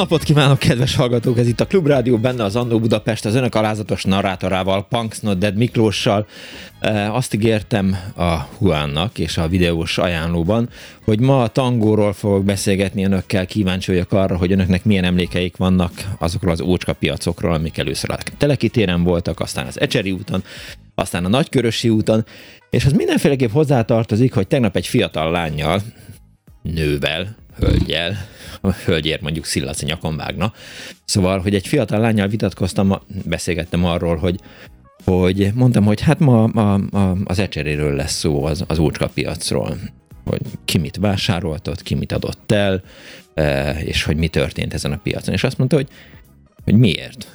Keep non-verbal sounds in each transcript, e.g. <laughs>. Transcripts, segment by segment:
Napot kívánok, kedves hallgatók! Ez itt a Klubrádió, benne az Annó Budapest, az önök alázatos narrátorával, Punks Not Dead Miklóssal. E, azt ígértem a Huánnak és a videós ajánlóban, hogy ma a tangóról fogok beszélgetni önökkel, kíváncsi vagyok arra, hogy önöknek milyen emlékeik vannak azokról az ócska piacokról, amik először a Telekitéren voltak, aztán az Ecseri úton, aztán a Nagykörösi úton, és az mindenféleképp hozzátartozik, hogy tegnap egy fiatal lányjal, nővel, hölgyel, a hölgyért mondjuk Szillaci nyakon vágna. Szóval, hogy egy fiatal lányjal vitatkoztam, beszélgettem arról, hogy hogy mondtam, hogy hát ma a, a, az ecseréről lesz szó, az, az ócska piacról, hogy ki mit vásároltott, ki mit adott el, e, és hogy mi történt ezen a piacon. És azt mondta, hogy, hogy miért.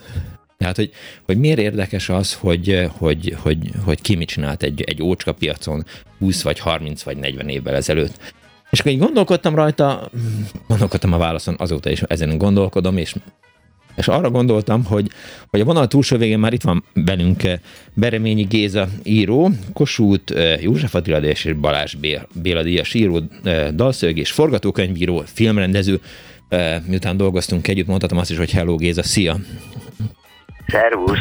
Tehát, hogy, hogy miért érdekes az, hogy, hogy, hogy, hogy ki mit csinált egy, egy ócska piacon 20 vagy 30 vagy 40 évvel ezelőtt. És akkor így gondolkodtam rajta, gondolkodtam a válaszon, azóta is ezen gondolkodom, és és arra gondoltam, hogy, hogy a vonal túlsó végén már itt van velünk eh, Bereményi Géza író, Kossuth eh, József Attila és Balázs Béla Díjas író, eh, dalszög és forgatókönyvíró, filmrendező. Miután dolgoztunk együtt, mondhatom azt is, hogy hello Géza, szia! Szervusz!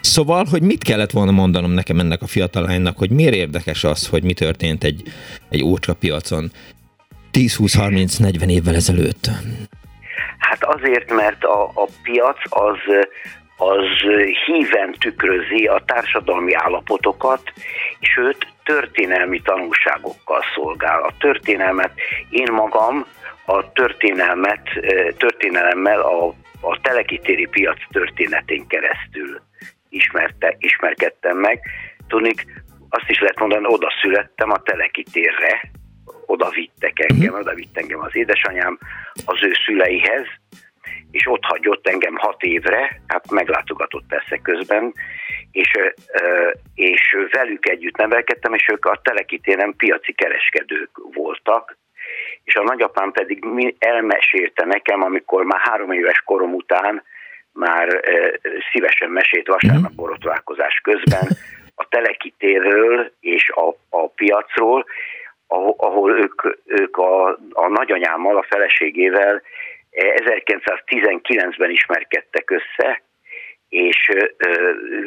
Szóval, hogy mit kellett volna mondanom nekem ennek a fiatal lánynak, hogy miért érdekes az, hogy mi történt egy, egy ócska piacon 10-20-30-40 évvel ezelőtt? Hát azért, mert a, a piac az, az híven tükrözi a társadalmi állapotokat, sőt történelmi tanulságokkal szolgál. A történelmet én magam a történelmet, történelemmel a, a telekitéri piac történetén keresztül ismerte, ismerkedtem meg. Tudnik, azt is lehet mondani, oda születtem a telekitérre, oda vittek engem, mhm. oda vitt engem az édesanyám az ő szüleihez, és ott hagyott engem hat évre, hát meglátogatott persze közben, és, és velük együtt nevelkedtem, és ők a telekitéren piaci kereskedők voltak, és a nagyapám pedig elmesélte nekem, amikor már három éves korom után már szívesen mesélt vasárnap mhm. borotválkozás közben a telekitérről és a, a piacról, ahol ők, ők a, a nagyanyámmal, a feleségével 1919-ben ismerkedtek össze, és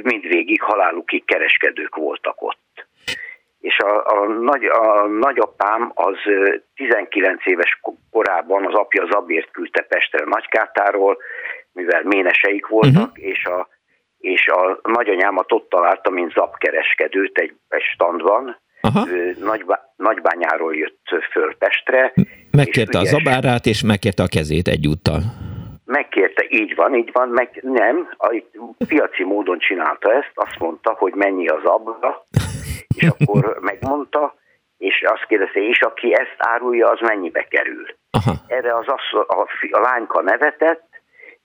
mindvégig halálukig kereskedők voltak ott. És a, a, nagy, a nagyapám az 19 éves korában az apja Zabért küldte Pestre Nagykátáról, mivel méneseik voltak, uh-huh. és a és a nagyanyámat ott találta, mint zapkereskedőt egy, egy standban, Aha. Nagybá, Nagybányáról jött föl Pestre. Megkérte a zabárát, és megkérte a kezét egyúttal. Megkérte, így van, így van, meg nem, a, piaci módon csinálta ezt, azt mondta, hogy mennyi az abra, <laughs> és akkor megmondta, és azt kérdezte, és aki ezt árulja, az mennyibe kerül. Aha. Erre az az a, a lányka nevetett,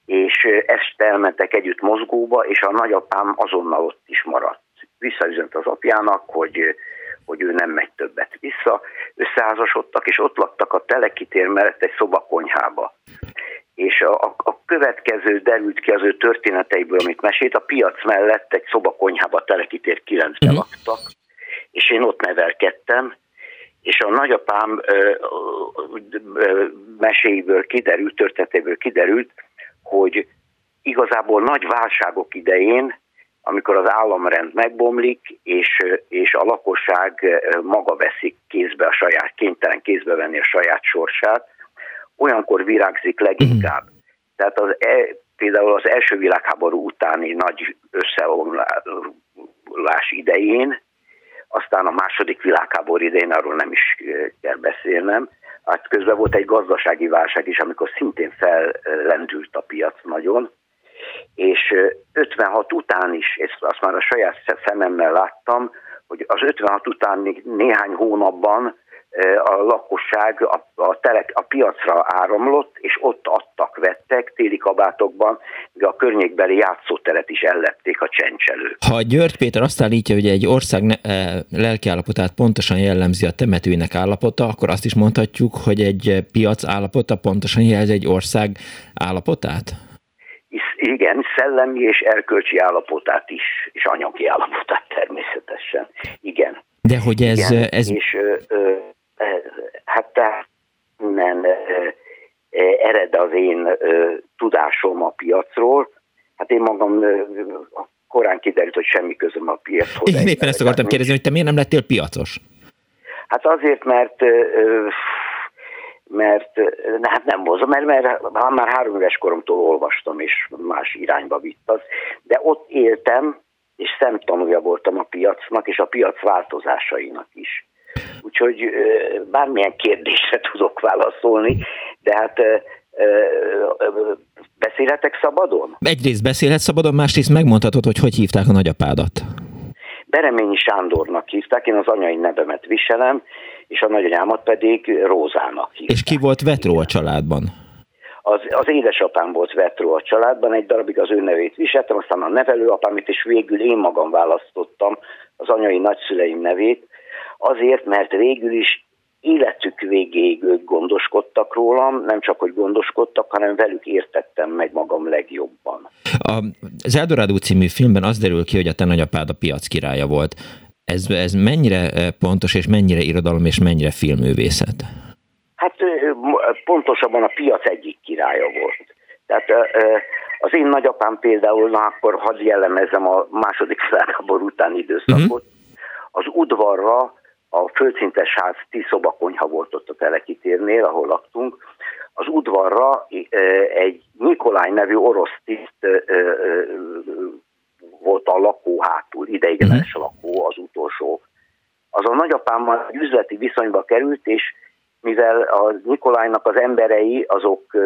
és ezt elmentek együtt mozgóba, és a nagyapám azonnal ott is maradt. Visszaüzent az apjának, hogy hogy ő nem megy többet vissza, összeházasodtak, és ott laktak a telekitér mellett egy szobakonyhába. És a, a, a következő derült ki az ő történeteiből, amit mesélt, a piac mellett egy szobakonyhába telekitér kilencbe uh-huh. laktak, és én ott nevelkedtem, és a nagyapám ö, ö, meséiből kiderült, történetéből kiderült, hogy igazából nagy válságok idején amikor az államrend megbomlik, és, és a lakosság maga veszik kézbe a saját, kénytelen kézbe venni a saját sorsát, olyankor virágzik leginkább. Mm. Tehát az, e, például az első világháború utáni nagy összeomlás idején aztán a második világháború idején arról nem is kell beszélnem. Hát közben volt egy gazdasági válság is, amikor szintén fellendült a piac nagyon, és 56 után is, és azt már a saját szememmel láttam, hogy az 56 után még néhány hónapban a lakosság a, a, telek, a piacra áramlott, és ott adtak, vettek téli kabátokban, de a környékbeli játszóteret is ellepték a csencselők. Ha György Péter azt állítja, hogy egy ország ne, e, lelkiállapotát pontosan jellemzi a temetőinek állapota, akkor azt is mondhatjuk, hogy egy piac állapota pontosan jelzi egy ország állapotát? Igen, szellemi és erkölcsi állapotát is, és anyagi állapotát természetesen. Igen. De hogy ez... Igen, ez... És ö, ö, hát tehát nem ered az én tudásom a piacról. Hát én magam korán kiderült, hogy semmi közöm a piachoz. Én éppen ezt akartam kérdezni, hogy te miért nem lettél piacos? Hát azért, mert mert hát nem mozom, mert, mert már három éves koromtól olvastam, és más irányba vitt az, de ott éltem, és szemtanúja voltam a piacnak, és a piac változásainak is. Úgyhogy bármilyen kérdésre tudok válaszolni, de hát beszélhetek szabadon? Egyrészt beszélhet szabadon, másrészt megmondhatod, hogy hogy hívták a nagyapádat. Bereményi Sándornak hívták, én az anyai nevemet viselem, és a nagyanyámat pedig Rózának hívták. És ki volt Vetró a családban? Az, az édesapám volt Vetró a családban, egy darabig az ő nevét viseltem, aztán a nevelőapámit, és végül én magam választottam az anyai nagyszüleim nevét, azért, mert végül is életük végéig ők gondoskodtak rólam, nem csak, hogy gondoskodtak, hanem velük értettem meg magam legjobban. A, az Eldorado című filmben az derül ki, hogy a te nagyapád a piac királya volt. Ez, ez mennyire eh, pontos, és mennyire irodalom, és mennyire filmművészet? Hát pontosabban a piac egyik királya volt. Tehát az én nagyapám például, na akkor hadd jellemezem a második világháború utáni időszakot, uh-huh. az udvarra a földszintes ház tíz szobakonyha volt ott a Telekitérnél, ahol laktunk, az udvarra egy Nikolaj nevű orosz tiszt volt a lakó hátul, ideiglenes uh-huh. lakó, az utolsó. Az a nagyapámmal üzleti viszonyba került, és mivel a Nikolajnak az emberei azok ö,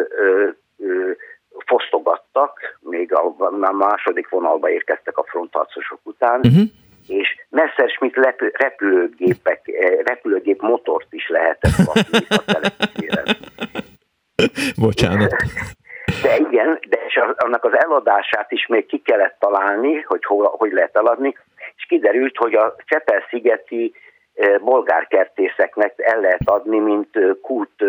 ö, fosztogattak, még a, a második vonalba érkeztek a frontharcosok után, uh-huh és Messerschmitt repülőgépek, eh, repülőgép motort is lehetett kapni a <laughs> Bocsánat. De igen, de és annak az eladását is még ki kellett találni, hogy hol, hogy lehet eladni, és kiderült, hogy a Csepel-szigeti bolgárkertészeknek el lehet adni, mint kult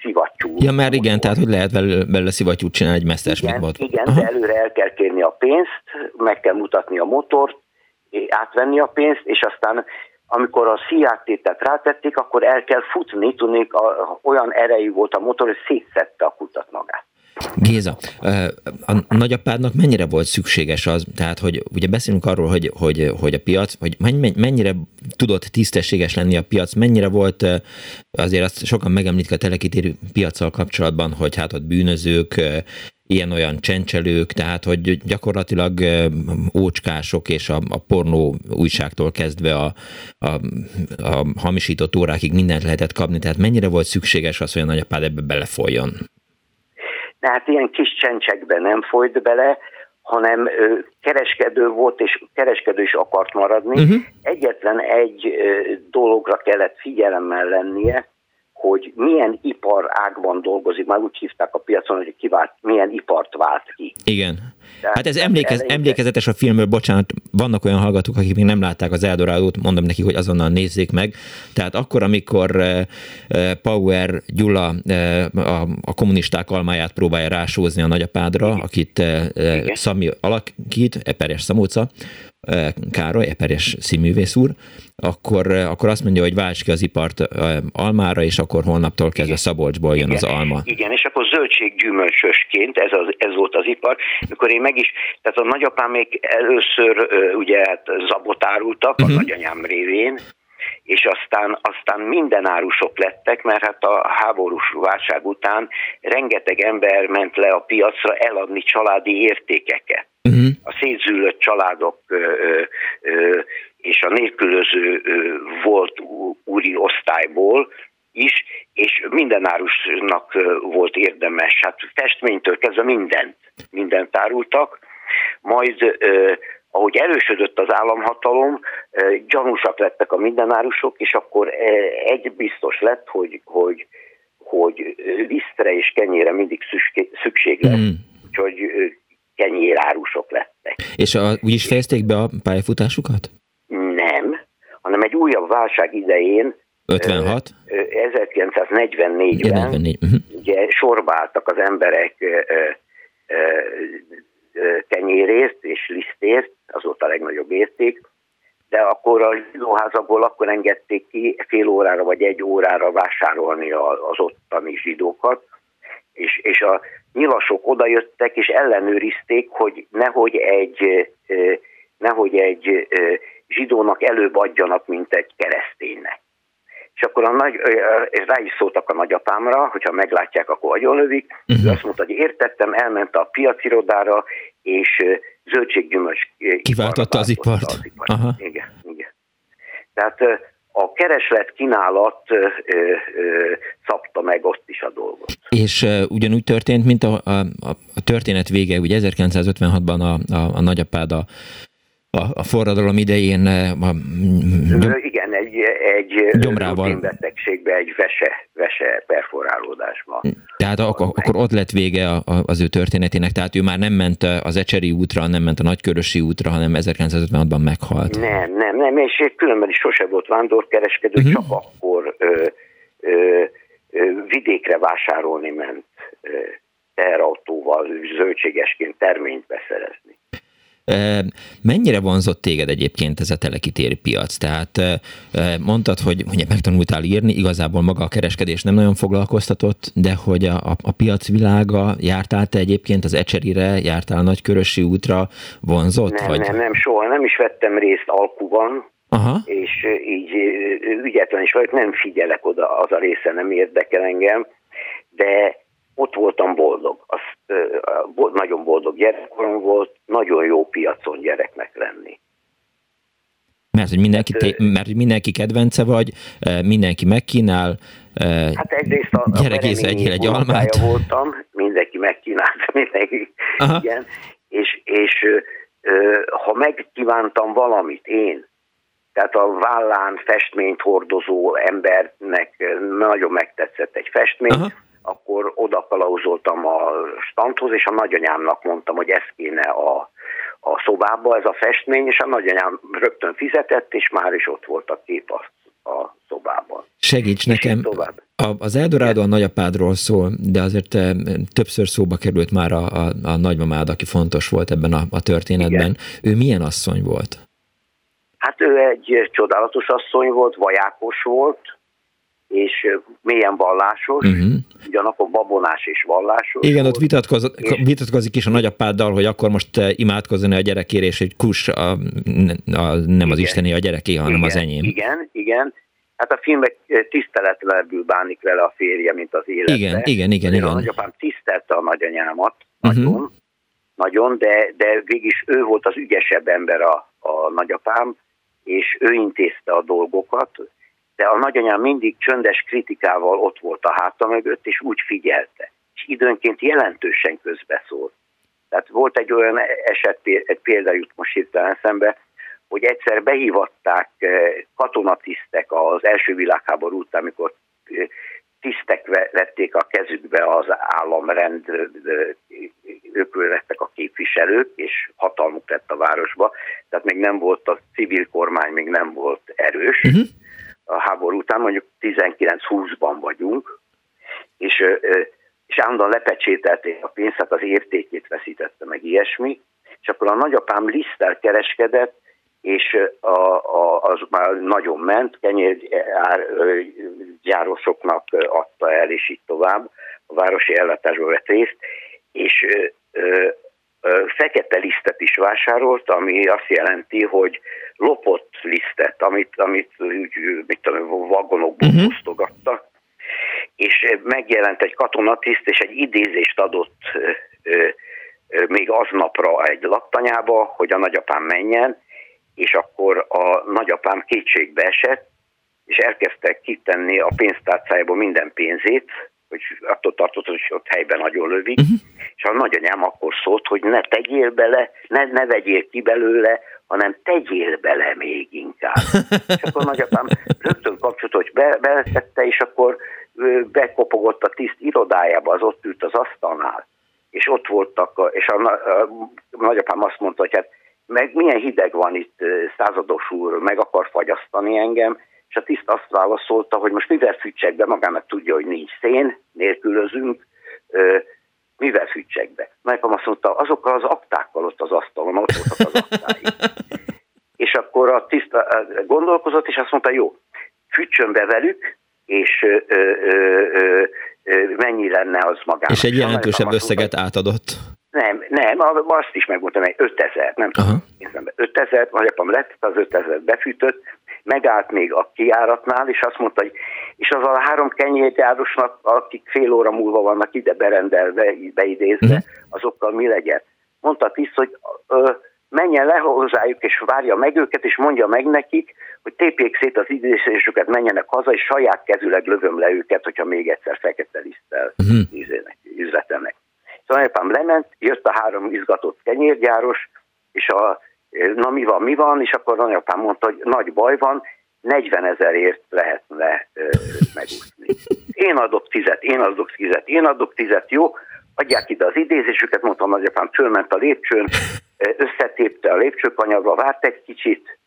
szivattyú. Ja, már igen, tehát hogy lehet belőle, belőle szivattyút csinálni egy Messerschmitt Igen, igen de előre el kell kérni a pénzt, meg kell mutatni a motort, átvenni a pénzt, és aztán amikor a szijáttétet rátették, akkor el kell futni, tudnék, a, olyan erejű volt a motor, hogy szétszette a kutat magát. Géza, a nagyapádnak mennyire volt szükséges az, tehát hogy ugye beszélünk arról, hogy, hogy, hogy a piac, hogy mennyire tudott tisztességes lenni a piac, mennyire volt, azért azt sokan megemlítik a telekitérő piacsal kapcsolatban, hogy hát ott bűnözők, ilyen-olyan csencselők, tehát hogy gyakorlatilag ócskások és a, a pornó újságtól kezdve a, a, a hamisított órákig mindent lehetett kapni, tehát mennyire volt szükséges az, hogy a nagyapád ebbe belefolyjon? De hát ilyen kis csencsekbe nem folyt bele, hanem kereskedő volt, és kereskedő is akart maradni. Uh-huh. Egyetlen egy dologra kellett figyelemmel lennie, hogy milyen iparágban dolgozik, már úgy hívták a piacon, hogy kivált, milyen ipart vált ki. Igen. Tehát hát ez emlékez, emlékezetes a filmből, bocsánat, vannak olyan hallgatók, akik még nem látták az Eldorádót, mondom nekik, hogy azonnal nézzék meg. Tehát akkor, amikor uh, Power Gyula uh, a, a kommunisták almáját próbálja rásózni a nagyapádra, akit uh, Szami alakít, Eperes Szamóca, Károly, Eperes színművész úr, akkor, akkor azt mondja, hogy válts ki az ipart almára, és akkor holnaptól kezdve Szabolcsból jön igen, az alma. Igen, és akkor zöldséggyümölcsösként ez, az, ez volt az ipar, mikor én meg is, tehát a nagyapám még először ugye hát zabot árultak uh-huh. a mhm. nagyanyám révén, és aztán, aztán minden árusok lettek, mert hát a háborús válság után rengeteg ember ment le a piacra eladni családi értékeket. Uh-huh. A szétzűlött családok ö, ö, ö, és a nélkülöző volt úri osztályból is, és minden árusnak volt érdemes, hát festménytől kezdve mindent, mindent árultak, majd ahogy erősödött az államhatalom, gyanúsak lettek a mindenárusok, és akkor egy biztos lett, hogy, hogy, hogy lisztre és kenyére mindig szükség lesz, mm. úgyhogy kenyérárusok lettek. És a, úgy is fejezték be a pályafutásukat? Nem, hanem egy újabb válság idején 56? 1944-ben 44. Uh-huh. ugye sorba álltak az emberek kenyérért és lisztért, az volt a legnagyobb érték, de akkor a zsidóházakból akkor engedték ki fél órára vagy egy órára vásárolni az ottani zsidókat, és, és a nyilasok odajöttek és ellenőrizték, hogy nehogy egy, nehogy egy zsidónak előbb adjanak, mint egy kereszténynek. És akkor a nagy, rá is szóltak a nagyapámra, hogyha meglátják, akkor agyonlövik. Uh-huh. Azt mondta, hogy értettem, elment a piacirodára, és zöldséggyümölcs kiváltotta az ipart. Az ipart. Aha. Igen, igen. Tehát a kereslet kínálat szabta meg ott is a dolgot. És ugyanúgy történt, mint a, a, a történet vége, ugye 1956-ban a, a, a nagyapád a a, a forradalom idején a, nyom, igen, egy, egy gyomrával. betegségbe, egy vese, vese perforálódásban. Tehát ak- akkor ott lett vége az ő történetének, tehát ő már nem ment az Ecseri útra, nem ment a Nagykörösi útra, hanem 1956-ban meghalt. Nem, nem, nem, és különben is sose volt vándorkereskedő, uh-huh. csak akkor ö, ö, ö, vidékre vásárolni ment ö, teherautóval, zöldségesként terményt beszerezni. Mennyire vonzott téged egyébként ez a telekitéri piac? Tehát mondtad, hogy ugye megtanultál írni, igazából maga a kereskedés nem nagyon foglalkoztatott, de hogy a, a, a piac világa, jártál te egyébként az Ecserire, jártál Nagykörösi útra, vonzott? Nem, vagy? nem, nem, soha nem is vettem részt alkuban, Aha. és így ügyetlen is vagyok, nem figyelek oda, az a része nem érdekel engem, de ott voltam boldog. Azt, nagyon boldog gyerekkorom volt, nagyon jó piacon gyereknek lenni. Mert hogy mindenki, hát, mert mindenki kedvence vagy, mindenki megkínál, Hát egyrészt a, gyerekész egyél egy almát. voltam, mindenki megkínált, <laughs> mindenki, Aha. igen, és, és ha megkívántam valamit én, tehát a vállán festményt hordozó embernek nagyon megtetszett egy festmény, Aha akkor oda kalauzoltam a standhoz, és a nagyanyámnak mondtam, hogy ez kéne a, a szobába, ez a festmény, és a nagyanyám rögtön fizetett, és már is ott volt a kép a, a szobában. Segíts nekem, a, az Eldorado a nagyapádról szól, de azért eh, többször szóba került már a, a, a nagymamád, aki fontos volt ebben a, a történetben. Igen. Ő milyen asszony volt? Hát ő egy csodálatos asszony volt, vajákos volt, és mélyen vallásos, uh-huh. ugyanakkor babonás és vallásos. Igen, ott vitatkoz, és... vitatkozik is a nagyapáddal, hogy akkor most imádkozni a gyerekére, és egy kus, a, a, nem igen. az isteni a gyereké, hanem igen, az enyém. Igen, igen. Hát a filmek tiszteletlenül bánik vele a férje, mint az életbe. Igen, igen, igen. igen. A nagyapám tisztelte a nagyanyámat, uh-huh. nagyon, nagyon, de, de végig ő volt az ügyesebb ember a, a nagyapám, és ő intézte a dolgokat, de a nagyanyám mindig csöndes kritikával ott volt a háta mögött, és úgy figyelte. És időnként jelentősen közbeszólt. Tehát volt egy olyan eset, egy példa jut most hirtelen szembe, hogy egyszer behívatták eh, katonatisztek az első világháború után, amikor eh, tisztek vették a kezükbe az államrend, ők lettek a képviselők, és hatalmuk lett a városba, tehát még nem volt a civil kormány, még nem volt erős, uh-huh a háború után, mondjuk 19-20-ban vagyunk, és, és állandóan lepecsételték a pénzt, hát az értékét veszítette meg ilyesmi, és akkor a nagyapám liszttel kereskedett, és a, a, az már nagyon ment, kenyérgyárosoknak adta el, és így tovább, a városi ellátásba vett részt, és ö, ö, fekete lisztet is vásárolt, ami azt jelenti, hogy lopott lisztet, amit, amit úgy, mit tudom, vagonokból uh-huh. osztogattak, és megjelent egy katonatiszt, és egy idézést adott ö, ö, még aznapra egy laktanyába, hogy a nagyapám menjen, és akkor a nagyapám kétségbe esett, és elkezdte kitenni a pénztárcájából minden pénzét, hogy attól tartott, hogy ott helyben nagyon lövik, uh-huh. és a nagyanyám akkor szólt, hogy ne tegyél bele, ne, ne vegyél ki belőle, hanem tegyél bele még inkább. <laughs> és akkor nagyapám rögtön kapcsolat, hogy be, beletette, és akkor bekopogott a tiszt irodájába, az ott ült az asztalnál, és ott voltak, és a, a, a nagyapám azt mondta, hogy hát meg milyen hideg van itt, százados úr, meg akar fagyasztani engem, és a tiszt azt válaszolta, hogy most mivel fűtsek be, magának tudja, hogy nincs szén, nélkülözünk, mivel fűtsek be. Nagyapám azt mondta, azokkal az aktákkal ott az asztalon, ott voltak az aktái. <laughs> és akkor a tiszt gondolkozott, és azt mondta, jó, fűtsön be velük, és ö, ö, ö, ö, mennyi lenne az magának. És egy jelentősebb összeget átadott. Nem, nem, azt is megmondtam, hogy 5000, nem tudom, 5000, nagyapám lett, az 5000 befűtött, megállt még a kiáratnál, és azt mondta, hogy és az a három kenyérgyárosnak, akik fél óra múlva vannak ide berendelve, beidézve, uh-huh. azokkal mi legyen? Mondta tiszt, hogy ö, menjen le hozzájuk, és várja meg őket, és mondja meg nekik, hogy tépjék szét az idézésüket, menjenek haza, és saját kezüleg lövöm le őket, hogyha még egyszer fekete liszttel uh-huh. üzletenek. Szóval apám lement, jött a három izgatott kenyérgyáros, és a, na mi van, mi van, és akkor nagyapám mondta, hogy nagy baj van, 40 ezerért lehetne ö, megúszni. Én adok tizet, én adok tizet, én adok tizet, jó, adják ide az idézésüket, mondtam nagyapám, fölment a lépcsőn, összetépte a lépcsőkanyagba, várt egy kicsit,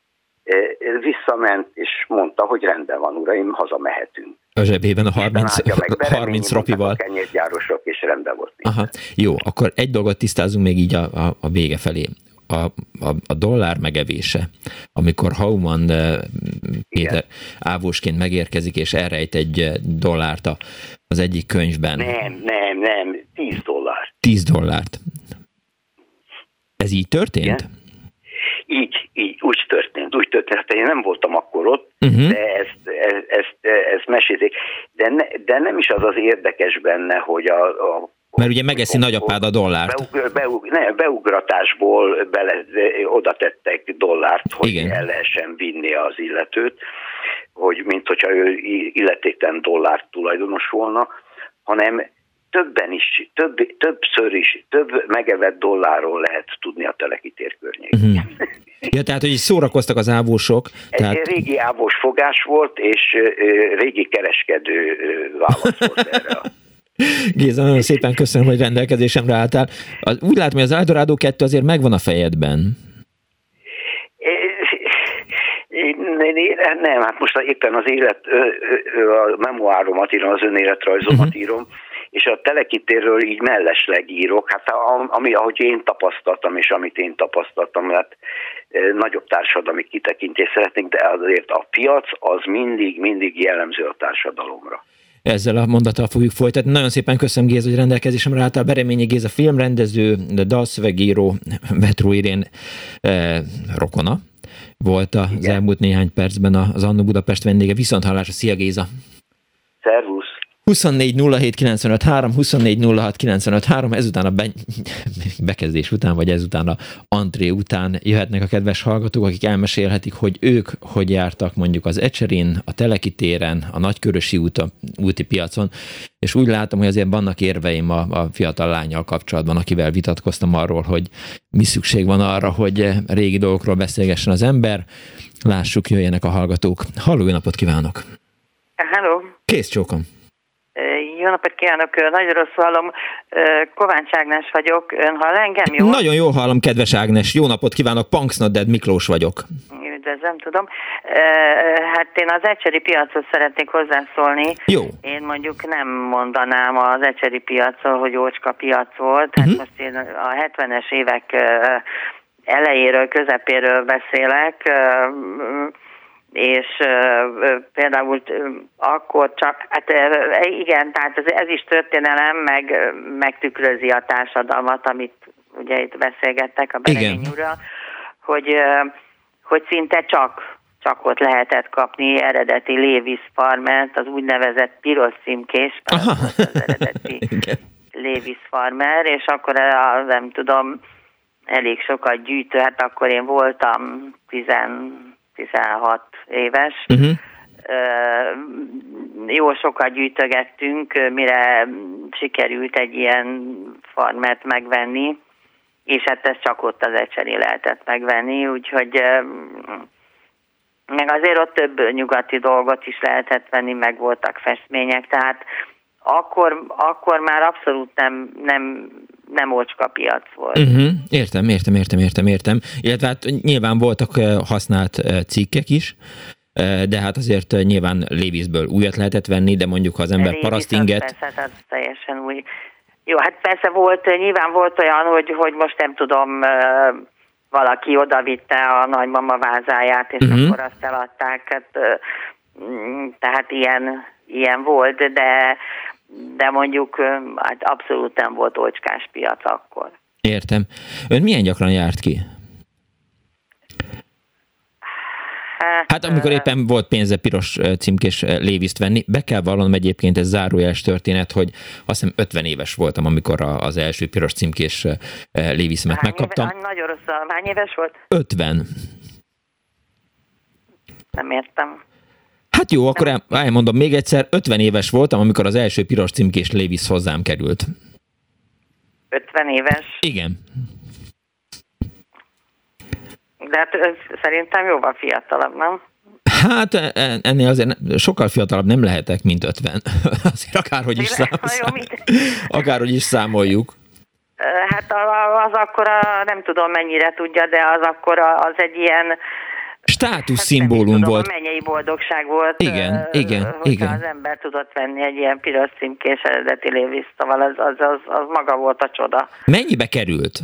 visszament, és mondta, hogy rendben van, uraim, hazamehetünk. A zsebében a 30, meg, 30 ropival. A kenyérgyárosok, és rendben volt. Aha. Jó, akkor egy dolgot tisztázunk még így a, a, a vége felé. A, a, a dollár megevése, amikor Hauman Péter ávósként megérkezik, és elrejt egy dollárt az egyik könyvben. Nem, nem, nem, 10 dollár. 10 dollárt. Ez így történt? Igen? Így, így, úgy történt, úgy történt. Hát én nem voltam akkor ott, uh-huh. de ezt, ezt, ezt, ezt mesélték. De, ne, de nem is az az érdekes benne, hogy a, a mert ugye megeszi nagyapád a dollárt. Beug, beug, ne, beugratásból bele, oda tettek dollárt, hogy Igen. el lehessen vinni az illetőt, hogy mint hogyha ő illetékten dollárt tulajdonos volna, hanem többen is, több, többször is, több megevett dollárról lehet tudni a telekitér környékén. Uh-huh. Ja, tehát, hogy szórakoztak az ávósok. Tehát... Egy régi ávós fogás volt, és régi kereskedő válasz volt erre a Géza, nagyon szépen köszönöm, hogy rendelkezésemre álltál. Úgy látom, hogy az Eldorado 2 azért megvan a fejedben. Nem, hát most éppen az élet, a memoáromat írom, az önéletrajzomat uh-huh. írom, és a telekitérről így mellesleg írok, hát ami, ahogy én tapasztaltam, és amit én tapasztaltam, hát nagyobb társadalmi kitekintést szeretnénk, de azért a piac az mindig, mindig jellemző a társadalomra ezzel a mondattal fogjuk folytatni. Nagyon szépen köszönöm Géza, hogy rendelkezésemre álltál. Bereményi Géza filmrendező, dalszövegíró, Vetró Irén eh, rokona volt az Igen. elmúlt néhány percben az Annó Budapest vendége. Viszont hallásra, szia Géza! Szervusz! 24 24 ezután a be, <laughs> bekezdés után, vagy ezután a antré után jöhetnek a kedves hallgatók, akik elmesélhetik, hogy ők hogy jártak mondjuk az Ecserin, a Telekitéren, a Nagykörösi út, úti piacon, és úgy látom, hogy azért vannak érveim a, a fiatal lányjal kapcsolatban, akivel vitatkoztam arról, hogy mi szükség van arra, hogy régi dolgokról beszélgessen az ember. Lássuk, jöjjenek a hallgatók. Halló, napot kívánok! Hello! Kész csókom! Jó napot kívánok, nagyon rossz hallom. Kovács Ágnes vagyok. Ön hall engem, jó? Nagyon jól hallom, kedves Ágnes. Jó napot kívánok, Punksnodded Miklós vagyok. Üdvözlöm, tudom. Hát én az ecseri piacot szeretnék hozzászólni. Jó. Én mondjuk nem mondanám az ecseri piacról, hogy ócska piac volt. Hát uh-huh. most én a 70-es évek elejéről, közepéről beszélek és uh, például uh, akkor csak, hát uh, igen, tehát ez, ez is történelem, meg megtükrözi a társadalmat, amit ugye itt beszélgettek a Beremény hogy, uh, hogy szinte csak csak ott lehetett kapni eredeti Lévis farmert, az úgynevezett piros címkés, az eredeti <laughs> Lévis farmer, és akkor a, nem tudom, elég sokat gyűjtő, hát akkor én voltam 10, 16 éves, uh-huh. jó sokat gyűjtögettünk, mire sikerült egy ilyen farmert megvenni, és hát ezt csak ott az ecseri lehetett megvenni, úgyhogy meg azért ott több nyugati dolgot is lehetett venni, meg voltak festmények, tehát akkor, akkor már abszolút nem, nem, nem ócska piac volt. Uh-huh. Értem, értem, értem, értem, értem. Illetve hát nyilván voltak használt cikkek is, de hát azért nyilván Léviszből újat lehetett venni, de mondjuk ha az ember parasztinget... Persze, tehát teljesen új. Jó, hát persze volt, nyilván volt olyan, hogy, hogy most nem tudom, valaki odavitte a nagymama vázáját, és uh-huh. akkor azt eladták. Hát, mm, tehát ilyen, ilyen volt, de, de mondjuk hát abszolút nem volt olcskás piac akkor. Értem. Ön milyen gyakran járt ki? Hát amikor éppen volt pénze piros címkés léviszt venni, be kell vallanom egyébként ez zárójeles történet, hogy azt hiszem 50 éves voltam, amikor az első piros címkés léviszemet megkaptam. Éve, nagyon rossz, hány éves volt? 50. Nem értem. Hát jó, akkor el, elmondom még egyszer, 50 éves voltam, amikor az első piros címkés Lévisz hozzám került. 50 éves? Igen. De hát szerintem jóval fiatalabb, nem? Hát e, e, ennél azért sokkal fiatalabb nem lehetek, mint 50. <laughs> Azért akárhogy is, szám, szám, <laughs> akárhogy is számoljuk. Hát az akkor a, nem tudom mennyire tudja, de az akkor az egy ilyen státuszszimbólum hát volt. mennyei boldogság volt. Igen, igen, igen. az ember tudott venni egy ilyen piros címkés eredeti lévisztaval, az, az, az, az maga volt a csoda. Mennyibe került?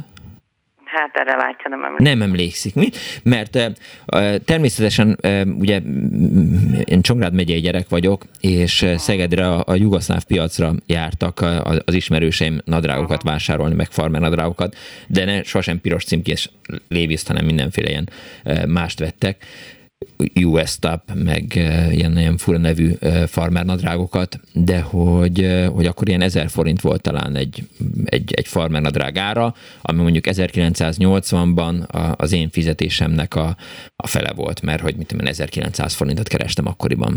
Hát erre látja, nem emlékszik. Nem emlékszik. Mi? Mert természetesen ugye én Csongrád megyei gyerek vagyok, és Szegedre a, a jugoszláv piacra jártak az ismerőseim nadrágokat vásárolni, meg farmer nadrágokat, de ne sosem piros címkés léviszt, hanem mindenféle ilyen mást vettek. US Top, meg ilyen nagyon fura nevű farmer nadrágokat, de hogy, hogy akkor ilyen 1000 forint volt talán egy, egy, egy farmer nadrág ára, ami mondjuk 1980-ban az én fizetésemnek a, a fele volt, mert hogy mit tudom, 1900 forintot kerestem akkoriban.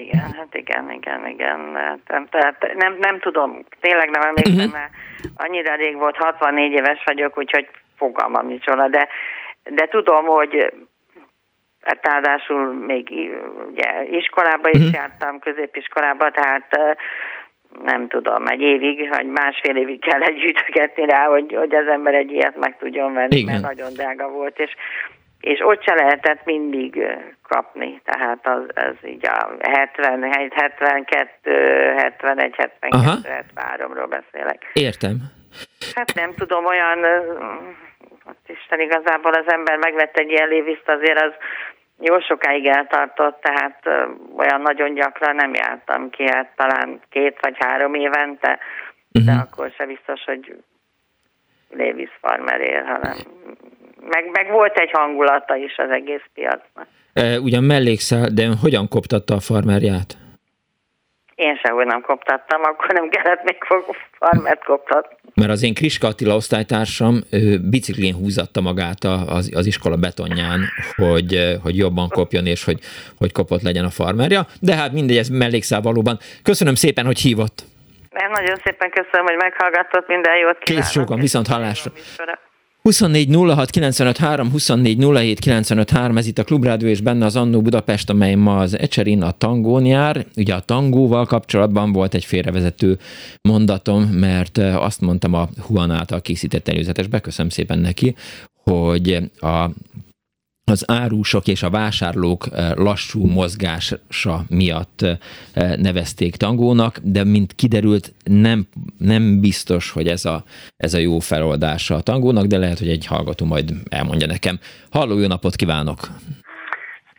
Igen, hát igen, igen, igen. Nem, tehát nem, nem tudom, tényleg nem emlékszem, uh-huh. mert annyira rég volt, 64 éves vagyok, úgyhogy fogalmam micsoda, de, de tudom, hogy hát ráadásul még ugye iskolába is uh-huh. jártam, középiskolába, tehát nem tudom, egy évig, vagy másfél évig kell gyűjtögetni rá, hogy, hogy az ember egy ilyet meg tudjon venni, Igen. mert nagyon drága volt, és, és ott se lehetett mindig kapni, tehát az, az így a 70, 72, 71, 72, 73-ról beszélek. Értem. Hát nem tudom, olyan, Isten igazából az ember megvett egy ilyen léviszt, azért az jó sokáig eltartott, tehát olyan nagyon gyakran nem jártam ki, hát talán két vagy három évente, uh-huh. de mhm. akkor se biztos, hogy Lévis Farmer él, hanem meg, meg volt egy hangulata is az egész piacnak. E, ugyan mellékszál, de hogyan koptatta a farmerját? Én sehogy nem koptattam, akkor nem kellett még farmert koptatni. Mert az én Kriska Attila osztálytársam ő biciklén húzatta magát az, az iskola betonján, hogy, hogy jobban kopjon, és hogy, hogy kopott legyen a farmerja. De hát mindegy, ez mellékszál valóban. Köszönöm szépen, hogy hívott. Én nagyon szépen köszönöm, hogy meghallgatott, minden jót kívánok. Kész sokan, viszont hallásra. 24 06 95 3, 24 07 95 3, ez itt a Klubrádió, és benne az Annó Budapest, amely ma az Ecserin a tangón jár. Ugye a tangóval kapcsolatban volt egy félrevezető mondatom, mert azt mondtam a Huan által készített előzetesbe, köszönöm szépen neki, hogy a az árusok és a vásárlók eh, lassú mozgása miatt eh, nevezték tangónak, de mint kiderült, nem, nem biztos, hogy ez a, ez a jó feloldása a tangónak, de lehet, hogy egy hallgató majd elmondja nekem. Halló, jó napot kívánok!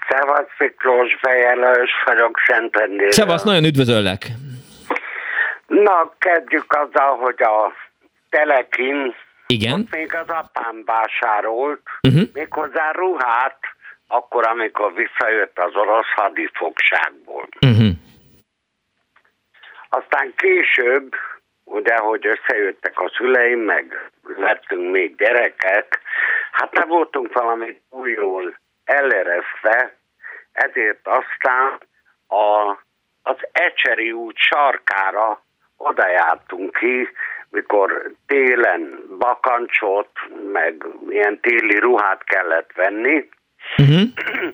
Szevasz Miklós, Fejelős vagyok Szentendéről. Szevasz, nagyon üdvözöllek! Na, kezdjük azzal, hogy a Telekin igen. Ott még az apám vásárolt, uh-huh. méghozzá ruhát, akkor, amikor visszajött az orosz hadifogságból. Uh-huh. Aztán később ugye, hogy összejöttek a szüleim, meg lettünk még gyerekek, hát nem voltunk valami új jól eleresztve, ezért aztán a, az Ecseri út sarkára oda jártunk ki, mikor télen bakancsot, meg ilyen téli ruhát kellett venni, uh-huh.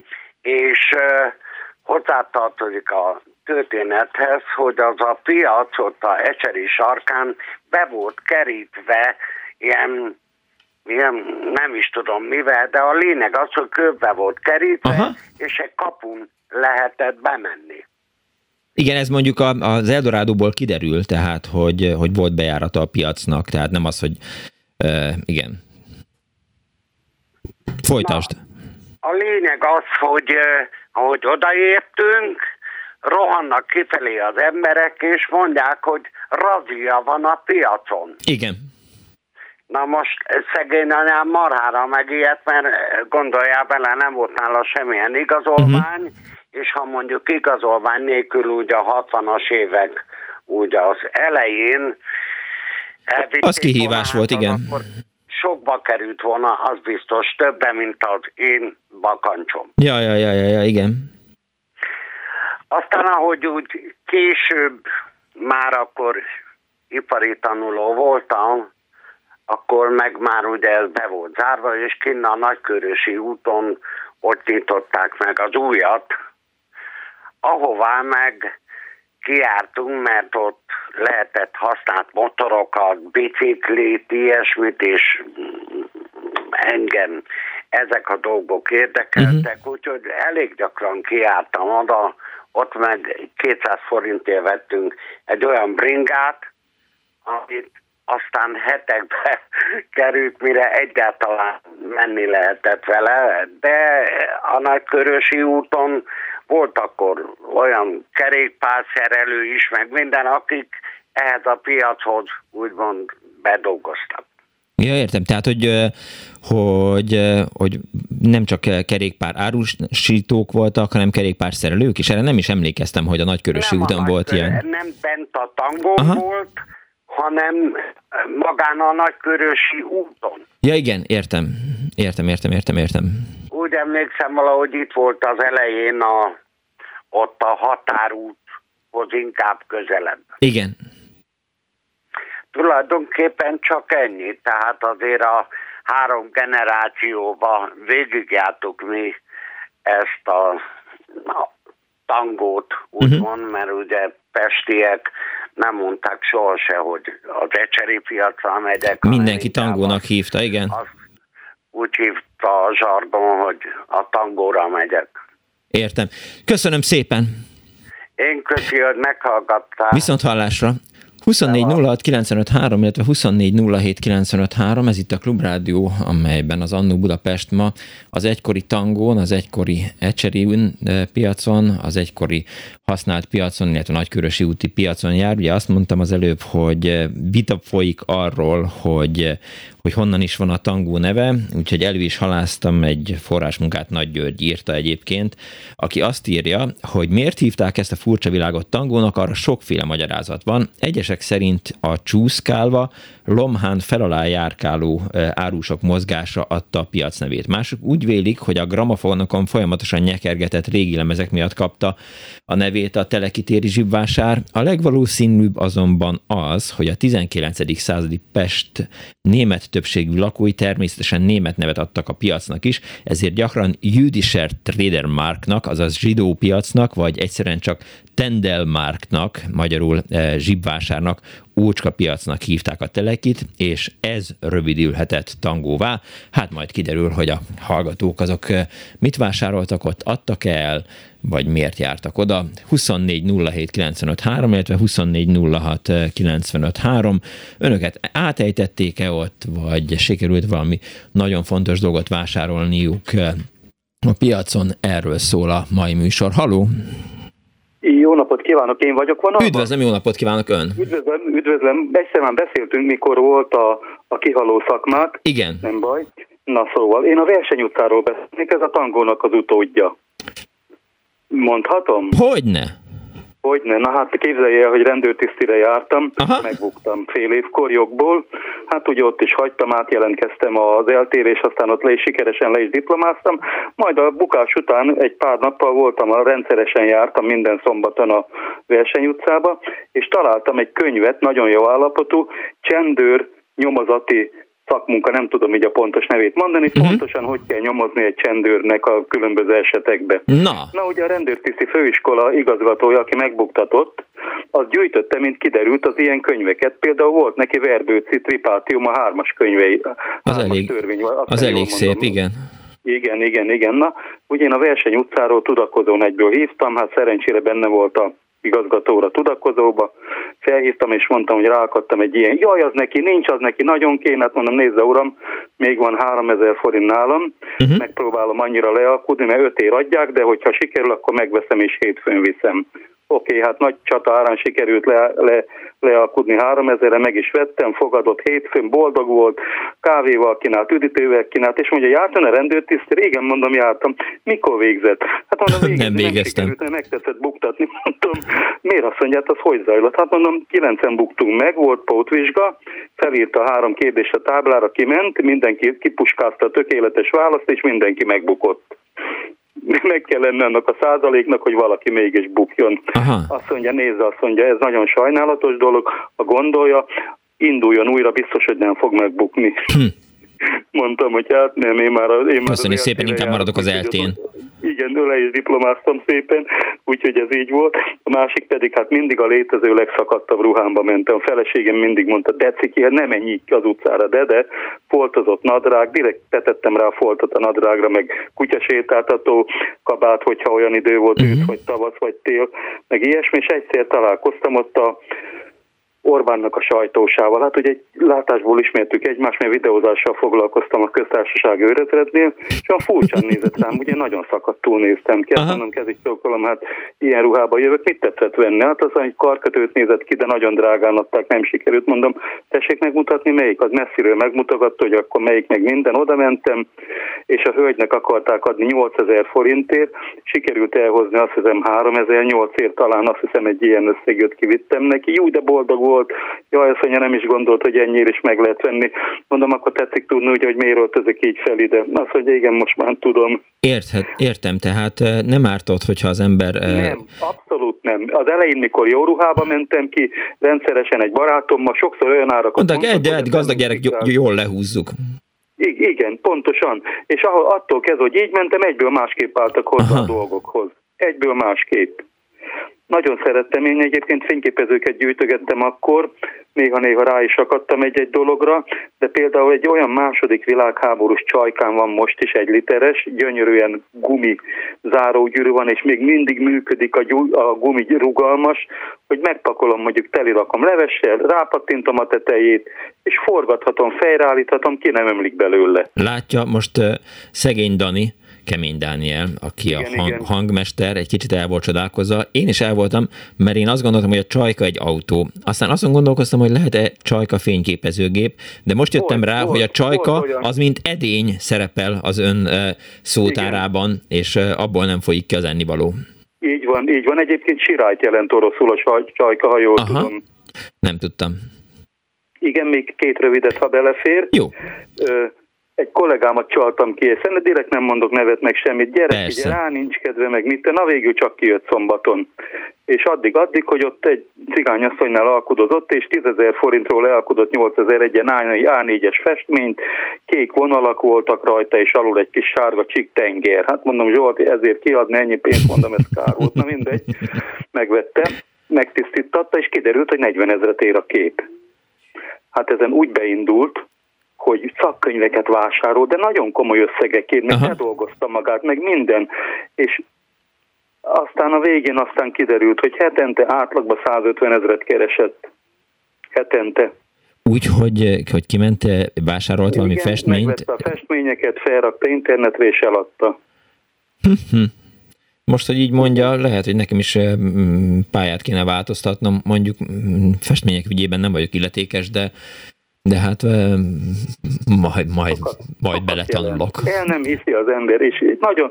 <clears throat> és uh, hozzátartozik a történethez, hogy az a piac ott a Ecseri sarkán be volt kerítve ilyen, ilyen nem is tudom mivel, de a lényeg az, hogy kőbe volt kerítve, Aha. és egy kapun lehetett bemenni. Igen, ez mondjuk az Eldorádóból kiderül, tehát, hogy, hogy volt bejárata a piacnak, tehát nem az, hogy uh, igen. Folytasd. Na, a lényeg az, hogy, hogy odaértünk, rohannak kifelé az emberek, és mondják, hogy razia van a piacon. Igen. Na most szegény anyám marhára megijedt, mert gondoljál bele, nem volt nála semmilyen igazolvány, uh-huh. És ha mondjuk igazolvány nélkül úgy a 60-as évek úgy az elején az kihívás volt, igen. Akkor sokba került volna, az biztos, többen, mint az én bakancsom. Ja, ja, ja, ja, ja igen. Aztán, ahogy úgy később már akkor ipari tanuló voltam, akkor meg már ugye ez be volt zárva, és kinn a Nagykörösi úton ott nyitották meg az újat, ahová meg kiártunk, mert ott lehetett használt motorokat, biciklit, ilyesmit, és engem ezek a dolgok érdekeltek, uh-huh. úgyhogy elég gyakran kiártam oda, ott meg 200 forintért vettünk egy olyan bringát, amit aztán hetekbe <laughs> került, mire egyáltalán menni lehetett vele, de a Nagykörösi úton volt akkor olyan kerékpárszerelő is, meg minden, akik ehhez a piachoz úgymond bedolgoztak. Ja, értem. Tehát, hogy, hogy, hogy nem csak kerékpár árusítók voltak, hanem kerékpár szerelők, és erre nem is emlékeztem, hogy a Nagykörösi úton volt ilyen. Nem bent a tangó Aha. volt, hanem magán a Nagykörösi úton. Ja, igen, értem. Értem, értem, értem, értem. Úgy emlékszem valahogy itt volt az elején a, ott a határúthoz inkább közelebb. Igen, Tulajdonképpen csak ennyi, tehát azért a három generációban végigjártuk mi ezt a, a tangót, úgymond, uh-huh. mert ugye pestiek nem mondták soha se, hogy az ecseri piacra megyek. Mindenki tangónak hívta, igen. Az úgy hívta a zsargon, hogy a tangóra megyek. Értem. Köszönöm szépen. Én köszi, hogy meghallgattál. Viszont hallásra. 24 illetve 24 ez itt a Klubrádió, amelyben az Annó Budapest ma az egykori tangón, az egykori Ecseri eh, piacon, az egykori használt piacon, illetve Nagykörösi úti piacon jár. Ugye azt mondtam az előbb, hogy eh, vita folyik arról, hogy eh, hogy honnan is van a tangó neve, úgyhogy elő is haláztam egy forrásmunkát, Nagy György írta egyébként, aki azt írja, hogy miért hívták ezt a furcsa világot tangónak, arra sokféle magyarázat van. Egyesek szerint a csúszkálva, lomhán felalá járkáló árusok mozgása adta a piac nevét. Mások úgy vélik, hogy a gramofonokon folyamatosan nyekergetett régi lemezek miatt kapta a nevét a telekitéri zsibvásár. A legvalószínűbb azonban az, hogy a 19. századi Pest német többségű lakói természetesen német nevet adtak a piacnak is, ezért gyakran Jüdischer Tradermarknak, azaz zsidó piacnak, vagy egyszerűen csak Tendelmarknak, magyarul eh, zsibvásárnak, ócska piacnak hívták a telekit, és ez rövidülhetett tangóvá. Hát majd kiderül, hogy a hallgatók azok eh, mit vásároltak ott, adtak el, vagy miért jártak oda. 24 07 illetve 24 06 Önöket átejtették-e ott, vagy sikerült valami nagyon fontos dolgot vásárolniuk a piacon? Erről szól a mai műsor. Haló! Jó napot kívánok, én vagyok vonalban. Üdvözlöm, jó napot kívánok ön. Üdvözlöm, üdvözlöm. Egyszer már beszéltünk, mikor volt a, a kihaló szakmák. Igen. Nem baj. Na szóval, én a versenyutcáról beszélnék, ez a tangónak az utódja. Mondhatom? Hogyne? Hogyne, na hát képzelje el, hogy rendőrtisztire jártam, Aha. megbuktam fél évkor jogból, hát ugye ott is hagytam, átjelentkeztem az eltérés, aztán ott le is sikeresen le is diplomáztam, majd a bukás után egy pár nappal voltam, a rendszeresen jártam minden szombaton a Verseny utcába, és találtam egy könyvet, nagyon jó állapotú, csendőr nyomozati szakmunka, nem tudom így a pontos nevét mondani, uh-huh. pontosan hogy kell nyomozni egy csendőrnek a különböző esetekbe. Na. Na ugye a rendőrtiszti főiskola igazgatója, aki megbuktatott, az gyűjtötte, mint kiderült az ilyen könyveket. Például volt neki Verbőci Tripátium a hármas könyvei. Az elég, törvény, az elég szép, igen. Igen, igen, igen. Na, ugye én a verseny utcáról tudakozón egyből hívtam, hát szerencsére benne volt a igazgatóra tudakozóba, felhívtam és mondtam, hogy ráakadtam egy ilyen, jaj, az neki, nincs az neki, nagyon kéne, hát mondom, nézze uram, még van 3000 forint nálam, uh-huh. megpróbálom annyira lealkudni, mert öt ér adják, de hogyha sikerül, akkor megveszem és hétfőn viszem. Oké, okay, hát nagy csata árán sikerült le, le, lealkudni 3000-re, meg is vettem, fogadott hétfőn, boldog volt, kávéval kínált, üdítővel kínált, és mondja, jártam a rendőrtiszt, régen mondom, jártam, mikor végzett? Hát mondom, <laughs> végeztem, nem végeztem. Nem sikerült, megtetszett buktatni, <laughs> mondtam, miért azt mondja, hát az hogy zajlott? Hát mondom, kilencen buktunk meg, volt pótvizsga, felírta három kérdés a táblára, kiment, mindenki kipuskázta a tökéletes választ, és mindenki megbukott <laughs> meg kell lenni annak a százaléknak, hogy valaki mégis bukjon. Aha. Azt mondja, nézze, azt mondja, ez nagyon sajnálatos dolog, a gondolja, induljon újra, biztos, hogy nem fog megbukni. Hm. <laughs> Mondtam, hogy hát nem, én már... Én már Köszönjük szépen, inkább maradok az eltén. Igen, le is diplomáztam szépen, úgyhogy ez így volt. A másik pedig, hát mindig a létező legszakadtabb ruhámba mentem. A feleségem mindig mondta, Deciki, hát nem menj az utcára, de, de foltozott nadrág, direkt tetettem rá a foltot a nadrágra, meg kutyasétáltató kabát, hogyha olyan idő volt uh-huh. ősz, vagy tavasz, vagy tél, meg ilyesmi, és egyszer találkoztam ott a Orbánnak a sajtósával. Hát ugye egy látásból ismertük egymást, mert videózással foglalkoztam a köztársaság őrezrednél, és olyan furcsán nézett rám, ugye nagyon szakadtul néztem ki, azt mondom, kezig csókolom, hát ilyen ruhába jövök, mit tetszett venni? Hát az egy karkötőt nézett ki, de nagyon drágán adták, nem sikerült, mondom, tessék megmutatni melyik, az messziről megmutogatta, hogy akkor melyik meg minden, oda mentem, és a hölgynek akarták adni 8000 forintért, sikerült elhozni azt hiszem 3008 ért talán azt hiszem egy ilyen összegöt kivittem neki, jó, de boldog volt, volt. Jaj, azt mondja, nem is gondolt, hogy ennyire is meg lehet venni. Mondom, akkor tetszik tudni, hogy, hogy miért ezek így fel ide. Azt mondja, igen, most már tudom. Érthet, értem, tehát nem ártott, hogyha az ember... Nem, abszolút nem. Az elején, mikor jó ruhába mentem ki, rendszeresen egy barátommal, sokszor olyan árakat. Mondtak, egy, egy gazdag gyerek jól lehúzzuk. Igen, pontosan. És attól kezdve, hogy így mentem, egyből másképp álltak hozzá Aha. a dolgokhoz. Egyből másképp. Nagyon szerettem, én egyébként fényképezőket gyűjtögettem akkor, néha-néha rá is akadtam egy-egy dologra, de például egy olyan második világháborús csajkán van most is egy literes, gyönyörűen gumi zárógyűrű van, és még mindig működik a, gyú, a gumi rugalmas, hogy megpakolom, mondjuk telirakom levessel, rápattintom a tetejét, és forgathatom, fejreállíthatom, ki nem emlik belőle. Látja, most uh, szegény Dani, Kemény Dániel, aki igen, a hang, igen. hangmester, egy kicsit el volt csodálkozva. Én is el voltam, mert én azt gondoltam, hogy a csajka egy autó. Aztán azon gondolkoztam, hogy lehet-e csajka fényképezőgép, de most jöttem volt, rá, volt, hogy a csajka volt, az mint edény szerepel az ön szótárában, igen. és abból nem folyik ki az ennivaló. Így van, így van. Egyébként sirályt jelent oroszul a csajka, ha jól Aha. tudom. Nem tudtam. Igen, még két rövidet, ha belefér. Jó. Ö, egy kollégámat csaltam ki, és direkt nem mondok nevet meg semmit, gyerek, ugye rá nincs kedve, meg mit, na végül csak kijött szombaton. És addig, addig, hogy ott egy cigányasszonynál alkudozott, és 10 ezer forintról elkudott 8 ezer egy A4-es festményt, kék vonalak voltak rajta, és alul egy kis sárga csik tenger. Hát mondom, Zsolt, ezért kiadni ennyi pénzt, mondom, ez kár volt, na mindegy. Megvettem, megtisztítatta, és kiderült, hogy 40 ezeret ér a kép. Hát ezen úgy beindult, hogy szakkönyveket vásárol, de nagyon komoly összegekért, meg bedolgozta magát, meg minden. És aztán a végén aztán kiderült, hogy hetente átlagban 150 ezeret keresett. Hetente. Úgy, hogy, hogy kiment, vásárolt valami Igen, festményt? a festményeket, felrakta internetre és eladta. Most, hogy így mondja, lehet, hogy nekem is pályát kéne változtatnom. Mondjuk festmények ügyében nem vagyok illetékes, de De hát majd, majd, majd beletanulok. El nem hiszi az ember, és nagyon,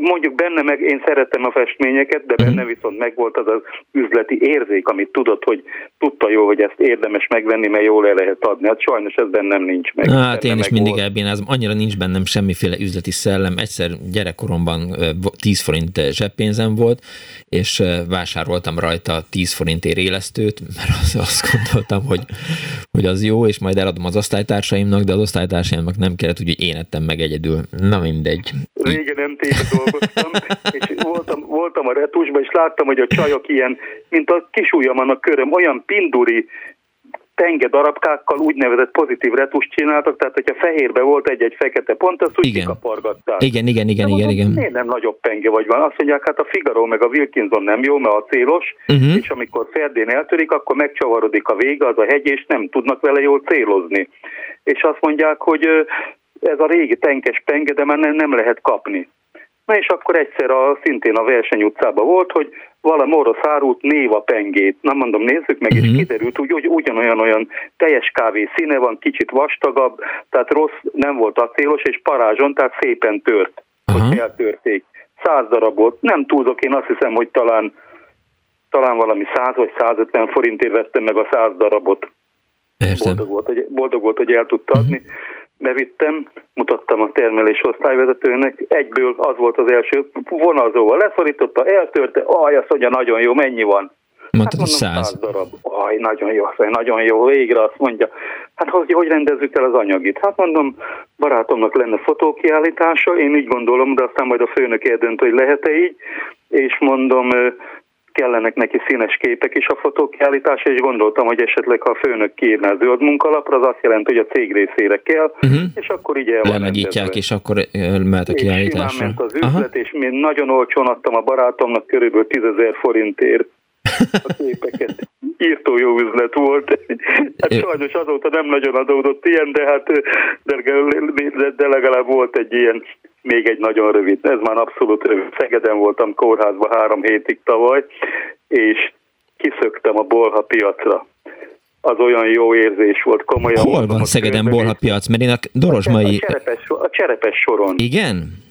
mondjuk benne meg, én szerettem a festményeket, de benne uh-huh. viszont megvolt az az üzleti érzék, amit tudott, hogy tudta jó, hogy ezt érdemes megvenni, mert jól el lehet adni. Hát sajnos ez bennem nincs meg. Hát én is mindig elbénázom. Annyira nincs bennem semmiféle üzleti szellem. Egyszer gyerekkoromban 10 forint zseppénzem volt, és vásároltam rajta 10 forintért élesztőt, mert azt gondoltam, hogy, hogy az jó, és majd eladom az osztálytársaimnak, de az osztálytársaimnak nem kellett, úgyhogy én ettem meg egyedül. Na mindegy. Régen téve dolgoztam, és voltam, voltam a retusban, és láttam, hogy a csajok ilyen, mint a kisujjam a köröm, olyan pinduri penge darabkákkal úgynevezett pozitív retust csináltak, tehát hogyha fehérbe volt egy-egy fekete pont, azt úgy igen. kikapargatták. Igen, igen, igen, igen, igen. Miért nem nagyobb penge vagy van? Azt mondják, hát a Figaro meg a Wilkinson nem jó, mert a célos, uh-huh. és amikor ferdén eltörik, akkor megcsavarodik a vége, az a hegy, és nem tudnak vele jól célozni. És azt mondják, hogy ez a régi tenkes penge, de már nem, nem lehet kapni. Na és akkor egyszer a, szintén a verseny utcában volt, hogy valami orosz árult néva pengét. Na mondom, nézzük meg, uh-huh. és mhm. kiderült, hogy ugy, ugyanolyan olyan teljes kávé színe van, kicsit vastagabb, tehát rossz, nem volt acélos, és parázson, tehát szépen tört, uh-huh. hogy eltörték. Száz darabot, nem túlzok, én azt hiszem, hogy talán talán valami 100 vagy 150 forintért vettem meg a 100 darabot. Boldog volt, hogy, boldog volt, hogy el tudta adni. Uh-huh bevittem, mutattam a termelés osztályvezetőnek, egyből az volt az első, vonalzóval leszorította, eltörte, aj, azt mondja, nagyon jó, mennyi van? Mondtad, hát mondom, száz. darab. Aj, nagyon jó, nagyon jó, végre azt mondja. Hát hogy, hogy rendezzük el az anyagit? Hát mondom, barátomnak lenne fotókiállítása, én így gondolom, de aztán majd a főnök eldönt, hogy lehet-e így, és mondom, kellenek neki színes képek is a fotókiállítása, és gondoltam, hogy esetleg ha a főnök kiírná a zöld munkalapra, az azt jelenti, hogy a cég részére kell, uh-huh. és akkor így el Lemegyítják, és akkor mehet a kiállításra. Ment az üzlet, Aha. és én nagyon olcsón adtam a barátomnak körülbelül 10 ezer forintért a képeket. <laughs> Írtó jó üzlet volt. Hát sajnos azóta nem nagyon adódott ilyen, de hát de legalább volt egy ilyen még egy nagyon rövid, ez már abszolút rövid. Szegeden voltam kórházban három hétig tavaly, és kiszöktem a bolha piacra. Az olyan jó érzés volt, komolyan. Hol van Szegeden bolha piac? Mert én a Dorosmai... A cserepes, a cserepes soron. Igen?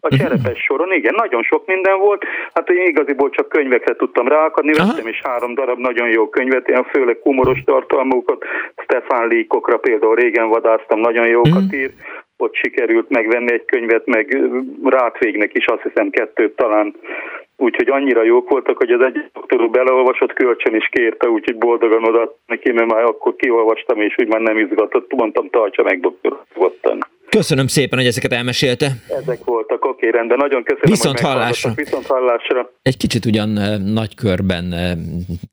A cserepes soron, igen, nagyon sok minden volt. Hát én igaziból csak könyvekre tudtam ráakadni, vettem is három darab nagyon jó könyvet, ilyen főleg humoros tartalmukat, Stefan Líkokra például régen vadáztam, nagyon jókat mm. ír ott sikerült megvenni egy könyvet, meg Rátvégnek is azt hiszem kettőt talán. Úgyhogy annyira jók voltak, hogy az egy doktorú beleolvasott, kölcsön is kérte, úgyhogy boldogan oda neki, mert már akkor kiolvastam, és úgy már nem izgatott, mondtam, tartsa meg doktor, Köszönöm szépen, hogy ezeket elmesélte. Ezek voltak, oké, rendben. Nagyon köszönöm, Viszont hallásra. Viszont hallásra. Egy kicsit ugyan nagy körben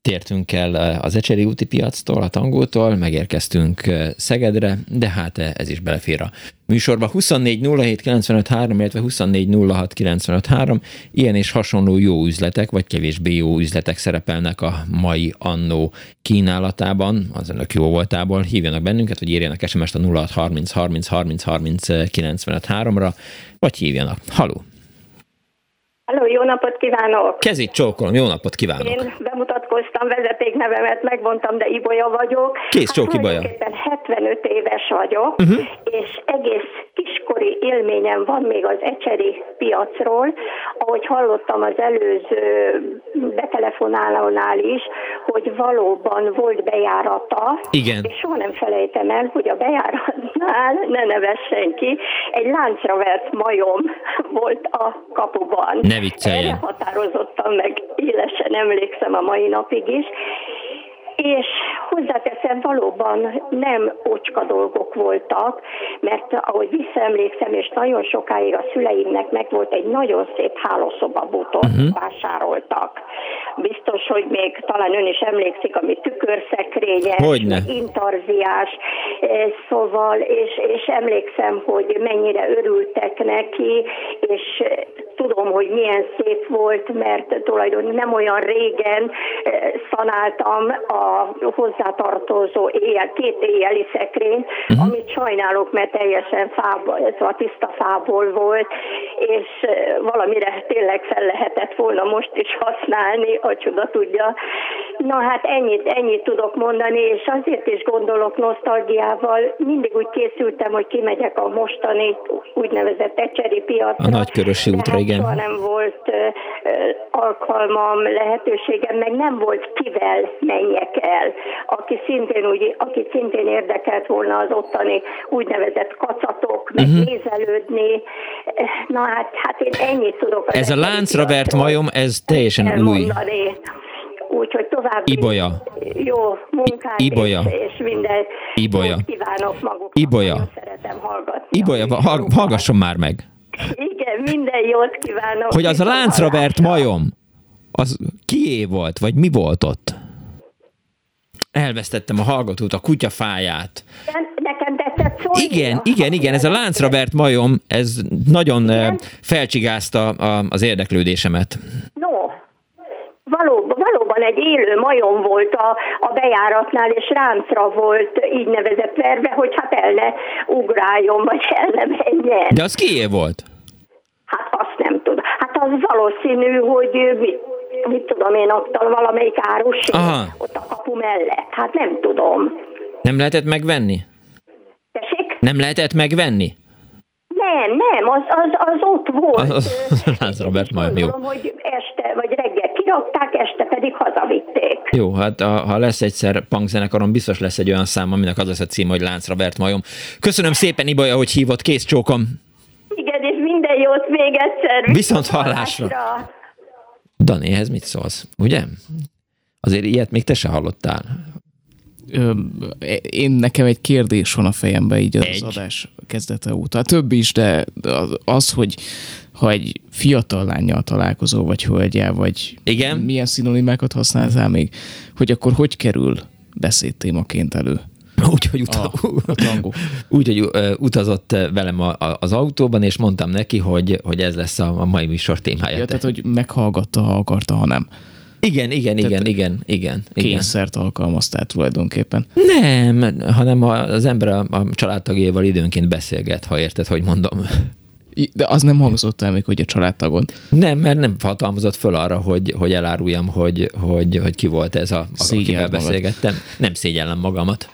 tértünk el az Ecseri úti piactól, a tangótól, megérkeztünk Szegedre, de hát ez is belefér a műsorba. 24 07 95 3, illetve 24 06 95 3. Ilyen és hasonló jó üzletek, vagy kevésbé jó üzletek szerepelnek a mai annó kínálatában, az önök jó voltából. Hívjanak bennünket, vagy írjanak SMS-t a 06 30 30 30 30 95 3-ra, vagy hívjanak. Haló! Halló, jó napot kívánok! Kezit csókolom, jó napot kívánok! Én bemutatkoztam, vezetéknevemet megmondtam, de Ibolya vagyok. Kész csók hát, Ibolya. 75 éves vagyok, uh-huh. és egész kiskori élményem van még az ecseri piacról, ahogy hallottam az előző betelefonálónál is, hogy valóban volt bejárata, Igen. és soha nem felejtem el, hogy a bejáratnál, ne nevessen ki, egy láncra vert majom volt a kapuban. Ne vicceljen. Erre határozottan meg élesen emlékszem a mai napig is, és hozzáteszem, valóban nem ocska dolgok voltak, mert ahogy visszaemlékszem, és nagyon sokáig a szüleimnek meg volt egy nagyon szép hálószoba bútor, uh-huh. vásároltak. Biztos, hogy még talán ön is emlékszik, ami tükörszekrényes, intarziás, eh, szóval, és, és emlékszem, hogy mennyire örültek neki, és tudom, hogy milyen szép volt, mert tulajdonképpen nem olyan régen eh, szanáltam a hozzátartozó éjjel, két éjjeli szekrény, uh-huh. amit sajnálok, mert teljesen fából, ez a tiszta fából volt, és valamire tényleg fel lehetett volna most is használni, a csoda tudja. Na hát ennyit, ennyit tudok mondani, és azért is gondolok nosztalgiával. Mindig úgy készültem, hogy kimegyek a mostani úgynevezett ecseri piacra. A nagykörösi útra, hát igen. nem volt uh, alkalmam, lehetőségem, meg nem volt kivel menjek el, aki szintén, úgy, aki szintén érdekelt volna az ottani úgynevezett kacatok, meg uh-huh. nézelődni. Na hát, hát én ennyit tudok. Ez a láncra vert majom, ez teljesen elmondani. Új. Úgyhogy tovább Ibolya. jó munkát Ibolya. És, és minden Ibolya. kívánok maguknak. Ibolya. Szeretem hallgatni. Ibolya, hallgasson már meg. Igen, minden jót kívánok. Hogy az a láncra vert majom, az kié volt, vagy mi volt ott? Elvesztettem a hallgatót, a kutyafáját. Nekem tetszett szólni. Igen, igen, igen, ez a láncra vert majom, ez nagyon igen? felcsigázta az érdeklődésemet. Valóban, valóban egy élő majom volt a, a bejáratnál, és ráncra volt így nevezett verve, hogy hát el ne ugráljon, vagy el ne menjen. De az kié volt? Hát azt nem tudom. Hát az valószínű, hogy mit, mit tudom én, ott valamelyik árus ott a kapu mellett. Hát nem tudom. Nem lehetett megvenni? Tessék? Nem lehetett megvenni? Nem, nem, az, az, az ott volt. Az, <laughs> az, az Robert majd jó. hogy este vagy reggel kirakták, este pedig hazavitték. Jó, hát a, ha lesz egyszer punk zenekaron, biztos lesz egy olyan szám, aminek az lesz a cím, hogy Lánc Robert majom. Köszönöm szépen, Ibolya, hogy hívott, kész csókom. Igen, és minden jót még egyszer. Viszont, Viszont hallásra. hallásra. Dani, ehhez mit szólsz, ugye? Azért ilyet még te se hallottál. Ö, én nekem egy kérdés van a fejemben így az egy. adás kezdete óta. Több is, de az, hogy ha egy fiatal lányjal találkozol, vagy hölgyel, vagy Igen? milyen szinonimákat használsz még, hogy akkor hogy kerül beszédtémaként elő? <laughs> Úgy, hogy, uta, a, a <laughs> úgy, hogy utazott velem a, a, az autóban, és mondtam neki, hogy, hogy ez lesz a, a mai műsor témája. Ja, tehát, hogy meghallgatta, ha akarta, ha nem. Igen, igen, igen, igen, igen, igen. Kényszert alkalmaztál tulajdonképpen. Nem, hanem az ember a, a családtagjával időnként beszélget, ha érted, hogy mondom. De az nem hangzott el még, hogy a családtagod. Nem, mert nem hatalmazott föl arra, hogy, hogy eláruljam, hogy, hogy, hogy ki volt ez, a, akivel beszélgettem. Nem szégyellem magamat.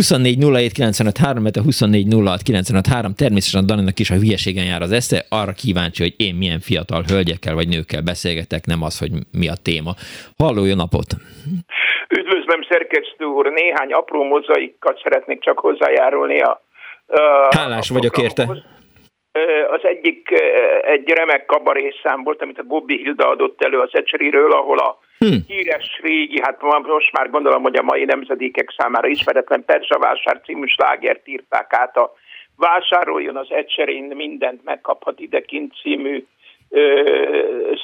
24 07 95 3, mert a 24 06 95 3, természetesen Daninak is a hülyeségen jár az esze, arra kíváncsi, hogy én milyen fiatal hölgyekkel vagy nőkkel beszélgetek, nem az, hogy mi a téma. Halló, jó napot! Üdvözlöm, szerkesztő úr, néhány apró mozaikat szeretnék csak hozzájárulni a... a Hálás a vagyok érte. Az egyik egy remek kabarészám volt, amit a Bobby Hilda adott elő az Ecseriről, ahol a Hmm. Híres régi, hát most már gondolom, hogy a mai nemzedékek számára ismeretlen Perzsa vásár című slágert írták át a Vásároljon az Ecserén, mindent megkaphat idekint című ö,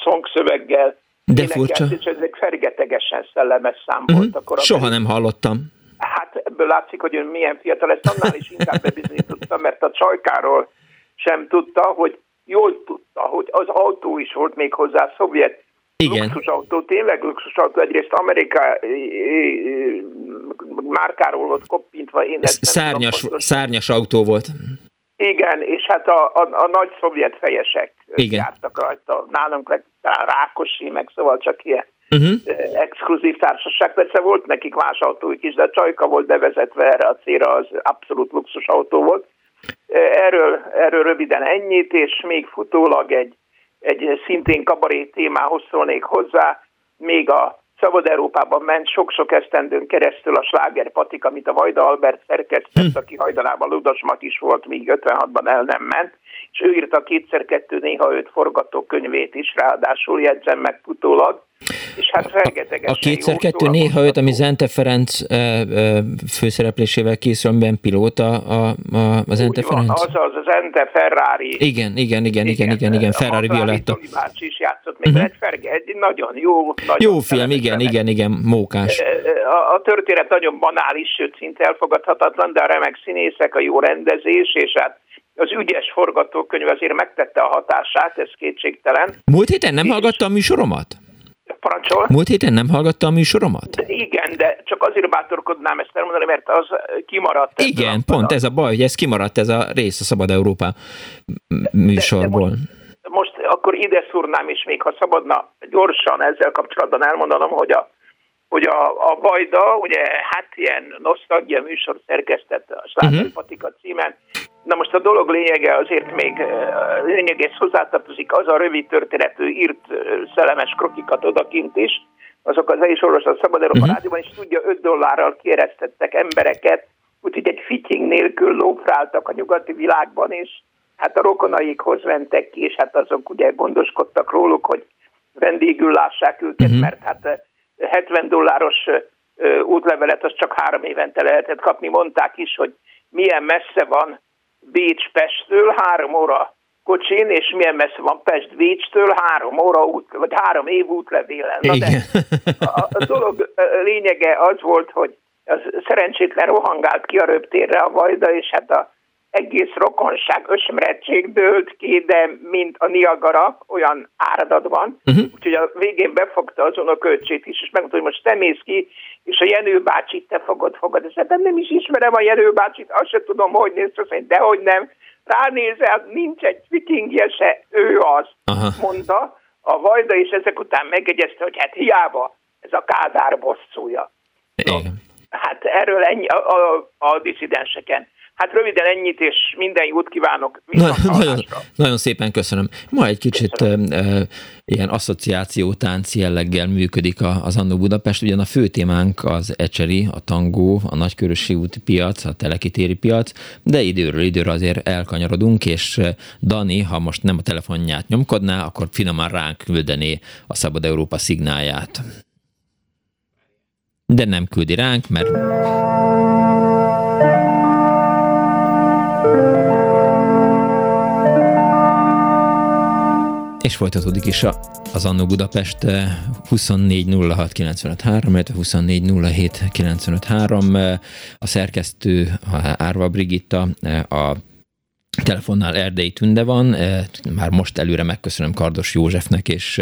szongszöveggel. De furcsa. És ezek fergetegesen szellemes szám volt. Akkor Soha nem hallottam. Hát ebből látszik, hogy ön milyen fiatal, ezt annál is inkább bebizonyítottam, mert a csajkáról sem tudta, hogy jól tudta, hogy az autó is volt még hozzá szovjet igen. luxusautó, tényleg luxusautó, egyrészt Amerika márkáról volt koppintva. Én szárnyas, szárnyas autó volt. Igen, és hát a, a, a nagy szovjet fejesek Igen. jártak rajta. Nálunk Rákosi, meg szóval csak ilyen uh-huh. exkluzív társaság. Persze volt nekik más autóik is, de a Csajka volt bevezetve erre a célra, az abszolút luxus autó volt. Erről, erről röviden ennyit, és még futólag egy egy szintén kabaré témához szólnék hozzá, még a Szabad Európában ment sok-sok esztendőn keresztül a Sláger Patik, amit a Vajda Albert szerkesztett, hm. aki hajdanában Ludasmak is volt, míg 56-ban el nem ment, és ő írta kétszer-kettő, néha öt forgatókönyvét is, ráadásul jegyzem meg futólag, és hát A kétszer kettő néha öt, ami Zente Ferenc főszereplésével készül, amiben pilóta a, a, a Zente Ferenc? Az az, az Zente Ferrari. Igen, igen, igen, igen, igen, igen, Ferrari Violetta. A is játszott még uh-huh. egy, ferge, egy nagyon jó. Nagyon jó film, igen, igen, igen, mókás. A, a történet nagyon banális, sőt szinte elfogadhatatlan, de a remek színészek, a jó rendezés, és hát az ügyes forgatókönyv azért megtette a hatását, ez kétségtelen. Múlt héten nem hallgatta a műsoromat? Parancsol? Múlt héten nem hallgatta a műsoromat? De igen, de csak azért bátorkodnám ezt elmondani, mert az kimaradt. Igen, a pont ez a baj, hogy ez kimaradt ez a rész a Szabad Európa műsorból. De, de most, most akkor ide szúrnám is még, ha szabadna gyorsan ezzel kapcsolatban elmondanom, hogy a hogy a, a Vajda, ugye hát ilyen nosztalgia műsor szerkesztett a Slágerpatika uh-huh. címen. Na most a dolog lényege azért még lényegész hozzátartozik az a rövid történetű írt szellemes krokikat odakint is, azok az is olvas a Szabad Európa uh-huh. Rádióban, és tudja 5 dollárral kieresztettek embereket, úgyhogy egy fitting nélkül lófráltak a nyugati világban, és hát a rokonaikhoz mentek ki, és hát azok ugye gondoskodtak róluk, hogy vendégül lássák őket, uh-huh. mert hát 70 dolláros útlevelet az csak három évente lehetett kapni. Mondták is, hogy milyen messze van Bécs Pesttől, három óra kocsin, és milyen messze van Pest Bécstől, három óra út, vagy három év útlevélen. Na de a, a dolog lényege az volt, hogy az szerencsétlen rohangált ki a röptérre a Vajda, és hát a egész rokonság ösmeretség dőlt ki, de mint a Niagara, olyan áradat van. Uh-huh. Úgyhogy a végén befogta az unoköcsét is, és megmondta, hogy most te mész ki, és a Jenő bácsit te fogod fogad. És hát nem is ismerem a Jenő bácsit, azt sem tudom, hogy néz ki, de hogy nem. Ránézel, nincs egy vikingje se, ő az, uh-huh. mondta. A Vajda is ezek után megegyezte, hogy hát hiába ez a Kádár bosszúja. No, hát erről ennyi a, a, a diszidenseken. Hát röviden ennyit, és minden jót kívánok. Na, nagyon, nagyon szépen köszönöm. Ma egy kicsit e, ilyen asszociációtánc jelleggel működik az Annó Budapest. Ugyan a fő témánk az Ecseri, a tangó, a Nagykörösi úti piac, a telekitéri piac, de időről időre azért elkanyarodunk, és Dani, ha most nem a telefonját nyomkodná, akkor finoman ránk küldené a Szabad Európa szignálját. De nem küldi ránk, mert És folytatódik is a, az Annó Budapest 2406953, illetve 2407953. A szerkesztő Árva Brigitta, a Telefonnál Erdei Tünde van, már most előre megköszönöm Kardos Józsefnek és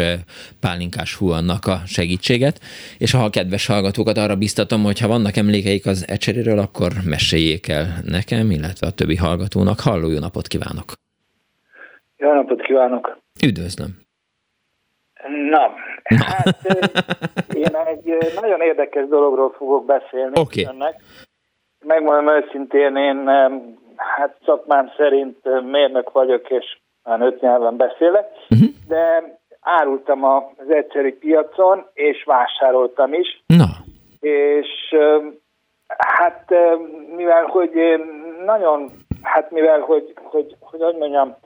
Pálinkás Huannak a segítséget, és ha a kedves hallgatókat arra biztatom, hogy ha vannak emlékeik az ecseréről, akkor meséljék el nekem, illetve a többi hallgatónak. Halló, jó napot kívánok! Jó napot kívánok! Üdvözlöm! Na, hát én egy nagyon érdekes dologról fogok beszélni okay. önnek. Megmondom őszintén, én hát szakmám szerint mérnök vagyok, és már öt nyelven beszélek, uh-huh. de árultam az egyszeri piacon, és vásároltam is. Na. És hát mivel, hogy nagyon, hát mivel, hogy, hogy, hogy, hogy mondjam,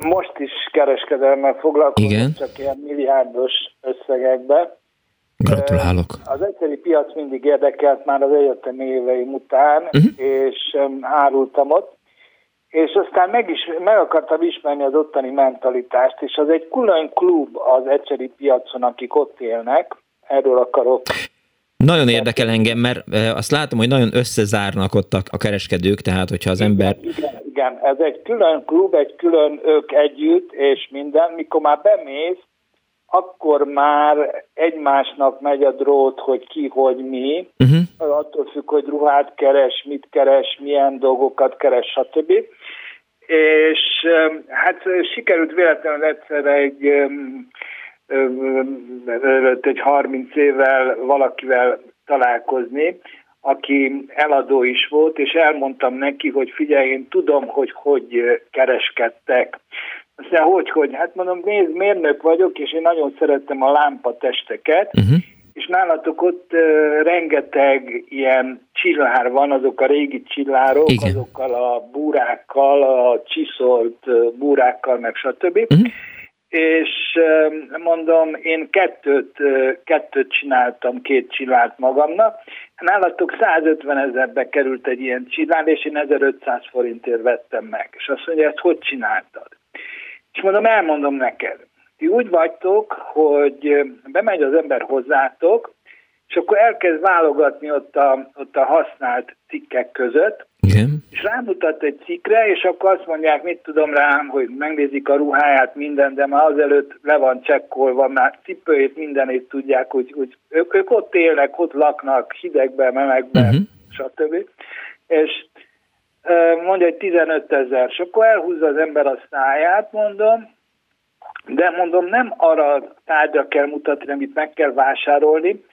most is kereskedelemmel foglalkozom, Igen. csak ilyen milliárdos összegekbe. Gratulálok. Az egyszeri piac mindig érdekelt már az egyetemi éveim után, uh-huh. és árultam ott, és aztán meg, is, meg akartam ismerni az ottani mentalitást, és az egy külön klub az egyszeri piacon, akik ott élnek, erről akarok nagyon érdekel engem, mert azt látom, hogy nagyon összezárnak ott a, a kereskedők, tehát hogyha az ember... Igen, igen, ez egy külön klub, egy külön ők együtt, és minden. Mikor már bemész, akkor már egymásnak megy a drót, hogy ki, hogy mi. Uh-huh. Attól függ, hogy ruhát keres, mit keres, milyen dolgokat keres, stb. És hát sikerült véletlenül egyszer egy előtt egy 30 évvel valakivel találkozni, aki eladó is volt, és elmondtam neki, hogy figyelj, én tudom, hogy hogy kereskedtek. Azt mondja, hogy, hogy? Hát mondom, nézd, mérnök vagyok, és én nagyon szerettem a lámpatesteket, uh-huh. és nálatok ott uh, rengeteg ilyen csillár van, azok a régi csillárok, Igen. azokkal a búrákkal, a csiszolt búrákkal, meg stb. Uh-huh és mondom, én kettőt, kettőt csináltam, két csillárt magamnak. Nálatok 150 ezerbe került egy ilyen csillár, és én 1500 forintért vettem meg. És azt mondja, ezt hogy csináltad? És mondom, elmondom neked. Ti úgy vagytok, hogy bemegy az ember hozzátok, és akkor elkezd válogatni ott a, ott a használt cikkek között, Igen. És rámutat egy cikkre, és akkor azt mondják, mit tudom rám, hogy megnézik a ruháját, minden, de már azelőtt le van csekkolva, már cipőjét, mindenét tudják, hogy, hogy ők, ők ott élnek, ott laknak, hidegben, memekben, uh-huh. stb. És mondja, hogy 15 ezer, és akkor elhúzza az ember a száját, mondom, de mondom, nem arra tárgyra kell mutatni, amit meg kell vásárolni,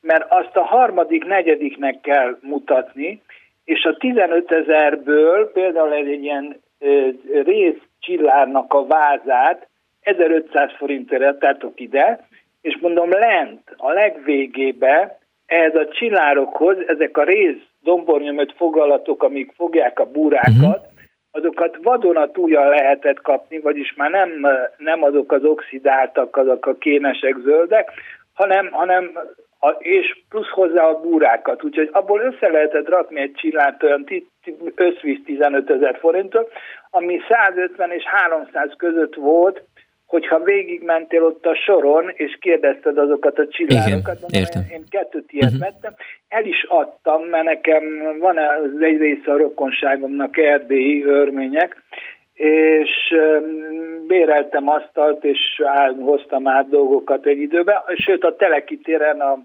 mert azt a harmadik, negyediknek kell mutatni, és a 15 ezerből például egy ilyen rész csillárnak a vázát 1500 forintért adtátok ide, és mondom lent, a legvégébe, ehhez a csillárokhoz, ezek a rész dombornyomött fogalatok, amik fogják a búrákat, uh-huh. azokat vadonatújan lehetett kapni, vagyis már nem, nem azok az oxidáltak, azok a kénesek zöldek, hanem, hanem a, és plusz hozzá a búrákat. Úgyhogy abból össze lehetett rakni egy csillát olyan összvíz 15 ezer forintot, ami 150 és 300 között volt, hogyha végigmentél ott a soron, és kérdezted azokat a csillárokat, Igen, értem. én kettőt ilyet uh-huh. vettem, el is adtam, mert nekem van az egy része a rokonságomnak erdélyi örmények, és béreltem asztalt, és hoztam át dolgokat egy időben, sőt a Telekitéren a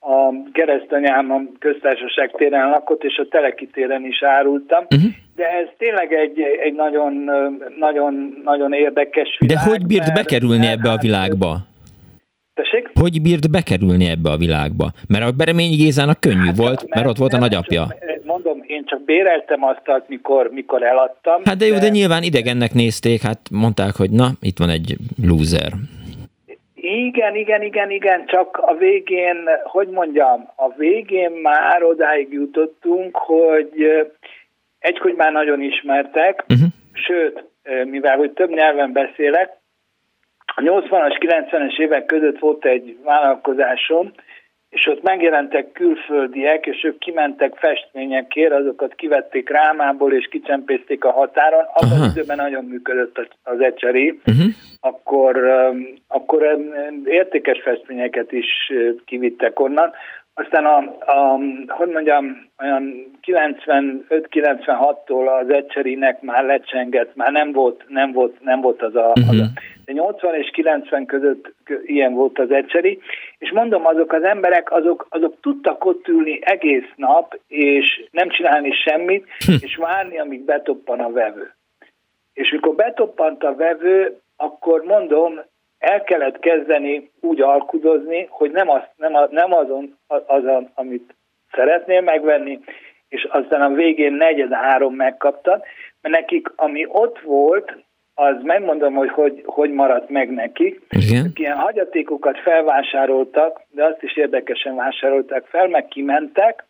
a keresztanyám a köztársaság téren lakott, és a Teleki téren is árultam. Uh-huh. De ez tényleg egy, egy nagyon, nagyon, nagyon érdekes világ. De hogy bírt bekerülni ebbe a világba? Tessék? Hogy bírt bekerülni ebbe a világba? Mert a Bereményi Gézának könnyű hát, volt, mert, mert ott volt a nagyapja. Mondom, én csak béreltem azt, mikor, mikor eladtam. Hát de jó, de, de nyilván idegennek nézték, hát mondták, hogy na, itt van egy loser. Igen, igen, igen, igen, csak a végén, hogy mondjam, a végén már odáig jutottunk, hogy egy, hogy már nagyon ismertek, uh-huh. sőt, mivel hogy több nyelven beszélek, a 80-as, 90-es évek között volt egy vállalkozásom, és ott megjelentek külföldiek, és ők kimentek festményekért, azokat kivették rámából, és kicsempészték a határon. Abban az időben nagyon működött az ecseri, uh-huh. akkor, akkor értékes festményeket is kivittek onnan. Aztán a, a hogy mondjam, olyan 95-96-tól az ecserinek már lecsengett, már nem volt, nem volt, nem volt az a, uh-huh. az a mhm. de 80 és 90 között ilyen volt az ecseri, és mondom, azok az emberek, azok, azok tudtak ott ülni egész nap, és nem csinálni semmit, hm. és várni, amíg betoppan a vevő. És mikor betoppant a vevő, akkor mondom, el kellett kezdeni úgy alkudozni, hogy nem, az, nem, a, nem azon, azon, amit szeretnél megvenni, és aztán a végén negyed három megkaptad, mert nekik, ami ott volt, az megmondom, hogy hogy, hogy maradt meg nekik. Igen. Ilyen hagyatékokat felvásároltak, de azt is érdekesen vásárolták fel, meg kimentek,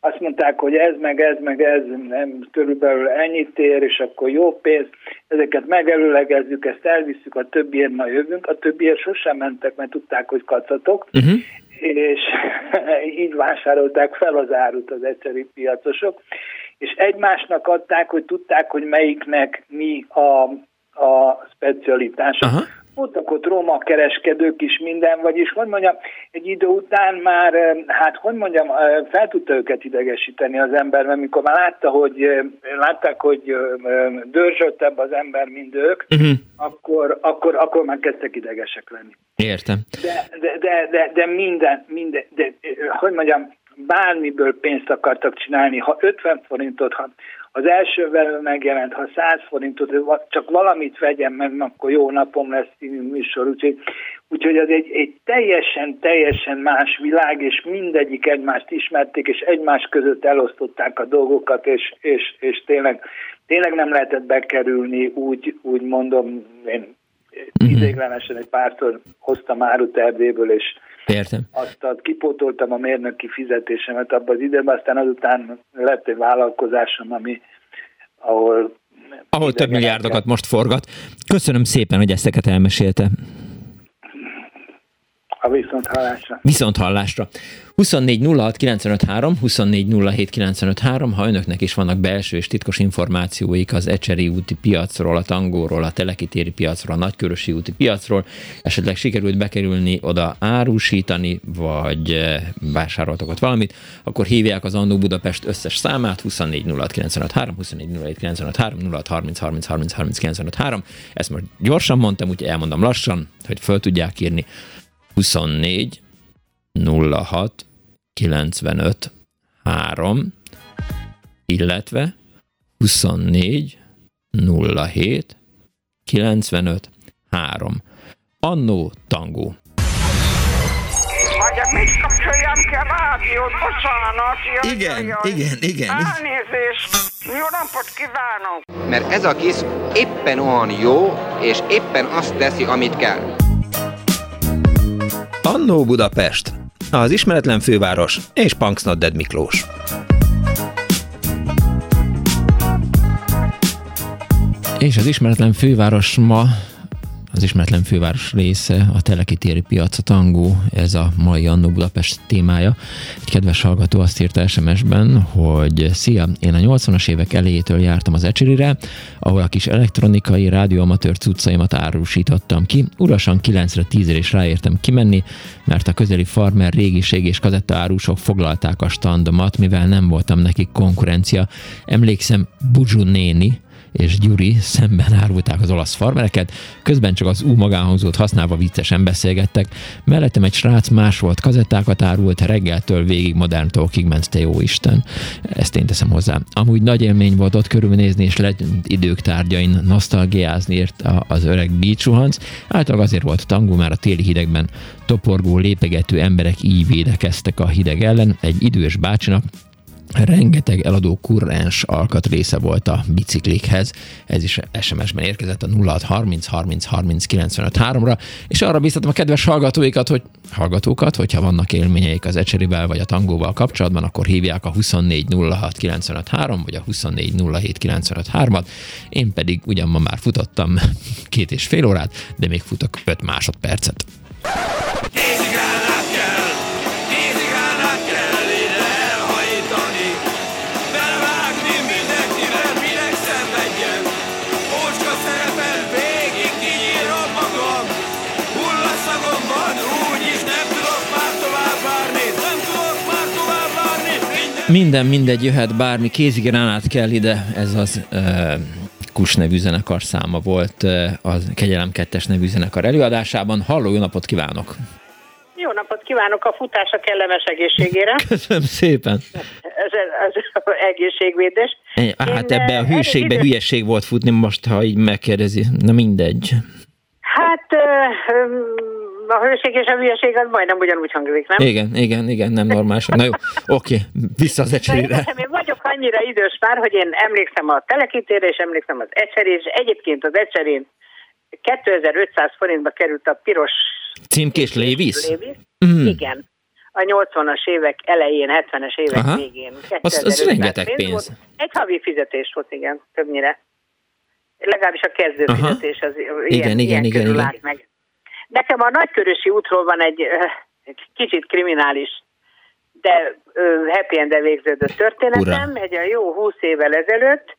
azt mondták, hogy ez meg ez meg ez nem, körülbelül ennyit ér, és akkor jó pénz, ezeket megelőlegezzük, ezt elviszük, a többiért ma jövünk, a többiért sosem mentek, mert tudták, hogy kacatok, uh-huh. és <laughs> így vásárolták fel az árut az egyszerű piacosok, és egymásnak adták, hogy tudták, hogy melyiknek mi a, a specialitása. Uh-huh voltak ott roma kereskedők is minden, vagyis hogy mondjam, egy idő után már, hát hogy mondjam, fel tudta őket idegesíteni az ember, mert mikor már látta, hogy látták, hogy dörzsöttebb az ember, mint ők, uh-huh. akkor, akkor, akkor már kezdtek idegesek lenni. Értem. De, de, de, de, de minden, minden, de, hogy mondjam, bármiből pénzt akartak csinálni, ha 50 forintot, ha az elsővel megjelent, ha 100 forintot, csak valamit vegyem meg, akkor jó napom lesz című műsor. Úgyhogy, úgyhogy az egy, egy teljesen, teljesen más világ, és mindegyik egymást ismerték, és egymás között elosztották a dolgokat, és, és, és tényleg, tényleg nem lehetett bekerülni, úgy, úgy mondom, én mhm. idéglenesen egy pártól hoztam árut Erdélyből, és Értem. Azt kipótoltam a mérnöki fizetésemet abban az időben, aztán azután lett egy vállalkozásom, ami, ahol ahol több milliárdokat most forgat. Köszönöm szépen, hogy ezteket elmesélte. A viszont hallásra. Viszont hallásra. 24 06 953, 24 07 953, ha önöknek is vannak belső és titkos információik az Ecseri úti piacról, a Tangóról, a Telekitéri piacról, a Nagykörösi úti piacról, esetleg sikerült bekerülni oda árusítani, vagy eh, vásároltak ott valamit, akkor hívják az Annó Budapest összes számát, 24 06 953, 24 07 953, 06 30 30 30 30 953. Ezt most gyorsan mondtam, úgyhogy elmondom lassan, hogy föl tudják írni. 24 06 95 3, illetve 24 07 95 3. Annó tangó. Vagy mit kapcsoljam ki a rádiót? Bocsánat. Jaj, igen, jaj. igen, igen. Elnézést. Jó napot kívánok. Mert ez a kis éppen olyan jó, és éppen azt teszi, amit kell. Annó Budapest, az ismeretlen főváros és Punksnodded Miklós. És az ismeretlen főváros ma az ismeretlen főváros része, a Telekitéri piac, a tangó, ez a mai Annó Budapest témája. Egy kedves hallgató azt írta SMS-ben, hogy szia, én a 80-as évek elejétől jártam az Ecsirire, ahol a kis elektronikai, rádióamatőr cuccaimat árusítottam ki. Urasan 9-re 10 is ráértem kimenni, mert a közeli farmer régiség és kazetta árusok foglalták a standomat, mivel nem voltam nekik konkurencia. Emlékszem, Buzsu néni, és Gyuri szemben árulták az olasz farmereket, közben csak az U magánhangzót használva viccesen beszélgettek. Mellettem egy srác más volt, kazettákat árult, reggeltől végig modern talkig ment, te jó Isten. Ezt én teszem hozzá. Amúgy nagy élmény volt ott körülnézni és le idők tárgyain nosztalgiázni ért az öreg bícsuhanc. Általában azért volt tangó, már a téli hidegben toporgó, lépegető emberek így védekeztek a hideg ellen. Egy idős bácsinak rengeteg eladó kurrens alkatrésze volt a biciklikhez, ez is SMS-ben érkezett a 0630 30 30 95 3-ra, és arra biztatom a kedves hallgatóikat, hogy hallgatókat, hogyha vannak élményeik az ecserivel vagy a tangóval kapcsolatban, akkor hívják a 24 06 95 3 vagy a 24 07 95 3-at. Én pedig ugyan ma már futottam két és fél órát, de még futok 5 másodpercet. Minden, mindegy, jöhet bármi, kézigránát kell ide, ez az uh, Kus nevű zenekar száma volt uh, a Kegyelem 2 nevű zenekar előadásában. Halló, jó napot kívánok! Jó napot kívánok a futása kellemes egészségére. <laughs> Köszönöm szépen. Ez, ez egészségvédés. Hát Én, ebbe a hűségbe idő... hülyeség volt futni most, ha így megkérdezi. Na mindegy. Hát a hőség és a hülyeség az majdnem ugyanúgy hangzik, nem? Igen, igen, igen, nem normális. Na jó, oké, vissza az ecserére. Én vagyok annyira idős már, hogy én emlékszem a telekítére, és emlékszem az ecserére, és egyébként az ecserén 2500 forintba került a piros Címkés Lévis? Lévis. Mm. Igen. A 80-as évek elején, 70-es évek Aha. végén. Az, az rengeteg pénz. Volt. Egy havi fizetés volt, igen, többnyire. Legalábbis a kezdő Aha. fizetés az igen, ilyen, igen, ilyen igen, igen. meg. Nekem a Nagykörösi útról van egy, kicsit kriminális, de happy end végződött történetem. Ura. Egy a jó húsz évvel ezelőtt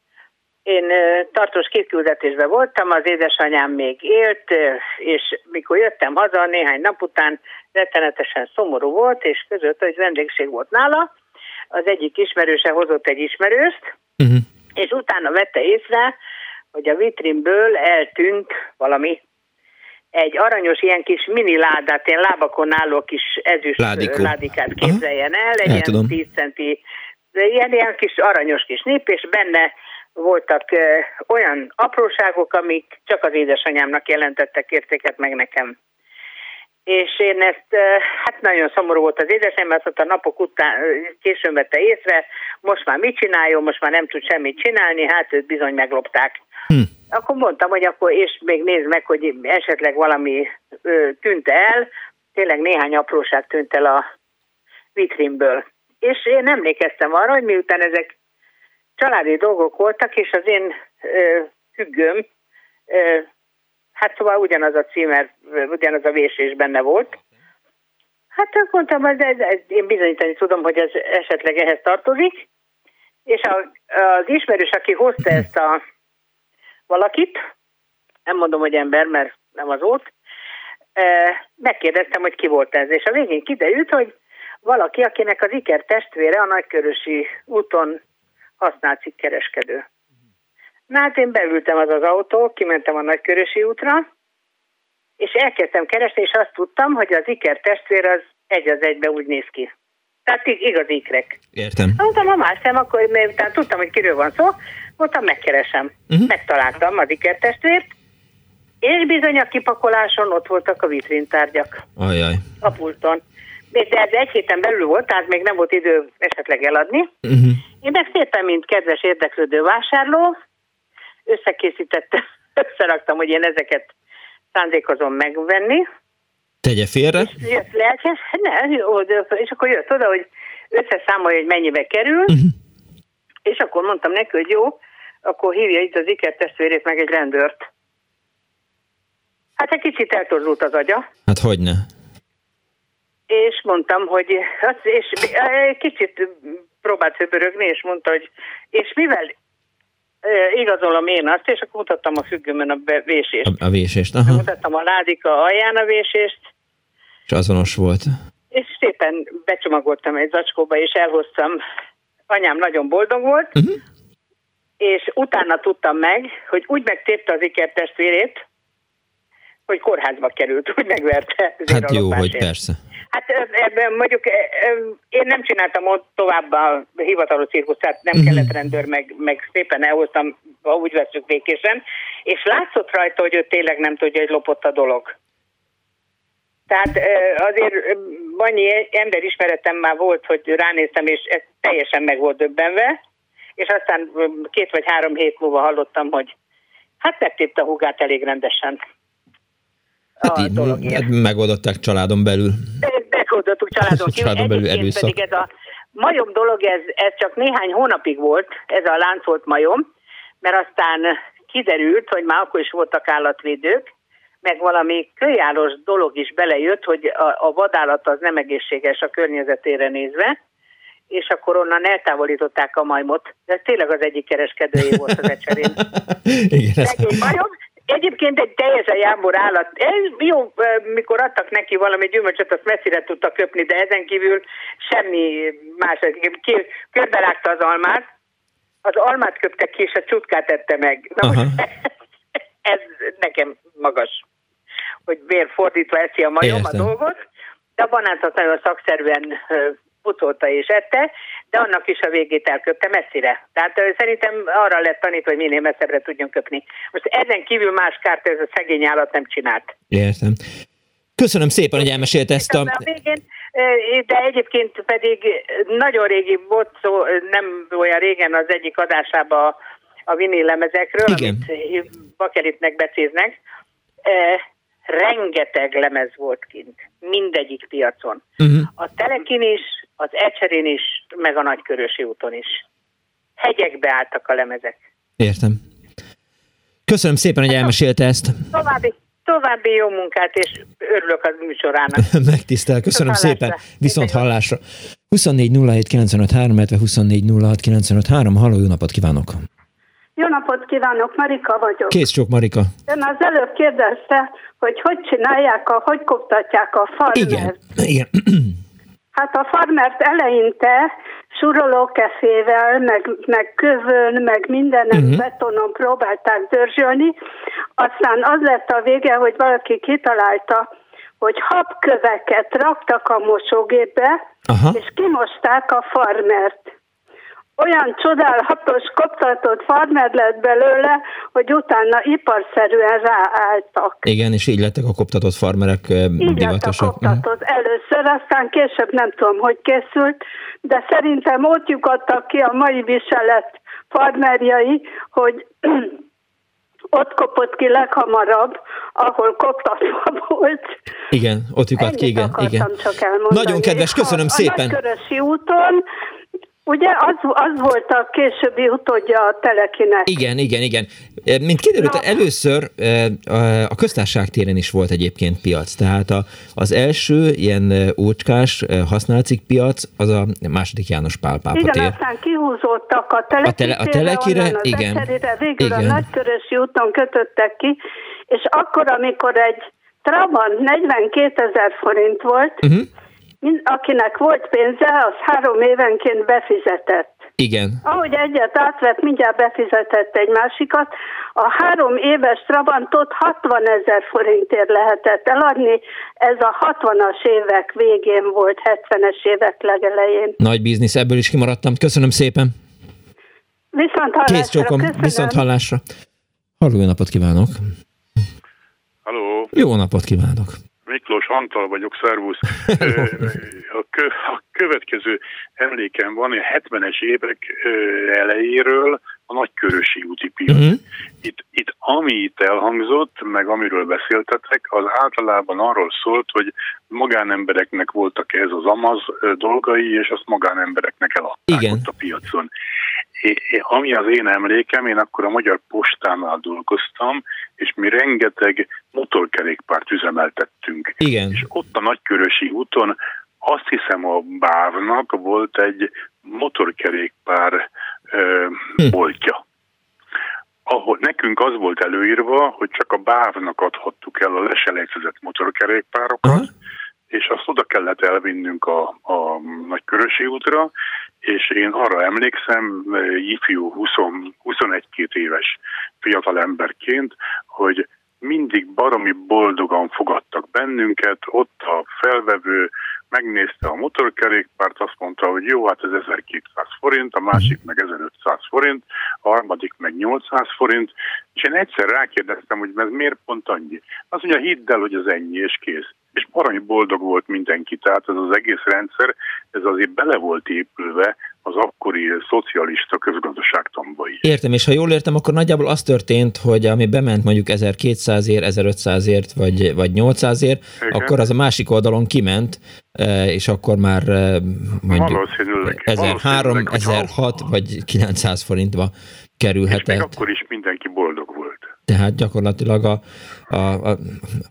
én tartós kiküldetésben voltam, az édesanyám még élt, és mikor jöttem haza, néhány nap után rettenetesen szomorú volt, és között, hogy vendégség volt nála, az egyik ismerőse hozott egy ismerőst, uh-huh. és utána vette észre, hogy a vitrinből eltűnt valami egy aranyos ilyen kis mini ládát, ilyen lábakon álló kis ezüst Ládikó. ládikát képzeljen el, egy ilyen tudom. 10 centi, ilyen, ilyen kis aranyos kis nép, és benne voltak olyan apróságok, amik csak az édesanyámnak jelentettek értéket, meg nekem. És én ezt, ö, hát nagyon szomorú volt az édesanyám, mert ott a napok után későn vette észre, most már mit csináljon, most már nem tud semmit csinálni, hát őt bizony meglopták. Hm. Akkor mondtam, hogy akkor és még nézd meg, hogy esetleg valami ö, tűnt el, tényleg néhány apróság tűnt el a vitrinből. És én emlékeztem arra, hogy miután ezek családi dolgok voltak, és az én ö, függőm, ö, hát szóval ugyanaz a címer, ugyanaz a vésés benne volt. Hát akkor mondtam, hogy ez, ez, én bizonyítani tudom, hogy ez esetleg ehhez tartozik, és a, az ismerős, aki hozta ezt a valakit, nem mondom, hogy ember, mert nem az volt, megkérdeztem, hogy ki volt ez, és a végén kiderült, hogy valaki, akinek az Iker testvére a Nagykörösi úton használt cikkereskedő. Na hát én beültem az az autó, kimentem a Nagykörösi útra, és elkezdtem keresni, és azt tudtam, hogy az Iker testvér az egy az egybe úgy néz ki. Tehát igaz ikrek. Értem. Mondtam, ha más szem, akkor miután tudtam, hogy kiről van szó, mondtam, megkeresem. Uh-huh. Megtaláltam az ikertestvért, És bizony a kipakoláson ott voltak a vitrintárgyak. Ajaj. A pulton. De ez egy héten belül volt, tehát még nem volt idő esetleg eladni. Uh-huh. Én meg szépen, mint kedves érdeklődő vásárló, összekészítettem, <laughs> összeraktam, hogy én ezeket szándékozom megvenni. Tegye félre. És jött lelkes, ne, és akkor jött oda, hogy összeszámolja, hogy mennyibe kerül, uh-huh. és akkor mondtam neki, hogy jó, akkor hívja itt az Iker testvérét, meg egy rendőrt. Hát egy kicsit eltorzult az agya. Hát hogyne. És mondtam, hogy és kicsit próbált höbörögni, és mondta, hogy és mivel igazolom én azt, és akkor mutattam a függőmön a vésést. A, a vésést, aha. Mutattam a ládika alján a vésést. És azonos volt. És szépen becsomagoltam egy zacskóba, és elhoztam. Anyám nagyon boldog volt, uh-huh. és utána tudtam meg, hogy úgy megtépte az ikertestvérét, hogy kórházba került, úgy megverte. Hát jó, hogy persze. Hát ebben mondjuk én nem csináltam ott tovább a hivatalos cirkusz, tehát nem uh-huh. kellett rendőr, meg, meg szépen elhoztam, ha úgy veszük békésen, és látszott rajta, hogy ő tényleg nem tudja, hogy lopott a dolog. Tehát azért annyi ember ismeretem már volt, hogy ránéztem, és ez teljesen meg volt döbbenve, és aztán két vagy három hét múlva hallottam, hogy hát megtépte a hugát elég rendesen. Hát így, megoldották családon belül. Megoldottuk családon, családon belül erőszak. pedig ez a majom dolog, ez, ez csak néhány hónapig volt, ez a láncolt majom, mert aztán kiderült, hogy már akkor is voltak állatvédők, meg valami kölyálos dolog is belejött, hogy a, a vadállat az nem egészséges a környezetére nézve, és akkor onnan eltávolították a majmot. De ez tényleg az egyik kereskedője volt az ecserén. <laughs> Igen, ez... majom, Egyébként egy teljesen jámbor állat. Ez jó, mikor adtak neki valami gyümölcsöt, azt messzire tudta köpni, de ezen kívül semmi más. Körbelágta az almát, az almát köpte ki, és a csutkát tette meg. Na most, <laughs> ez nekem magas, hogy miért fordítva eszi a majom Értem. a dolgot, de a banátot nagyon szakszerűen pucolta és ette, de annak is a végét elköpte messzire. Tehát szerintem arra lett tanítva, hogy minél messzebbre tudjon köpni. Most ezen kívül más kárt ez a szegény állat nem csinált. Értem. Köszönöm szépen, hogy elmesélt ezt a... a végén, de egyébként pedig nagyon régi volt szó, nem olyan régen az egyik adásában a vinil lemezekről, Igen. amit bakelitnek becéznek rengeteg lemez volt kint, mindegyik piacon. Uh-huh. A Telekin is, az Ecserén is, meg a Nagykörösi úton is. Hegyekbe álltak a lemezek. Értem. Köszönöm szépen, hogy elmesélte ezt. További, további jó munkát, és örülök az műsorának. <laughs> Megtisztel, köszönöm szépen. Viszont hallásra. 24 07 95 3, 24 06 95 3. Halló, jó napot kívánok! Jó napot kívánok, Marika vagyok. Kész csak, Marika. Ön az előbb kérdezte, hogy hogy csinálják, a, hogy koptatják a farmert. Igen, igen. <clears throat> Hát a farmert eleinte surolókeszével, meg, meg kövön, meg minden uh-huh. betonon próbálták dörzsölni, aztán az lett a vége, hogy valaki kitalálta, hogy habköveket raktak a mosógépbe, Aha. és kimosták a farmert olyan csodálatos koptatott farmer lett belőle, hogy utána iparszerűen ráálltak. Igen, és így lettek a koptatott farmerek így divatosak. Így a koptatott uh-huh. először, aztán később nem tudom, hogy készült, de szerintem ott lyukadtak ki a mai viselet farmerjai, hogy <clears throat> ott kopott ki leghamarabb, ahol koptatva <laughs> volt. Igen, ott lyukadt ki, igen. igen. Csak elmondani. Nagyon kedves, köszönöm a, szépen. A úton Ugye az, az volt a későbbi utódja a Telekinek. Igen, igen, igen. Mint kiderült, Na. először a köztársaság téren is volt egyébként piac. Tehát a, az első ilyen ócskás használcik piac, az a második János Pál pápa Igen, tér. aztán kihúzódtak a telekire, a, tele, a telekire igen. Eszerire, végül igen. a Nagykörösi úton kötöttek ki, és akkor, amikor egy Trabant 42 ezer forint volt, uh-huh akinek volt pénze, az három évenként befizetett. Igen. Ahogy egyet átvett, mindjárt befizetett egy másikat. A három éves Trabantot 60 ezer forintért lehetett eladni. Ez a 60-as évek végén volt, 70-es évek legelején. Nagy biznisz, ebből is kimaradtam. Köszönöm szépen. Viszont hallásra. Kész csókom, viszont hallásra. Halló, napot kívánok! Halló. Jó napot kívánok. Miklós Antal vagyok, szervusz. a, kö, a következő emlékem van a 70-es évek elejéről a Nagykörösi úti piac. Uh-huh. Itt, itt ami itt elhangzott, meg amiről beszéltetek, az általában arról szólt, hogy magánembereknek voltak ez az amaz dolgai, és azt magánembereknek eladták Igen. ott a piacon. É, ami az én emlékem, én akkor a Magyar Postánál dolgoztam, és mi rengeteg motorkerékpárt üzemeltettünk. Igen. És ott a Nagykörösi úton azt hiszem a bávnak volt egy motorkerékpár ö, hm. boltja. Ahol nekünk az volt előírva, hogy csak a bávnak adhattuk el a leselejtezett motorkerékpárokat, uh-huh. És azt oda kellett elvinnünk a, a Nagykörösi útra, és én arra emlékszem, ifjú 20, 21-2 éves fiatal emberként, hogy mindig baromi boldogan fogadtak bennünket, ott a felvevő megnézte a motorkerékpárt, azt mondta, hogy jó, hát ez 1200 forint, a másik meg 1500 forint, a harmadik meg 800 forint, és én egyszer rákérdeztem, hogy ez miért pont annyi. Azt mondja, hidd el, hogy az ennyi, és kész. És baromi boldog volt mindenki, tehát ez az egész rendszer, ez azért bele volt épülve az akkori szocialista közgazdaságtamba is. Értem, és ha jól értem, akkor nagyjából az történt, hogy ami bement mondjuk 1200 ért, 1500 ért, vagy, vagy 800 ért, Igen. akkor az a másik oldalon kiment, e, és akkor már e, mondjuk valószínűleg, 1003, 1006 vagy 900 forintba kerülhetett. És még akkor is mindenki boldog. Tehát gyakorlatilag, a, a, a,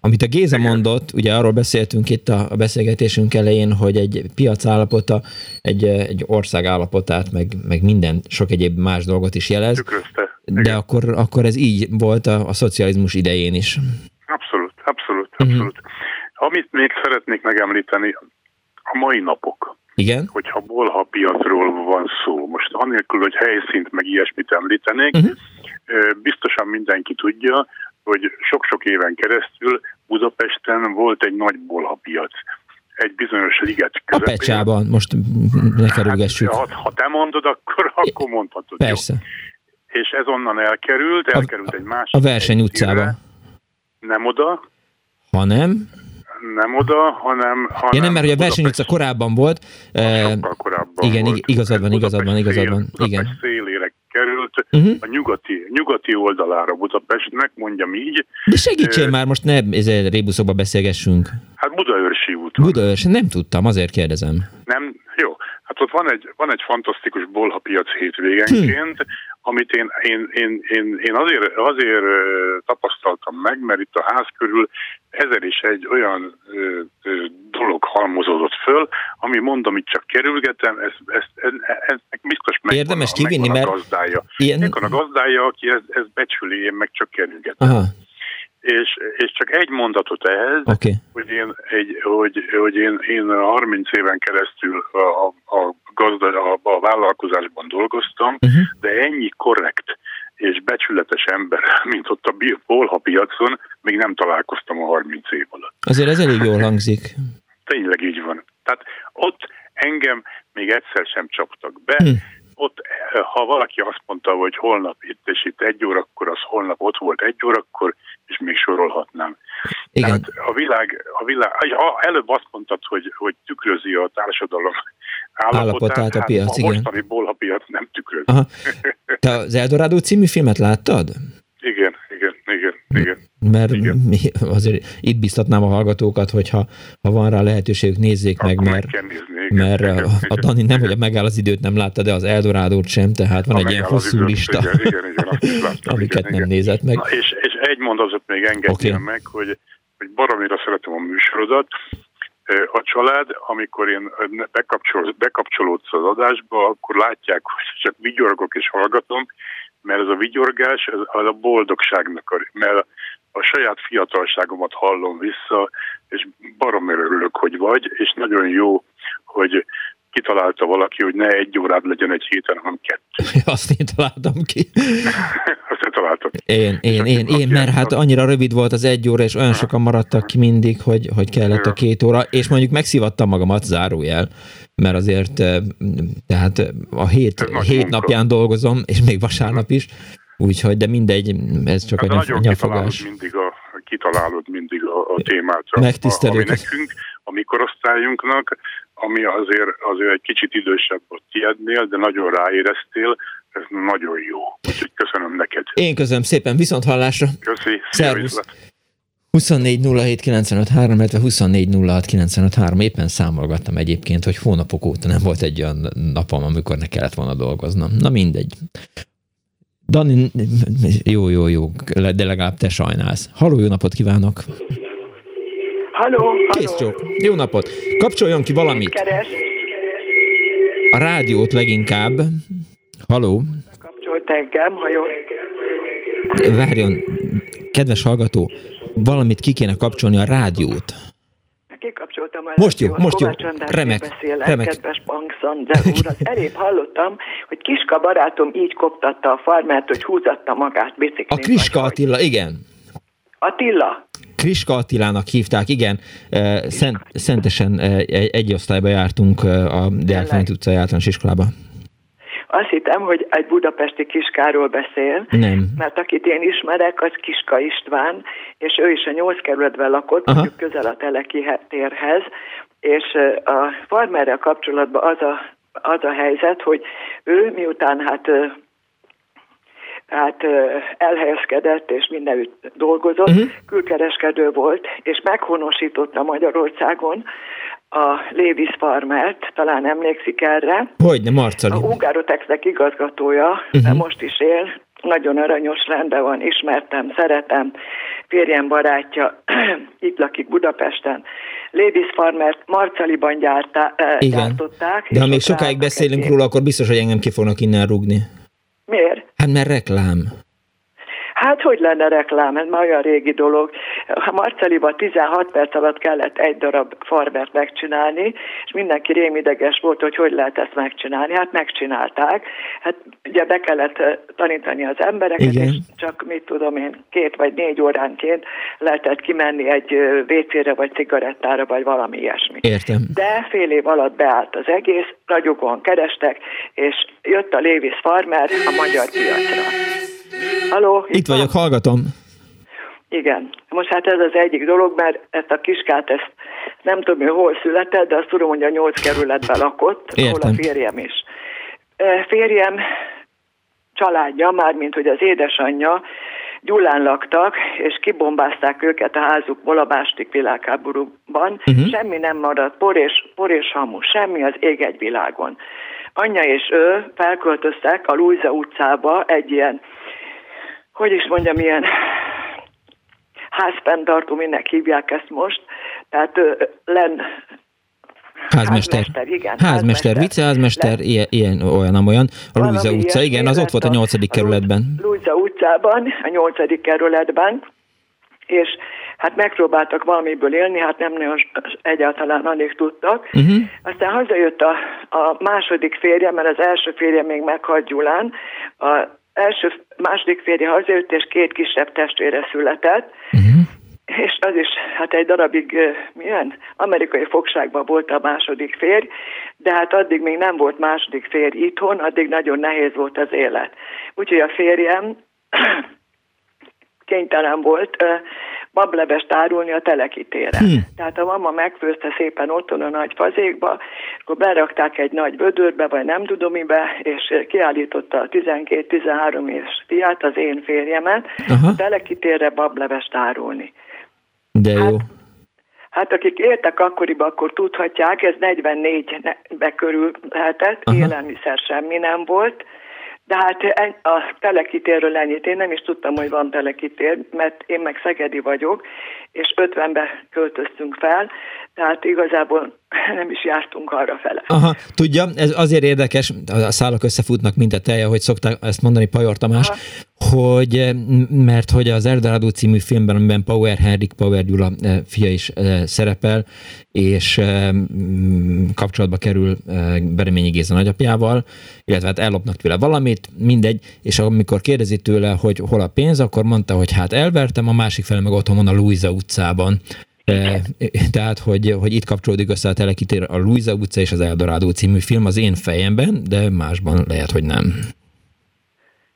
amit a Géza mondott, ugye arról beszéltünk itt a, a beszélgetésünk elején, hogy egy piac állapota egy, egy ország állapotát, meg, meg minden sok egyéb más dolgot is jelez. Tükrözte. De akkor, akkor ez így volt a, a szocializmus idején is. Abszolút, abszolút, mhm. abszolút. Uh-huh. Amit még szeretnék megemlíteni, a mai napok. Igen? Hogyha bolha piacról van szó. Most anélkül, hogy helyszínt meg ilyesmit említenék, uh-huh biztosan mindenki tudja, hogy sok-sok éven keresztül Budapesten volt egy nagy bolhapiac egy bizonyos liget közepén. A Pecsában, most ne kerülgessük. Hát, ha, te mondod, akkor, akkor mondhatod. Persze. Jó. És ez onnan elkerült, elkerült a, egy másik. A verseny utcába. Nem oda. Ha nem? Nem oda, hanem... hanem ja, nem, mert a verseny utca korábban volt. Sokkal korábban igen, volt. igazad van, igazad van, igazad van. Igen. került uh-huh. a nyugati, nyugati oldalára Budapestnek, mondjam így. De segítsél már, most ne rébuszokba beszélgessünk. Hát Budaörsi út. Budaörsi, nem tudtam, azért kérdezem. Nem, jó. Hát ott van egy, van egy fantasztikus bolhapiac hétvégenként, hm amit én, én, én, én, én azért, azért tapasztaltam meg, mert itt a ház körül ezer is egy olyan ö, ö, dolog halmozódott föl, ami mondom, itt csak kerülgetem, ez, ez, ez, ez, biztos meg Érdemes van, kivinni, mert... a gazdája. Ilyen... Megvan a gazdája, aki ez, ez becsüli, én meg csak kerülgetem. Aha és, és csak egy mondatot ehhez, okay. hogy én, egy, hogy, hogy én, én 30 éven keresztül a, a, gazda, a, a vállalkozásban dolgoztam, uh-huh. de ennyi korrekt és becsületes ember, <laughs> mint ott a Bolha piacon, még nem találkoztam a 30 év alatt. Azért ez elég jól hangzik. Tényleg így van. Tehát ott engem még egyszer sem csaptak be, hm ott, ha valaki azt mondta, hogy holnap itt és itt egy órakor, az holnap ott volt egy órakor, és még sorolhatnám. Igen. Tehát a világ, a világ, előbb azt mondtad, hogy, hogy tükrözi a társadalom állapotát, állapotát a piac, hát a mostani bolha piac nem tükrözi. Aha. <laughs> Te az Eldorado című filmet láttad? Igen, igen, igen, igen. Mert igen. Mi, azért itt biztatnám a hallgatókat, hogy ha, ha van rá lehetőségük, nézzék Akkor meg, mert, meg nézni, igen, mert igen, a, a Dani nem, hogy a megáll az időt nem látta, de az Eldorádót sem, tehát van a egy ilyen hosszú időt, lista, igen, igen, igen, láttam, <laughs> amiket igen, nem igen. nézett meg. Na, és, és egy mondatot még engedjen okay. meg, hogy, hogy baromira szeretem a műsorodat, a család, amikor én bekapcsol, bekapcsolódsz az adásba, akkor látják, hogy csak vigyorgok és hallgatom, mert ez a vigyorgás, ez a boldogságnak, a, mert a saját fiatalságomat hallom vissza, és barom örülök, hogy vagy, és nagyon jó, hogy kitalálta valaki, hogy ne egy órád legyen egy héten, hanem kettő. <laughs> Azt én találtam ki. <laughs> Azt én találtam. Én, én, én, én, mert hát annyira rövid volt az egy óra, és olyan sokan maradtak ki mindig, hogy, hogy kellett a két óra, és mondjuk megszivattam magamat, zárójel, mert azért eh, tehát a hét, hét napján dolgozom, és még vasárnap is, úgyhogy, de mindegy, ez csak hát egy nyafogás. mindig a kitalálod mindig a, a témát, Megtisztelő. ami nekünk, a mikorosztályunknak, ami azért, azért egy kicsit idősebb a tiédnél, de nagyon ráéreztél, ez nagyon jó. Úgyhogy köszönöm neked. Én köszönöm szépen, viszont hallásra. Köszi. Szervusz. 24 07 95 3, illetve 24 06 95 3. Éppen számolgattam egyébként, hogy hónapok óta nem volt egy olyan napom, amikor ne kellett volna dolgoznom. Na mindegy. Dani, jó, jó, jó, de legalább te sajnálsz. Halló, jó napot kívánok! Halló, Kész csók. Jó napot! Kapcsoljon ki valamit! Keres. A rádiót leginkább. Halló? Kapcsolt engem, ha jó. Várjon, kedves hallgató, valamit ki kéne kapcsolni a rádiót. Most jó, most jó. Remek, beszélek, remek. Kedves Banksander úr, az elébb hallottam, hogy Kiska barátom így koptatta a farmert, hogy húzatta magát biciklin. A Kiska Attila, igen. Attila? Kriska Attilának hívták, igen. Szent, szentesen egy osztályba jártunk a Delfenit utcai általános iskolába. Azt hittem, hogy egy budapesti kiskáról beszél, Nem. mert akit én ismerek, az Kiska István, és ő is a nyolc kerületben lakott, Aha. mondjuk közel a Teleki térhez, és a farmerrel kapcsolatban az a, az a helyzet, hogy ő miután hát hát elhelyezkedett és mindenütt dolgozott, uh-huh. külkereskedő volt, és meghonosította Magyarországon a Lévis Farmert, talán emlékszik erre. Hogy ne, Marcali. A Ungárotexnek igazgatója, uh-huh. de most is él, nagyon aranyos, rendben van, ismertem, szeretem, férjem barátja, <clears throat> itt lakik Budapesten. Lévis Farmert Marcaliban gyártá, Igen. gyártották. De ha még sokáig beszélünk róla, akkor biztos, hogy engem ki fognak innen rúgni. Miért? Hát mert reklám. Hát hogy lenne reklám, ez már olyan régi dolog. Ha Marceliba 16 perc alatt kellett egy darab farmert megcsinálni, és mindenki rémideges volt, hogy hogy lehet ezt megcsinálni. Hát megcsinálták. Hát ugye be kellett eh, tanítani az embereket, Igen. és csak mit tudom én, két vagy négy óránként lehetett kimenni egy eh, WC-re, vagy cigarettára, vagy valami ilyesmi. Értem. De fél év alatt beállt az egész, ragyogóan kerestek, és jött a Lévis Farmer a magyar piacra. Haló? Itt vagyok, hallgatom. Igen. Most hát ez az egyik dolog, mert ezt a kiskát, ezt nem tudom, hogy hol született, de azt tudom, hogy a nyolc kerületben lakott, Értem. ahol a férjem is. Férjem családja, mármint hogy az édesanyja, Gyulán laktak, és kibombázták őket a házukból a másik világháborúban. Uh-huh. Semmi nem maradt, por és, por és hamu, semmi az ég egy világon. Anya és ő felköltöztek a Luisa utcába egy ilyen hogy is mondjam, ilyen házfenntartó, minek hívják ezt most, tehát len Házmester. Házmester, igen. Házmester, viceházmester, ilyen, ilyen, olyan, olyan. A Luisa utca, igen, az ott volt a nyolcadik kerületben. Luisa utcában, a nyolcadik kerületben, és hát megpróbáltak valamiből élni, hát nem nagyon egyáltalán alig tudtak. Uh-huh. Aztán hazajött a, a második férje, mert az első férje még meghalt Gyulán, a első, második férje hazajött, és két kisebb testvére született, uh-huh. és az is, hát egy darabig milyen amerikai fogságban volt a második férj, de hát addig még nem volt második férj itthon, addig nagyon nehéz volt az élet. Úgyhogy a férjem <clears throat> kénytelen volt bablevest árulni a telekitéren. Hmm. Tehát a mama megfőzte szépen otthon a nagy fazékba, akkor berakták egy nagy vödörbe, vagy nem tudom mibe, és kiállította a 12-13 éves fiát, az én férjemet, Aha. a telekitérre bablevest árulni. De jó. Hát, Hát akik éltek akkoriban, akkor tudhatják, ez 44-be körül lehetett, Aha. élelmiszer semmi nem volt, de hát a telekitérről ennyit. Én nem is tudtam, hogy van telekitér, mert én meg Szegedi vagyok, és 50-be költöztünk fel, tehát igazából <laughs> nem is jártunk arra fele. Aha, tudja, ez azért érdekes, a szálak összefutnak, mint a teje, hogy szokták ezt mondani Pajor Tamás, Aha. hogy mert hogy az Eldorado című filmben, amiben Power Henrik, Power Gyula eh, fia is eh, szerepel, és eh, kapcsolatba kerül Bereményi Géza nagyapjával, illetve hát ellopnak tőle valamit, mindegy, és amikor kérdezi tőle, hogy hol a pénz, akkor mondta, hogy hát elvertem, a másik fele meg otthon van a Luisa utcában. E, tehát, hogy, hogy itt kapcsolódik össze a telekitér a Luisa utca és az Eldorado című film az én fejemben, de másban lehet, hogy nem.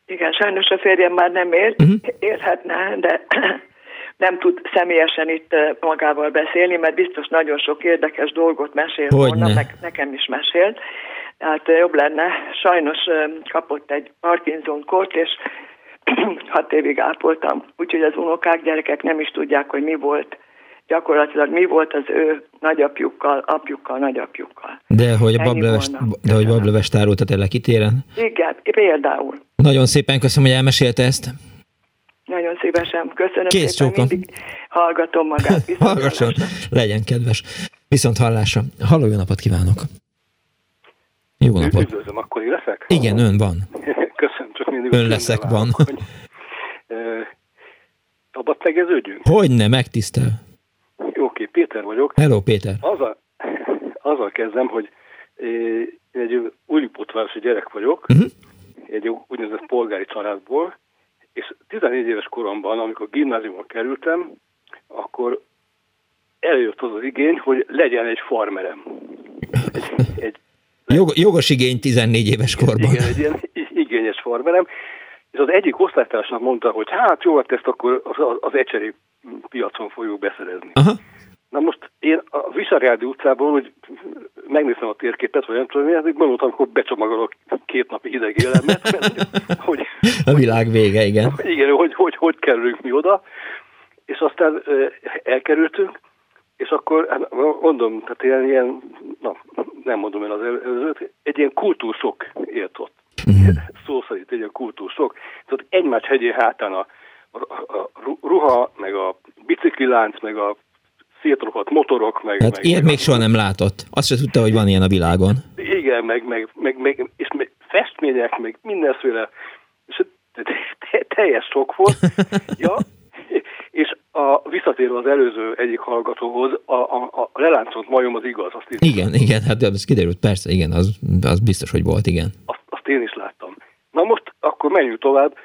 Igen, sajnos a férjem már nem él, uh-huh. élhetne, de <clears throat> nem tud személyesen itt magával beszélni, mert biztos nagyon sok érdekes dolgot mesél Hogy volna, meg nekem is mesélt. Tehát jobb lenne, sajnos kapott egy Parkinson-kort, és <clears throat> hat évig ápoltam, úgyhogy az unokák, gyerekek nem is tudják, hogy mi volt gyakorlatilag mi volt az ő nagyapjukkal, apjukkal, nagyapjukkal. De hogy a bablevest, de hogy bablevest árult a tényleg kitéren? Igen, például. Nagyon szépen köszönöm, hogy elmesélte ezt. Nagyon szívesen. Köszönöm Kész szépen, mindig hallgatom magát. <laughs> Hallgasson, legyen kedves. Viszont hallásra. Halló, jó napot kívánok! Jó napot! Üdvözlöm, akkor én leszek? Igen, ön van. <laughs> Köszönöm, csak mindig... Ön leszek van. Szabad tegeződjünk? Hogyne, megtisztel. Oké, okay, Péter vagyok. Hello, Péter. Azzal, azzal kezdem, hogy én egy újlipótvárosi gyerek vagyok, uh-huh. egy úgynevezett polgári családból, és 14 éves koromban, amikor gimnáziumban kerültem, akkor előjött az az igény, hogy legyen egy farmerem. Egy, egy, Jog, jogos igény 14 éves korban. Igen, egy ilyen igényes farmerem, és az egyik osztálytársnak mondta, hogy hát jó, hát ezt akkor az, az ecseri piacon fogjuk beszerezni. Aha. Na most én a Visarjádi utcából, hogy megnéztem a térképet, vagy nem tudom, én gondoltam, hogy becsomagolok két napi hideg élelmet, <laughs> hogy... A világ vége, igen. <laughs> Igen, hogy hogy, hogy kerülünk mi oda, és aztán elkerültünk, és akkor, hát mondom, tehát ilyen, ilyen na, nem mondom el az előzőt, egy ilyen kultúrsok élt ott. Mm. Szó szerint egy ilyen kultúrsok. Tehát egymás hegyé hátán a, a, a ruha, meg a biciklilánc, meg a szétrohadt motorok, meg... Hát meg, ilyet meg még soha nem látott. Azt se tudta, hogy van ilyen a világon. Igen, meg, meg, meg, meg és meg festmények, meg mindenféle, és teljes sok volt. <laughs> ja, és a, visszatérve az előző egyik hallgatóhoz, a, a, a leláncolt majom az igaz. Azt igen, igen, hát ez kiderült, persze, igen, az, az biztos, hogy volt, igen. Azt én is láttam. Na most akkor menjünk tovább.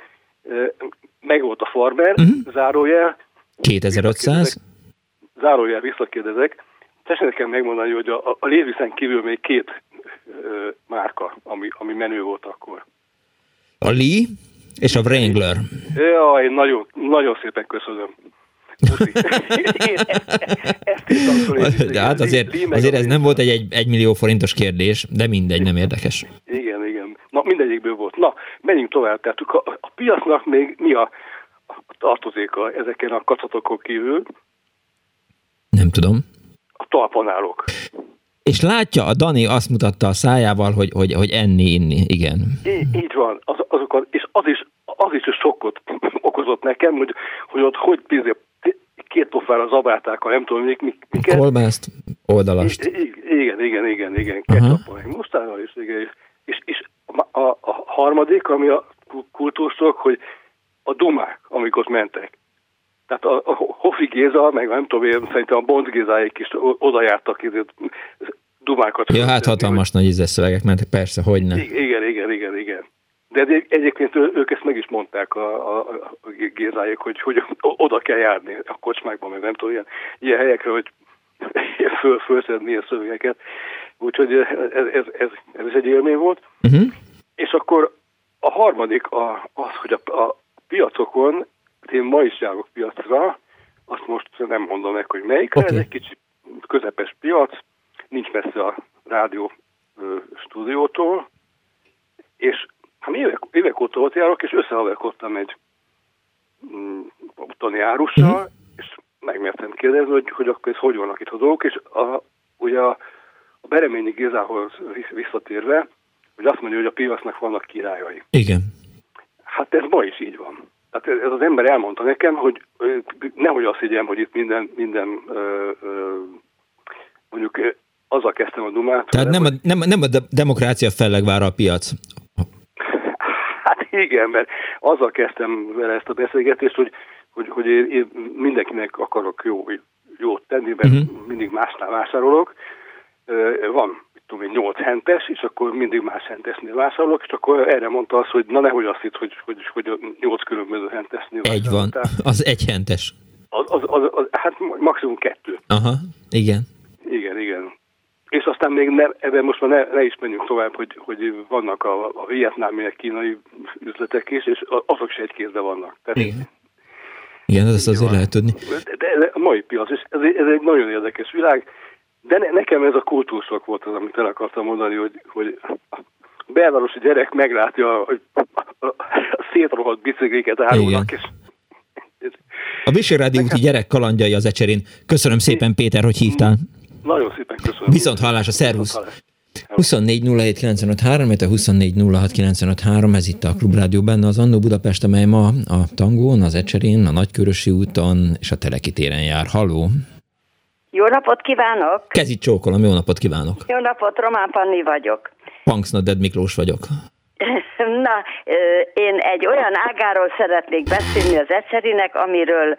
Meg volt a farmer, uh-huh. zárójel. 2500? Zárójel visszakérdezek. Tessék nekem megmondani, hogy a, a Léviszen kívül még két ö, márka, ami, ami menő volt akkor. A Lee és a Wrangler. Jaj, nagyon, nagyon szépen köszönöm. de <laughs> hát azért, azért ez nem volt egy, egy, millió forintos kérdés, de mindegy, nem érdekes. Igen. Na, mindegyikből volt. Na, menjünk tovább. Tehát a, a piacnak még mi a, a tartozéka ezeken a kacatokon kívül? Nem tudom. A talpanálok. És látja, a Dani azt mutatta a szájával, hogy, hogy, hogy enni, inni, igen. Így, így van, az, azokat, és az is, az is sokkot <clears throat> okozott nekem, hogy, hogy ott hogy bizony, két pofára zabálták a nem tudom, mik, mik, miket. Kolbászt, oldalast. I, igen, igen, igen, igen, ketchup, mustárral is, igen. És, és, és a, a, a harmadik, ami a kultúrszok, hogy a dumák, amik ott mentek. Tehát a, a Hofi Géza, meg nem tudom én, szerintem a Bond Gézáik is oda jártak ezért dumákat. Ja, hát hatalmas nagy ízes szövegek mentek, persze, hogy nem. Igen, igen, igen, igen. De egy, egyébként ők ezt meg is mondták a, a, a Gézáik, hogy, hogy oda kell járni a kocsmákban, meg nem tudom, ilyen, ilyen helyekre, hogy <laughs> föl, fölszedni ilyen szövegeket. Úgyhogy ez, ez, ez, ez is egy élmény volt. Uh-huh. És akkor a harmadik a, az, hogy a, a piacokon én ma is járok piacra, azt most nem mondom meg, hogy melyikre, okay. ez egy kicsi közepes piac, nincs messze a rádió ö, stúdiótól, és hát évek, évek óta ott járok, és összehaverkodtam egy mm, otthoni árussal, mm. és megmertem kérdezni, hogy, hogy akkor ez hogy vannak itt a dolgok, és a, ugye a, a Bereményi Gézához visszatérve, hogy azt mondja, hogy a piacnak vannak királyai. Igen. Hát ez ma is így van. Hát ez az ember elmondta nekem, hogy nehogy azt higgyem, hogy itt minden, minden ö, ö, mondjuk azzal kezdtem a dumát. Tehát nem a, nem, nem a demokrácia fellegvára a piac. Hát igen, mert azzal kezdtem vele ezt a beszélgetést, hogy, hogy, hogy én, én mindenkinek akarok jó, jót tenni, mert uh-huh. mindig másnál vásárolok. Van tudom 8 hentes, és akkor mindig más hentesnél vásárolok, és akkor erre mondta azt, hogy na nehogy azt hitt, hogy, hogy, hogy 8 különböző hentesnél Egy van, az egy hentes. Az, az, az, az, hát maximum kettő. Aha, igen. Igen, igen. És aztán még ne, ebben most már ne, ne is menjünk tovább, hogy, hogy vannak a, a vietnámi, kínai üzletek is, és azok se egy kézben vannak. Tehát, igen. Igen, ezt azért lehet tudni. De, de a mai piac, és ez, ez egy nagyon érdekes világ, de ne, nekem ez a kultúrsok volt az, amit el akartam mondani, hogy, hogy a belvárosi gyerek meglátja, hogy a, szétrohadt bicikliket árulnak, és a Visé Rádió úti gyerek kalandjai az ecserén. Köszönöm szépen, Péter, hogy hívtál. Nagyon szépen köszönöm. Viszont hallás a szervusz. 24 07 24 ez itt a Klubrádió benne az Annó Budapest, amely ma a Tangón, az Ecserén, a Nagykörösi úton és a Teleki téren jár. Halló! Jó napot kívánok! Kezit csókolom, jó napot kívánok! Jó napot, Román Panni vagyok. Punksnoded Miklós vagyok. <laughs> Na, én egy olyan ágáról szeretnék beszélni az Ecerinek, amiről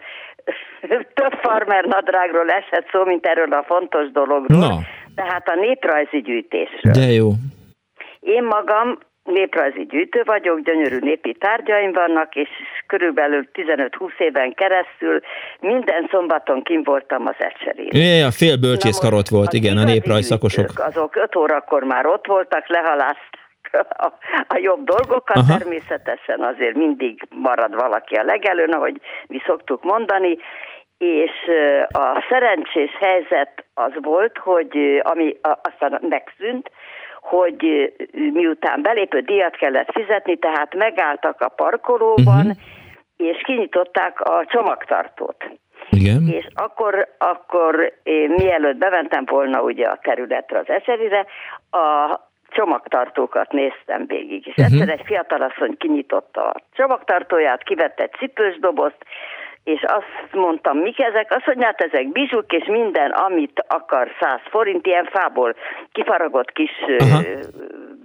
<laughs> több farmer nadrágról esett szó, mint erről a fontos dologról. Na. Tehát a néprajzi gyűjtésről. De jó. Én magam néprajzi gyűjtő vagyok, gyönyörű népi tárgyaim vannak, és körülbelül 15-20 éven keresztül minden szombaton kim voltam az ecserén. É, a fél bölcsészkarot volt, igen, a néprajz szakosok. Azok 5 órakor már ott voltak, lehalázták a, a jobb dolgokat, Aha. természetesen azért mindig marad valaki a legelőn, ahogy mi szoktuk mondani, és a szerencsés helyzet az volt, hogy ami aztán megszűnt, hogy miután belépő díjat kellett fizetni, tehát megálltak a parkolóban, uh-huh. és kinyitották a csomagtartót. Igen. És akkor, akkor én mielőtt bementem volna ugye a területre, az eserire, a csomagtartókat néztem végig, és uh-huh. egyszer egy fiatalasszony kinyitotta a csomagtartóját, kivette egy cipős dobozt, és azt mondtam, mik ezek? Azt mondja, hát ezek bizsuk, és minden, amit akar 100 forint, ilyen fából kifaragott kis Aha.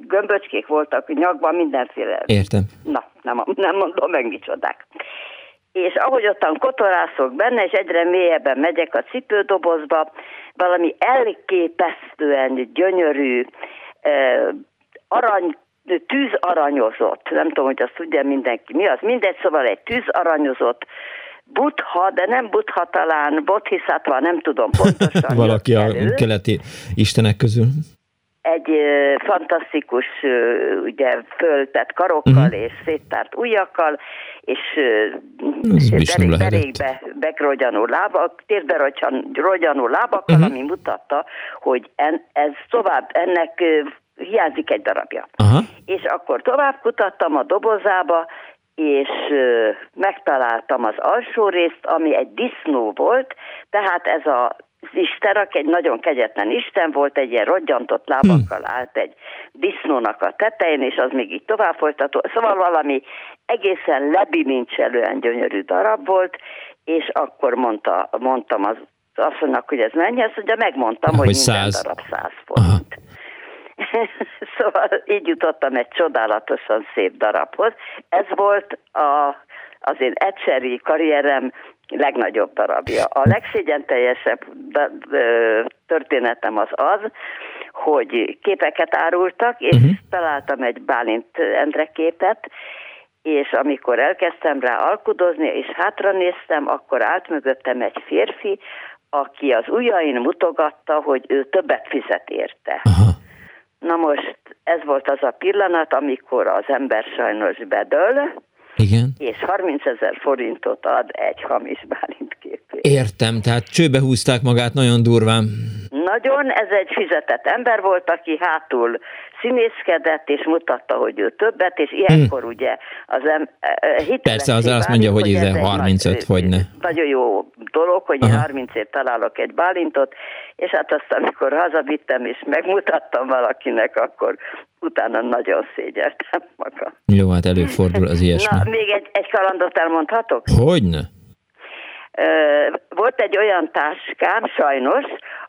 gömböcskék voltak, nyakban mindenféle. Értem. Na, nem, nem mondom meg micsodák. És ahogy ottan kotorászok benne, és egyre mélyebben megyek a cipődobozba, valami elképesztően gyönyörű, arany tűz aranyozott, nem tudom, hogy azt tudja mindenki mi az, mindegy, szóval egy tűz aranyozott Butha, de nem Butha talán, Bodhisattva, nem tudom pontosan. <laughs> Valaki a keleti istenek közül. Egy ö, fantasztikus ö, ugye föltett karokkal uh-huh. és széttárt ujjakkal, és derék, derékbe begrogyanó lábak, térbe rogyanó lábakkal, uh-huh. ami mutatta, hogy en, ez tovább, ennek hiányzik egy darabja. Aha. És akkor tovább kutattam a dobozába, és megtaláltam az alsó részt, ami egy disznó volt, tehát ez a az Isten, aki egy nagyon kegyetlen Isten volt, egy ilyen rodgyantott lábakkal hm. állt egy disznónak a tetején, és az még így tovább folytató. Szóval valami egészen lebilincselően gyönyörű darab volt, és akkor mondta, mondtam az asszonynak, hogy ez mennyi, azt mondja, megmondtam, hogy, hogy minden száz. darab száz forint. <laughs> szóval így jutottam egy csodálatosan szép darabhoz. Ez volt a, az én egyseri karrierem legnagyobb darabja. A legszégyenteljesebb történetem az az, hogy képeket árultak, és uh-huh. találtam egy Bálint Endre képet, és amikor elkezdtem rá alkudozni, és hátra néztem, akkor állt mögöttem egy férfi, aki az ujjain mutogatta, hogy ő többet fizet érte. Aha. Na most ez volt az a pillanat, amikor az ember sajnos bedől, igen. És 30 ezer forintot ad egy hamis Bálint képét. Értem, tehát csőbe húzták magát nagyon durván. Nagyon, ez egy fizetett ember volt, aki hátul színészkedett, és mutatta, hogy ő többet, és ilyenkor hmm. ugye az em, Persze, az azt mondja, hogy, hogy ez 35, nagy, hogy ne. Nagyon jó dolog, hogy Aha. 30 ért találok egy bálintot, és hát azt, amikor hazavittem és megmutattam valakinek, akkor utána nagyon szégyeltem magam. Jó, hát előfordul az <laughs> ilyesmi. Na, még egy, egy kalandot elmondhatok? Hogyne? Volt egy olyan táskám, sajnos,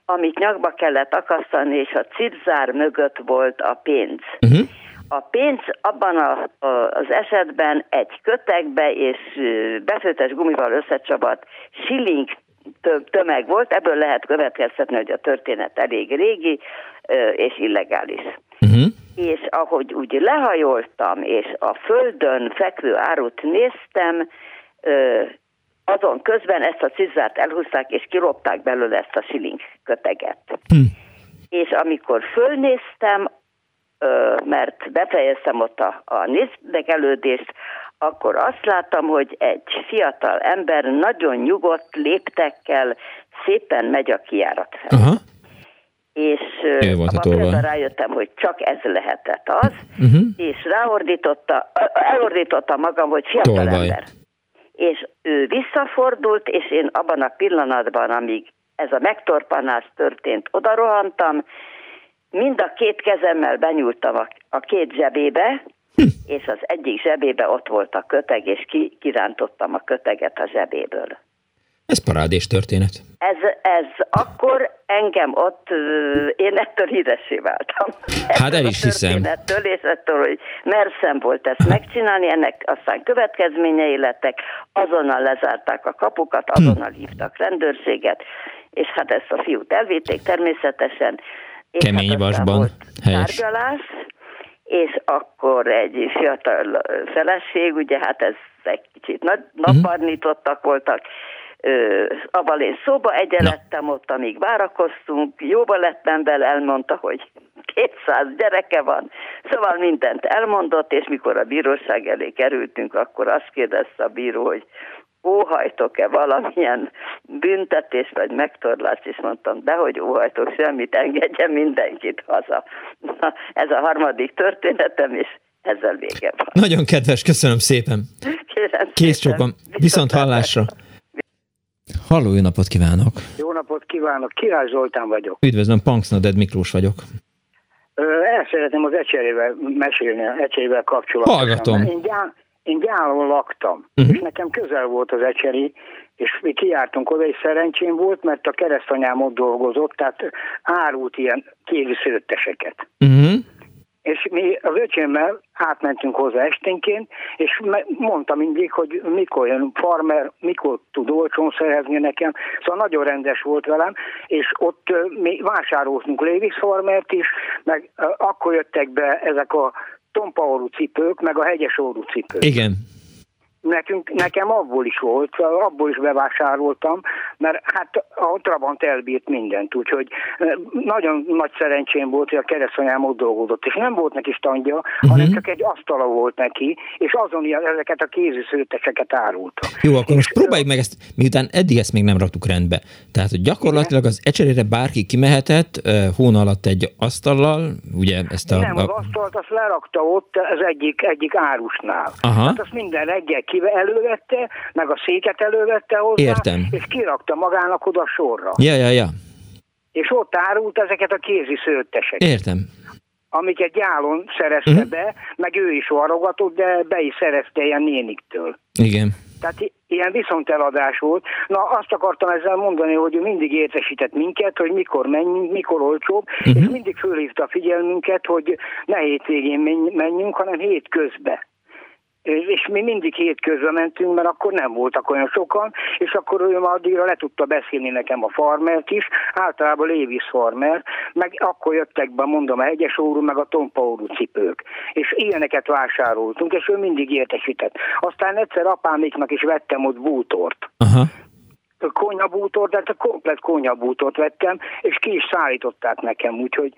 amit nyakba kellett akasztani, és a cipzár mögött volt a pénz. Uh-huh. A pénz abban a, a, az esetben egy kötekbe és befőttes gumival összecsapott shilling tömeg volt, ebből lehet következtetni, hogy a történet elég régi és illegális. Uh-huh. És ahogy úgy lehajoltam, és a földön fekvő árut néztem, azon közben ezt a cizzát elhúzták, és kilopták belőle ezt a siling köteget. Hm. És amikor fölnéztem, mert befejeztem ott a, a nézdegelődést, akkor azt láttam, hogy egy fiatal ember nagyon nyugodt léptekkel szépen megy a kiárat fel. Aha. És abban rájöttem, hogy csak ez lehetett az, uh-huh. és ráordította, elordította magam, hogy fiatal Tolvaj. ember. És ő visszafordult, és én abban a pillanatban, amíg ez a megtorpanás történt, oda rohantam, mind a két kezemmel benyúltam a, a két zsebébe, hm. és az egyik zsebébe ott volt a köteg, és ki, kirántottam a köteget a zsebéből. Ez parádés történet. Ez, ez akkor engem ott, én ettől híresé váltam. Hát el is hiszem. Ettől és ettől, hogy merszem volt ezt megcsinálni, ennek aztán következményei lettek, azonnal lezárták a kapukat, azonnal hívtak rendőrséget, és hát ezt a fiút elvitték természetesen. És Kemény hát vasban. Helyes. Tárgyalás, és akkor egy fiatal feleség, ugye hát ez egy kicsit nagy, mhm. naparnítottak voltak, abban én szóba egyenlettem ott, amíg várakoztunk, jóba lettem vele, elmondta, hogy 200 gyereke van, szóval mindent elmondott, és mikor a bíróság elé kerültünk, akkor azt kérdezte a bíró, hogy óhajtok-e valamilyen büntetés vagy megtorlást, és mondtam, dehogy óhajtok semmit, engedjen mindenkit haza. Na, ez a harmadik történetem, és ezzel vége van. Nagyon kedves, köszönöm szépen. Kérem Kész csókom. Viszont hallásra. Halló, jó napot kívánok! Jó napot kívánok, Király Zoltán vagyok. Üdvözlöm, Punksnoded Miklós vagyok. El szeretném az ecserével mesélni, ecserével kapcsolatban. Hallgatom. Én, gyá, én gyálon laktam, uh-huh. és nekem közel volt az ecseri, és mi kijártunk oda, és szerencsém volt, mert a keresztanyám ott dolgozott, tehát árult ilyen kézi szőtteseket. Uh-huh és mi az öcsémmel átmentünk hozzá esténként, és mondta mindig, hogy mikor jön farmer, mikor tud olcsón szerezni nekem, szóval nagyon rendes volt velem, és ott mi vásároltunk Lévis farmert is, meg akkor jöttek be ezek a tompaorú cipők, meg a hegyes orú cipők. Igen. Nekünk, nekem abból is volt, abból is bevásároltam, mert hát a Trabant elbírt mindent, úgyhogy nagyon nagy szerencsém volt, hogy a keresztanyám ott dolgozott, és nem volt neki standja, uh-huh. hanem csak egy asztala volt neki, és azon ezeket a kéziszőteseket árulta. Jó, akkor most próbáljuk meg ezt, miután eddig ezt még nem raktuk rendbe. Tehát, hogy gyakorlatilag az ecserére bárki kimehetett hón alatt egy asztallal, ugye ezt a... Nem, az asztalt azt lerakta ott az egyik, egyik árusnál. Aha. Hát azt minden reggel ki elővette, meg a széket elővette hozzá, Értem. és kirakta magának oda sorra. Ja, ja, ja. És ott árult ezeket a kézi szőtteseket. Értem amiket gyálon szerezte uh-huh. be, meg ő is varogatott, de be is szerezte ilyen néniktől. Igen. Tehát ilyen viszonteladás volt. Na azt akartam ezzel mondani, hogy ő mindig értesített minket, hogy mikor menjünk, mikor olcsóbb, uh-huh. és mindig fölhívta a figyelmünket, hogy ne hétvégén menjünk, hanem hétközben és mi mindig hétközben mentünk, mert akkor nem voltak olyan sokan, és akkor ő addigra le tudta beszélni nekem a farmert is, általában Lévis farmer, meg akkor jöttek be, mondom, a hegyes órú, meg a tompa órú cipők. És ilyeneket vásároltunk, és ő mindig értesített. Aztán egyszer apáméknak is vettem ott bútort. Aha konyabútort, de a komplet konyabútort vettem, és ki is szállították nekem, úgyhogy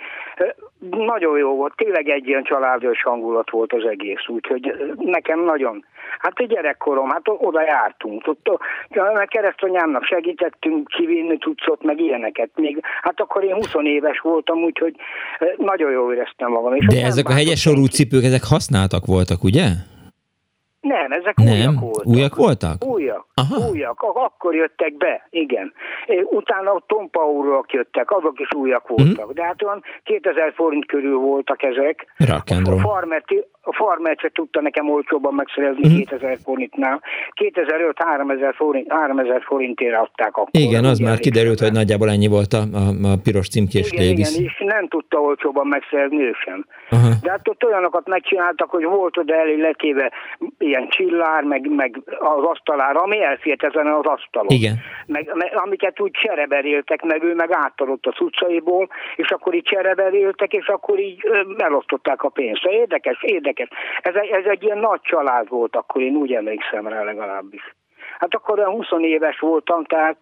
nagyon jó volt, tényleg egy ilyen családos hangulat volt az egész, úgyhogy nekem nagyon, hát a gyerekkorom, hát oda jártunk, ott a keresztanyámnak segítettünk kivinni tudszot, meg ilyeneket, még, hát akkor én 20 éves voltam, úgyhogy nagyon jól éreztem magam. És de ezek a hegyes sorú cipők, ezek használtak voltak, ugye? Nem, ezek nem, újak voltak. Újak voltak? Újak, Aha. újak. Akkor jöttek be, igen. Utána a tompaúrak jöttek, azok is újak voltak. Uh-huh. De hát olyan 2000 forint körül voltak ezek. Roll. A farmert, a farmert se tudta nekem olcsóban megszerezni uh-huh. 2000 forintnál. 2005-3000 forint, 3000 forintért adták akkor. Igen, az már kiderült, hogy nagyjából ennyi volt a, a, a piros címkés igen, igen, és nem tudta olcsóban megszerezni ő sem. Uh-huh. De hát ott olyanokat megcsináltak, hogy volt oda elé letéve ilyen csillár, meg, meg az asztalára, ami elfért ezen az asztalon. Igen. Meg, meg, amiket úgy csereberéltek, meg ő meg átadott a cuccaiból, és akkor így csereberéltek, és akkor így melosztották a pénzt. Érdekes, érdekes. Ez, ez egy ilyen nagy család volt, akkor én úgy emlékszem rá legalábbis. Hát akkor olyan 20 éves voltam, tehát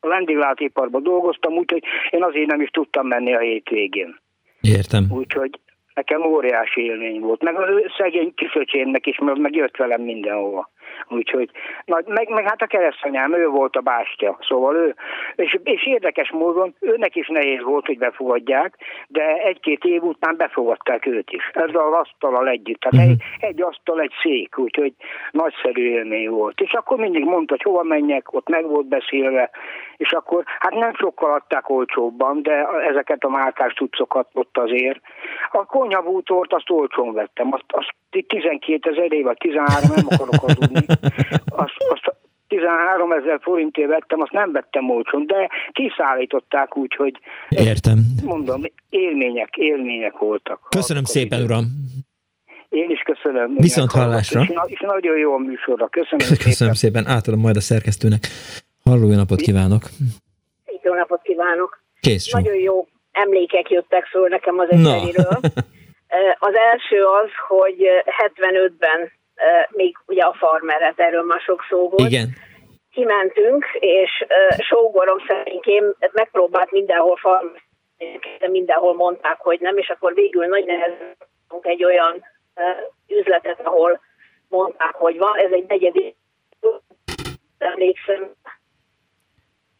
a vendéglátiparban dolgoztam, úgyhogy én azért nem is tudtam menni a hétvégén. Értem. Úgyhogy nekem óriási élmény volt. Meg az szegény kisöcsémnek is, mert meg jött velem mindenhova. Úgyhogy, nagy, meg, meg hát a keresztanyám, ő volt a bástya, szóval ő, és, és érdekes módon őnek is nehéz volt, hogy befogadják, de egy-két év után befogadták őt is, ezzel az asztalal együtt. Tehát uh-huh. egy, egy asztal, egy szék, úgyhogy nagyszerű élmény volt. És akkor mindig mondta, hogy hova menjek, ott meg volt beszélve, és akkor hát nem sokkal adták olcsóbban, de ezeket a márkás cuccokat ott azért. A konyhabútort azt olcsón vettem, azt, azt 12 ezer év, vagy 13, nem akarok hazudni. <laughs> Azt, azt 13 ezer forintért vettem, azt nem vettem olcsón, de kiszállították úgy, hogy... Értem. Mondom, élmények, élmények voltak. Köszönöm szépen, uram. Én is köszönöm. Viszont hallásra. És, és nagyon jó a műsorra. Köszönöm <laughs> Köszönöm szépen. szépen. Átadom majd a szerkesztőnek. Halló, jó napot kívánok! Jó napot kívánok! Kész Nagyon jó emlékek jöttek föl nekem az egyszerűről. <laughs> Az első az, hogy 75-ben még ugye a farmeret, erről már sok szó volt. Igen. Kimentünk, és sógorom szerint megpróbált mindenhol farmer, de mindenhol mondták, hogy nem, és akkor végül nagy nehezen egy olyan üzletet, ahol mondták, hogy van, ez egy negyedik emlékszem,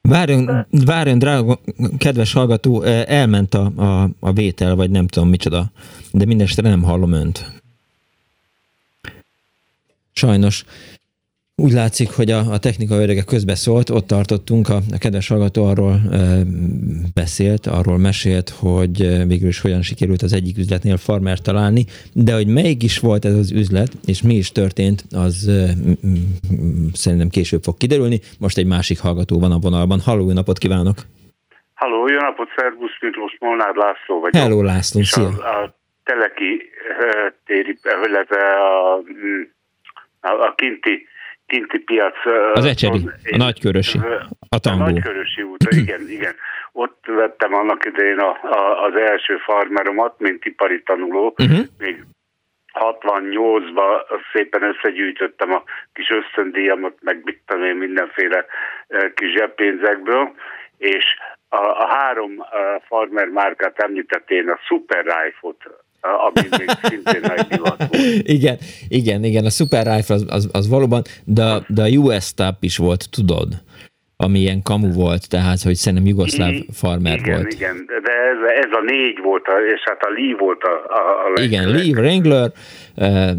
Várjon, várjon, drága, kedves hallgató, elment a, a, a vétel, vagy nem tudom micsoda, de mindestre nem hallom önt. Sajnos. Úgy látszik, hogy a, a technika örege közbeszólt, ott tartottunk, a, a kedves hallgató arról e, beszélt, arról mesélt, hogy végül is hogyan sikerült az egyik üzletnél farmer találni, de hogy melyik is volt ez az üzlet, és mi is történt, az e, szerintem később fog kiderülni. Most egy másik hallgató van a vonalban. Halló, jó napot kívánok! Halló, jó napot, szervusz, Miklós Molnár László vagyok. Hello, László, szia! A, a Teleki téri, illetve a, a, a kinti kinti piac. Az Ecseri, a Nagykörösi, a Tangó. A Nagykörösi út, <clears throat> igen, igen. Ott vettem annak idején a, a, az első farmeromat, mint ipari tanuló, uh-huh. még 68-ban szépen összegyűjtöttem a kis ösztöndíjamat, meg mit tudom én, mindenféle kis zseppénzekből, és a, a három farmer márkát említettél, a Super Rifle-ot ami még szintén nagy divat <laughs> Igen, igen, igen, a Super Rifle az, az, az valóban, de, de a US Tap is volt, tudod? ami ilyen kamu volt, tehát, hogy szerintem jugoszláv mm, farmer igen, volt. Igen, de ez, ez a négy volt, és hát a Lee volt a... a, a igen, Lee, Wrangler,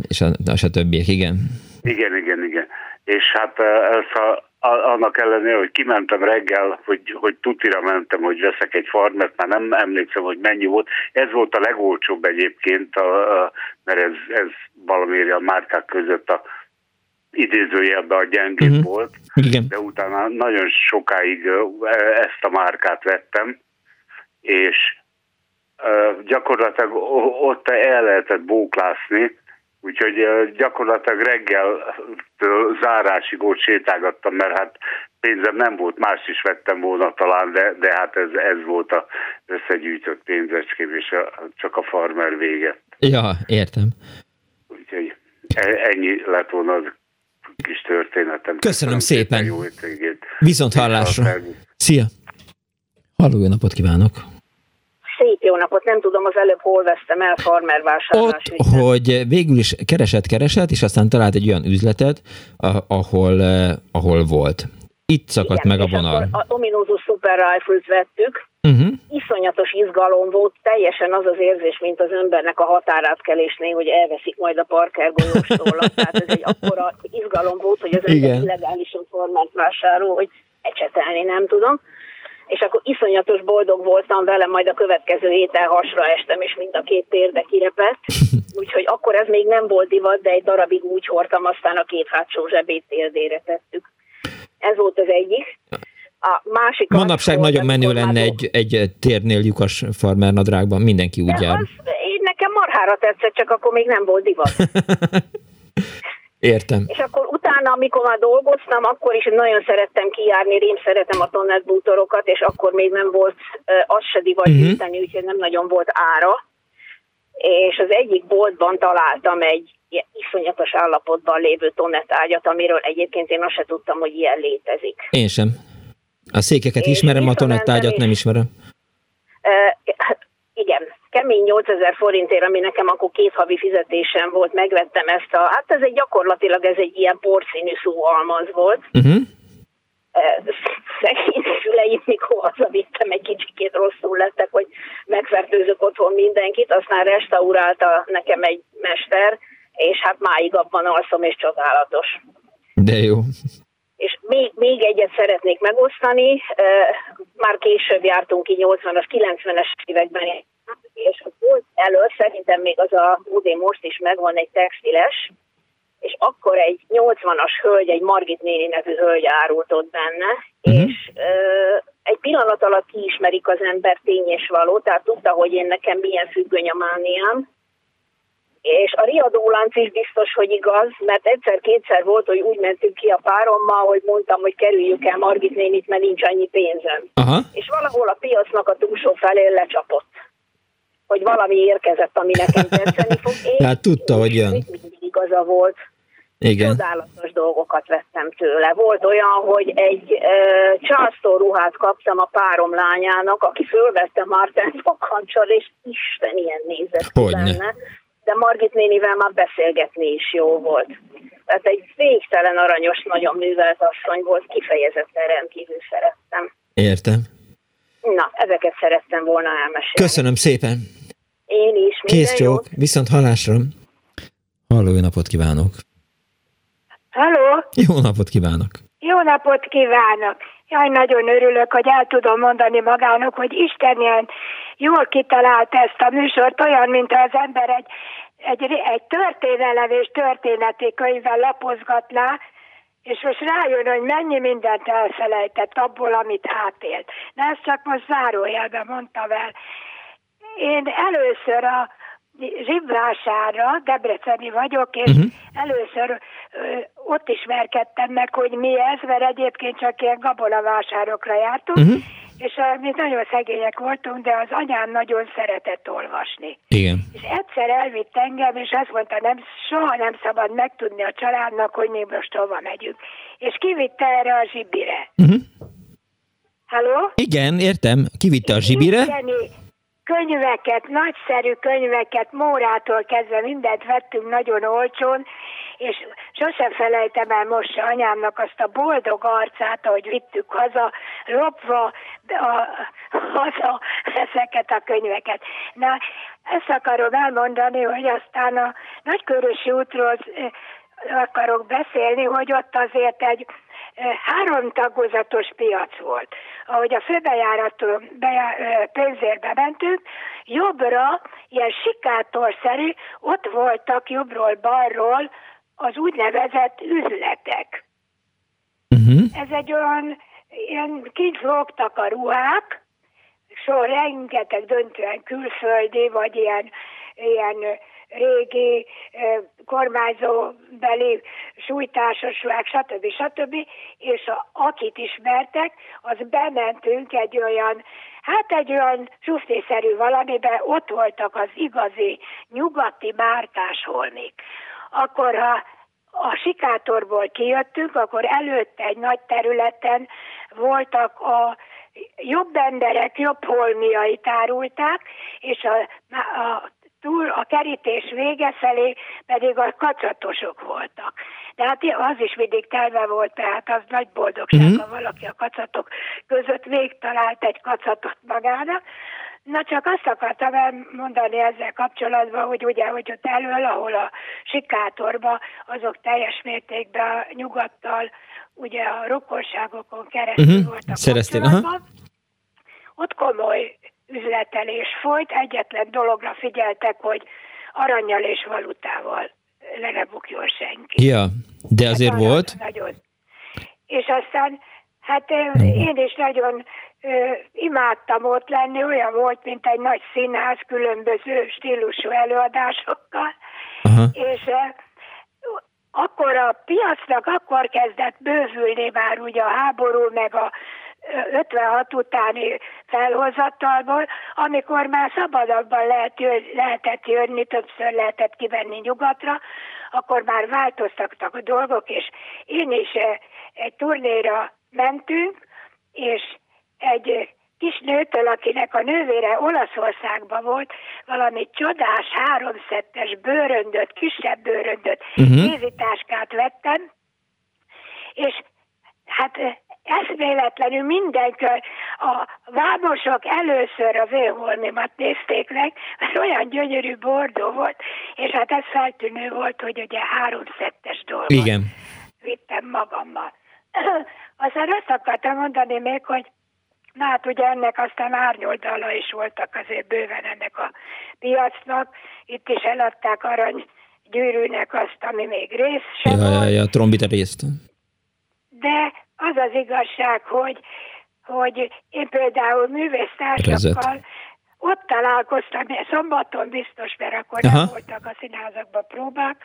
és a, a, a többiek, igen. Igen, igen, igen. És hát ez a, annak ellenére, hogy kimentem reggel, hogy, hogy tutira mentem, hogy veszek egy farmert, már nem emlékszem, hogy mennyi volt. Ez volt a legolcsóbb egyébként, a, a, mert ez, ez valamiért a márkák között a idézőjelben a gyengébb uh-huh. volt, Igen. de utána nagyon sokáig ezt a márkát vettem, és gyakorlatilag ott el lehetett bóklászni, Úgyhogy gyakorlatilag reggel zárásig ott sétálgattam, mert hát pénzem nem volt, más is vettem volna talán, de, de hát ez, ez volt a összegyűjtött pénzecském, és a, csak a farmer vége. Ja, értem. Úgyhogy e, ennyi lett volna az kis történetem. Köszönöm, Köszönöm szépen. Jó Viszont hallásra. Szia. Halló, jó napot kívánok szép jó napot, nem tudom, az előbb hol vesztem el farmer vásárlás. Ott, hogy végül is keresett, keresett, és aztán talált egy olyan üzletet, ahol, eh, ahol volt. Itt szakadt Igen, meg a vonal. A ominózus Super Rifles vettük, uh-huh. iszonyatos izgalom volt, teljesen az az érzés, mint az embernek a határátkelésnél, hogy elveszik majd a Parker golyóstól. <laughs> Tehát ez egy akkora izgalom volt, hogy az ember illegálisan formát vásárol, hogy ecsetelni nem tudom és akkor iszonyatos boldog voltam vele, majd a következő étel hasra estem, és mind a két térde kirepett. <laughs> Úgyhogy akkor ez még nem volt divat, de egy darabig úgy hordtam, aztán a két hátsó zsebét térdére tettük. Ez volt az egyik. A másik Manapság az, nagyon menő lenne egy, egy térnél lyukas farmer nadrágban, mindenki úgy jár. Az, én nekem marhára tetszett, csak akkor még nem volt divat. <laughs> Értem. És akkor utána, amikor már dolgoztam, akkor is nagyon szerettem kijárni, én szeretem a tonnet bútorokat, és akkor még nem volt az se divat uh-huh. Üteni, úgyhogy nem nagyon volt ára. És az egyik boltban találtam egy ilyen iszonyatos állapotban lévő ágyat, amiről egyébként én azt se tudtam, hogy ilyen létezik. Én sem. A székeket és ismerem, a ágyat nem ismerem. Uh, igen, kemény 8000 forintért, ami nekem akkor két havi fizetésem volt, megvettem ezt a, hát ez egy gyakorlatilag ez egy ilyen porszínű szóalmaz volt. Uh-huh. Szegény szüleim, mikor hazavittem, egy kicsikét rosszul lettek, hogy megfertőzök otthon mindenkit, aztán restaurálta nekem egy mester, és hát máig abban alszom, és csodálatos. De jó. És még, még egyet szeretnék megosztani, már később jártunk ki 80-as, 90-es években, és volt elő, szerintem még az a Budé most is megvan egy textiles, és akkor egy 80-as hölgy, egy Margit néni nevű hölgy árult ott benne, uh-huh. és ö, egy pillanat alatt kiismerik az ember tény és való, tehát tudta, hogy én nekem milyen függöny a mániám, és a riadólánc is biztos, hogy igaz, mert egyszer-kétszer volt, hogy úgy mentünk ki a párommal, hogy mondtam, hogy kerüljük el Margit nénit, mert nincs annyi pénzem. Aha. És valahol a piacnak a túlsó felé lecsapott hogy valami érkezett, ami nekem <laughs> tetszeni fog. Én hát tudta, hogy jön. Mindig igaza volt. Igen. Csodálatos dolgokat vettem tőle. Volt olyan, hogy egy e, császtó ruhát kaptam a párom lányának, aki fölvette Martin Fokancsal, és Isten ilyen nézett ki benne. De Margit nénivel már beszélgetni is jó volt. Tehát egy végtelen aranyos, nagyon művelt asszony volt, kifejezetten rendkívül szerettem. Értem. Na, ezeket szerettem volna elmesélni. Köszönöm szépen. Én is. Kész csók, viszont hallásra. Halló, jó napot kívánok. Halló. Jó napot kívánok. Jó napot kívánok. Jaj, nagyon örülök, hogy el tudom mondani magának, hogy Isten ilyen jól kitalált ezt a műsort, olyan, mint az ember egy, egy, egy történelem és történeti könyvvel lapozgatná, és most rájön, hogy mennyi mindent elfelejtett abból, amit átélt. De ezt csak most zárójelben mondtam el. Én először a zsibvására, Debreceni vagyok, és uh-huh. először ö, ott ismerkedtem meg, hogy mi ez, mert egyébként csak ilyen gabonavásárokra jártunk, uh-huh. és uh, mi nagyon szegények voltunk, de az anyám nagyon szeretett olvasni. Igen. És egyszer elvitt engem, és azt mondta, nem, soha nem szabad megtudni a családnak, hogy mi most hova megyünk. És kivitte erre a zsibire. Uh-huh. Halló? Igen, értem. Kivitte a zsibire? Isteni, könyveket, nagyszerű könyveket, Mórától kezdve mindent vettünk nagyon olcsón, és sosem felejtem el most anyámnak azt a boldog arcát, ahogy vittük haza, lopva a, haza ezeket a könyveket. Na, ezt akarom elmondani, hogy aztán a Nagykörösi útról eh, akarok beszélni, hogy ott azért egy három tagozatos piac volt. Ahogy a főbejárattól pénzérbe mentünk, jobbra, ilyen sikátorszerű, ott voltak jobbról, balról az úgynevezett üzletek. Uh-huh. Ez egy olyan, ilyen kint lógtak a ruhák, so rengeteg döntően külföldi, vagy ilyen, ilyen régi kormányzó beli súlytársaság, stb. stb. És a, akit ismertek, az bementünk egy olyan, hát egy olyan zsuftészerű valamiben, ott voltak az igazi nyugati mártás holmik. Akkor, ha a sikátorból kijöttünk, akkor előtte egy nagy területen voltak a jobb emberek jobb holmiait árulták, és a, a túl a kerítés vége felé pedig a kacatosok voltak. De hát az is mindig telve volt, tehát az nagy boldogság, uh-huh. ha valaki a kacatok között végtalált egy kacatot magának. Na csak azt akartam elmondani ezzel kapcsolatban, hogy ugye, hogy ott elől, ahol a sikátorba, azok teljes mértékben a nyugattal, ugye a rokonságokon keresztül uh-huh. voltak Szereztél, Ott komoly üzletelés folyt, egyetlen dologra figyeltek, hogy aranyjal és valutával le ne bukjon senki. Ja, de hát azért hát volt? Nagyon. És aztán, hát én is nagyon ö, imádtam ott lenni, olyan volt, mint egy nagy színház különböző stílusú előadásokkal, Aha. és ö, akkor a piacnak akkor kezdett bővülni már ugye a háború, meg a 56 utáni felhozattalból, amikor már szabadabban lehet, lehetett jönni, többször lehetett kivenni nyugatra, akkor már változtak a dolgok, és én is egy turnéra mentünk, és egy kis nőtől, akinek a nővére Olaszországban volt, valami csodás háromszettes bőröndöt, kisebb bőröndöt, uh-huh. kézitáskát vettem, és hát eszméletlenül mindenkor a vámosok először az én holmimat nézték meg, mert olyan gyönyörű bordó volt, és hát ez feltűnő volt, hogy ugye háromszettes dolgot Igen. vittem magammal. <clears throat> Aztán azt akartam mondani még, hogy Na hát ugye ennek aztán árnyoldala is voltak azért bőven ennek a piacnak. Itt is eladták arany gyűrűnek azt, ami még rész sem ja, ja, ja, trombita részt. De az az igazság, hogy, hogy én például művésztársakkal ott találkoztam, mert szombaton biztos, mert akkor Aha. nem voltak a színházakban próbák,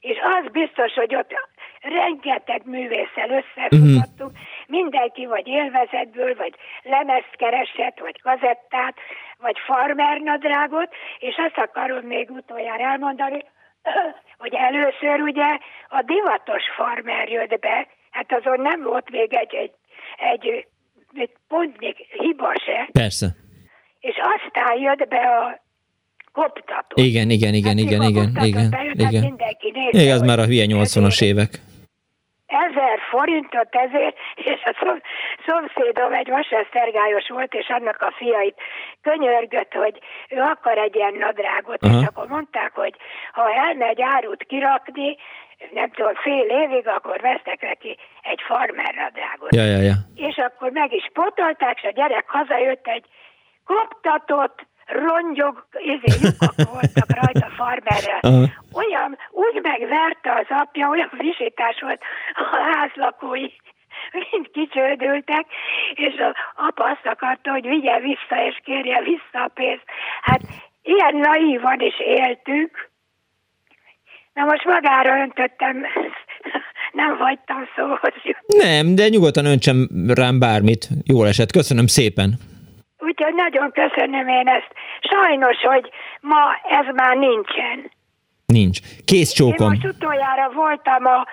és az biztos, hogy ott rengeteg művésszel összefoghattunk, uh-huh. mindenki vagy élvezetből, vagy lemezt keresett, vagy kazettát, vagy farmernadrágot, és azt akarom még utoljára elmondani, <clears throat> hogy először ugye a divatos farmer jött be, hát azon nem volt még egy, egy, egy, egy pont még hiba se. Persze. És aztán jött be a koptató. Igen, igen, igen, hát igen, igen, igen, igen. Mindenki nézze, igen, az már a hülye 80-as évek. Ezer forintot ezért, és a szom, szomszédom egy vasesztergályos volt, és annak a fiait könyörgött, hogy ő akar egy ilyen nadrágot, Aha. és akkor mondták, hogy ha elmegy árut kirakni, nem tudom, fél évig, akkor vesztek neki egy farmer nadrágot. Ja, ja, ja. És akkor meg is potolták, és a gyerek hazajött egy koptatott, rongyok, izé, lyukak voltak rajta farmerrel. Uh-huh. Olyan, úgy megverte az apja, olyan visítás volt a házlakói, mind kicsődültek, és az apa azt akarta, hogy vigye vissza, és kérje vissza a pénzt. Hát ilyen naívan is éltük. Na most magára öntöttem, <laughs> nem hagytam szóhoz. Nem, de nyugodtan öntsem rám bármit. Jól esett, köszönöm szépen. Úgyhogy nagyon köszönöm én ezt. Sajnos, hogy ma ez már nincsen. Nincs. Kész csókom. Én most utoljára voltam a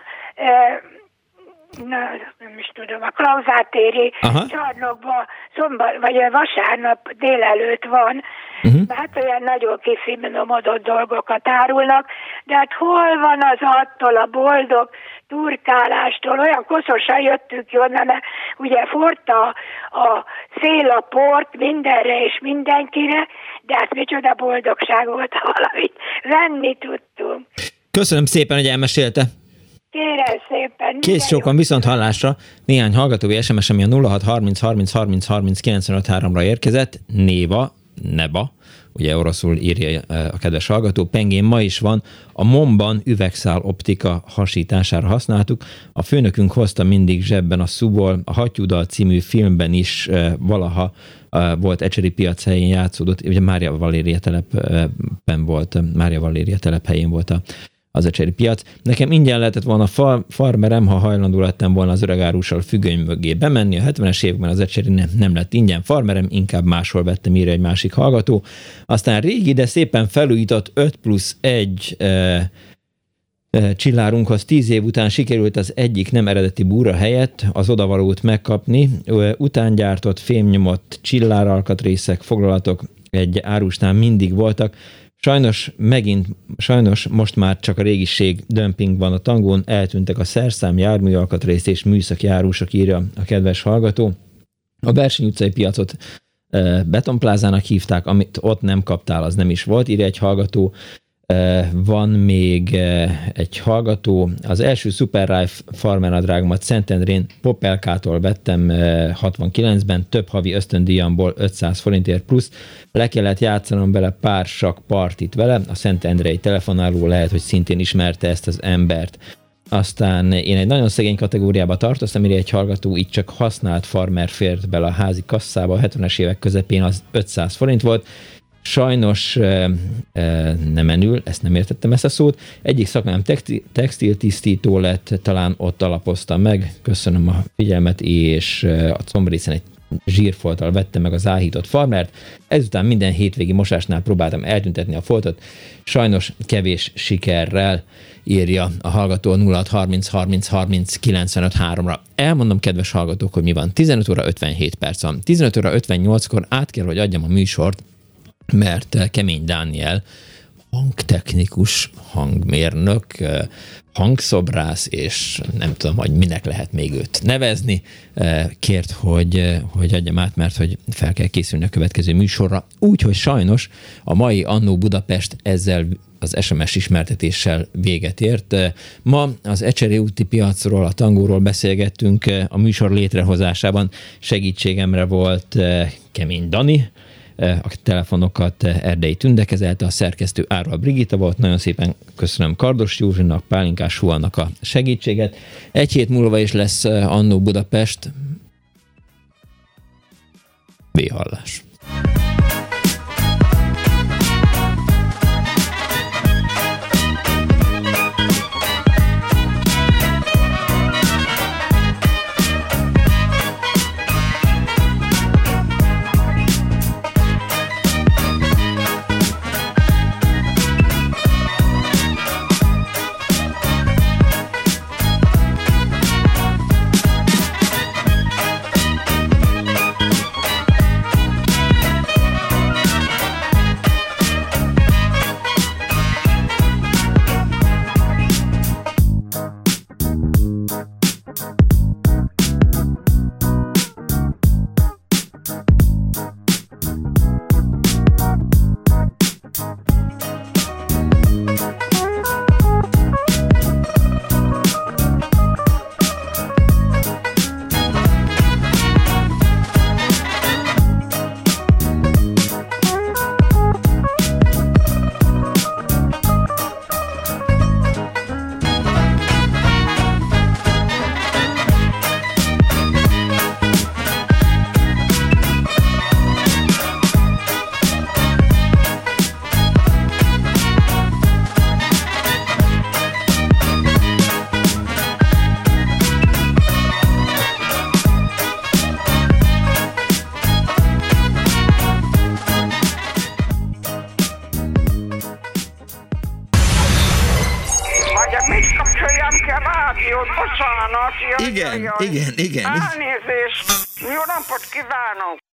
na, nem is tudom, a Klauzátéri csarnokban szombat, vagy vasárnap délelőtt van, uh-huh. hát olyan nagyon kifinomodott dolgokat árulnak, de hát hol van az attól a boldog turkálástól, olyan koszosan jöttünk jönne, mert ugye forta a, a szél a port mindenre és mindenkire, de hát micsoda boldogság volt, <laughs> valamit venni tudtunk. Köszönöm szépen, hogy elmesélte. Kérem szépen. Kész sokan viszont hallásra. Néhány hallgatói SMS, ami a 06 30 30 30 30 95 3-ra érkezett. Néva, Neba, ugye oroszul írja e, a kedves hallgató, pengén ma is van, a momban üvegszál optika hasítására használtuk. A főnökünk hozta mindig zsebben a Szubol, a Hattyúdal című filmben is e, valaha e, volt Ecseri piac helyén játszódott, ugye Mária Valéria telepben volt, Mária Valéria telep helyén volt a az ecseri piac. Nekem ingyen lehetett volna far, farmerem, ha hajlandó lettem volna az öreg árussal függöny mögé bemenni. A 70-es években az ecseri nem, nem lett ingyen farmerem, inkább máshol vettem, írja egy másik hallgató. Aztán régi, de szépen felújított 5 plusz 1 e, e, csillárunkhoz tíz év után sikerült az egyik nem eredeti búra helyett az odavalót megkapni. Után gyártott fémnyomott csilláralkatrészek, foglalatok egy árusnál mindig voltak, Sajnos megint, sajnos most már csak a régiség dömping van a tangón, eltűntek a szerszám, járműalkatrész és műszaki árusok, írja a kedves hallgató. A Berseny utcai piacot e, betonplázának hívták, amit ott nem kaptál, az nem is volt, írja egy hallgató. Van még egy hallgató, az első Super Life Farmer nadrágomat Szentendrén Popelkától vettem 69-ben, több havi ösztöndíjamból 500 forintért plusz, le kellett játszanom bele pár sak partit vele, a Szentendrei telefonáló lehet, hogy szintén ismerte ezt az embert. Aztán én egy nagyon szegény kategóriába tartoztam, mire egy hallgató így csak használt farmer fért bele a házi kasszába, a 70-es évek közepén az 500 forint volt, Sajnos nem menül, ezt nem értettem ezt a szót. Egyik szakmám textil, textiltisztító lett, talán ott alapoztam meg. Köszönöm a figyelmet, és a combrészen egy zsírfolttal vette meg az áhított farmert. Ezután minden hétvégi mosásnál próbáltam eltüntetni a foltot, sajnos kevés sikerrel írja a hallgató 06 30 30 30 95 3-ra. Elmondom, kedves hallgatók, hogy mi van. 15 óra 57 perc van. 15 óra 58-kor át kell, hogy adjam a műsort, mert Kemény Dániel hangtechnikus, hangmérnök, hangszobrász, és nem tudom, hogy minek lehet még őt nevezni, kért, hogy, hogy adjam át, mert hogy fel kell készülni a következő műsorra. Úgyhogy sajnos a mai Annó Budapest ezzel az SMS ismertetéssel véget ért. Ma az Ecseri úti piacról, a tangóról beszélgettünk a műsor létrehozásában. Segítségemre volt Kemény Dani, a telefonokat Erdei Tünde kezelte, a szerkesztő Árva Brigitta volt. Nagyon szépen köszönöm Kardos Józsinak, Pálinkás Huannak a segítséget. Egy hét múlva is lesz Annó Budapest. V-hallás.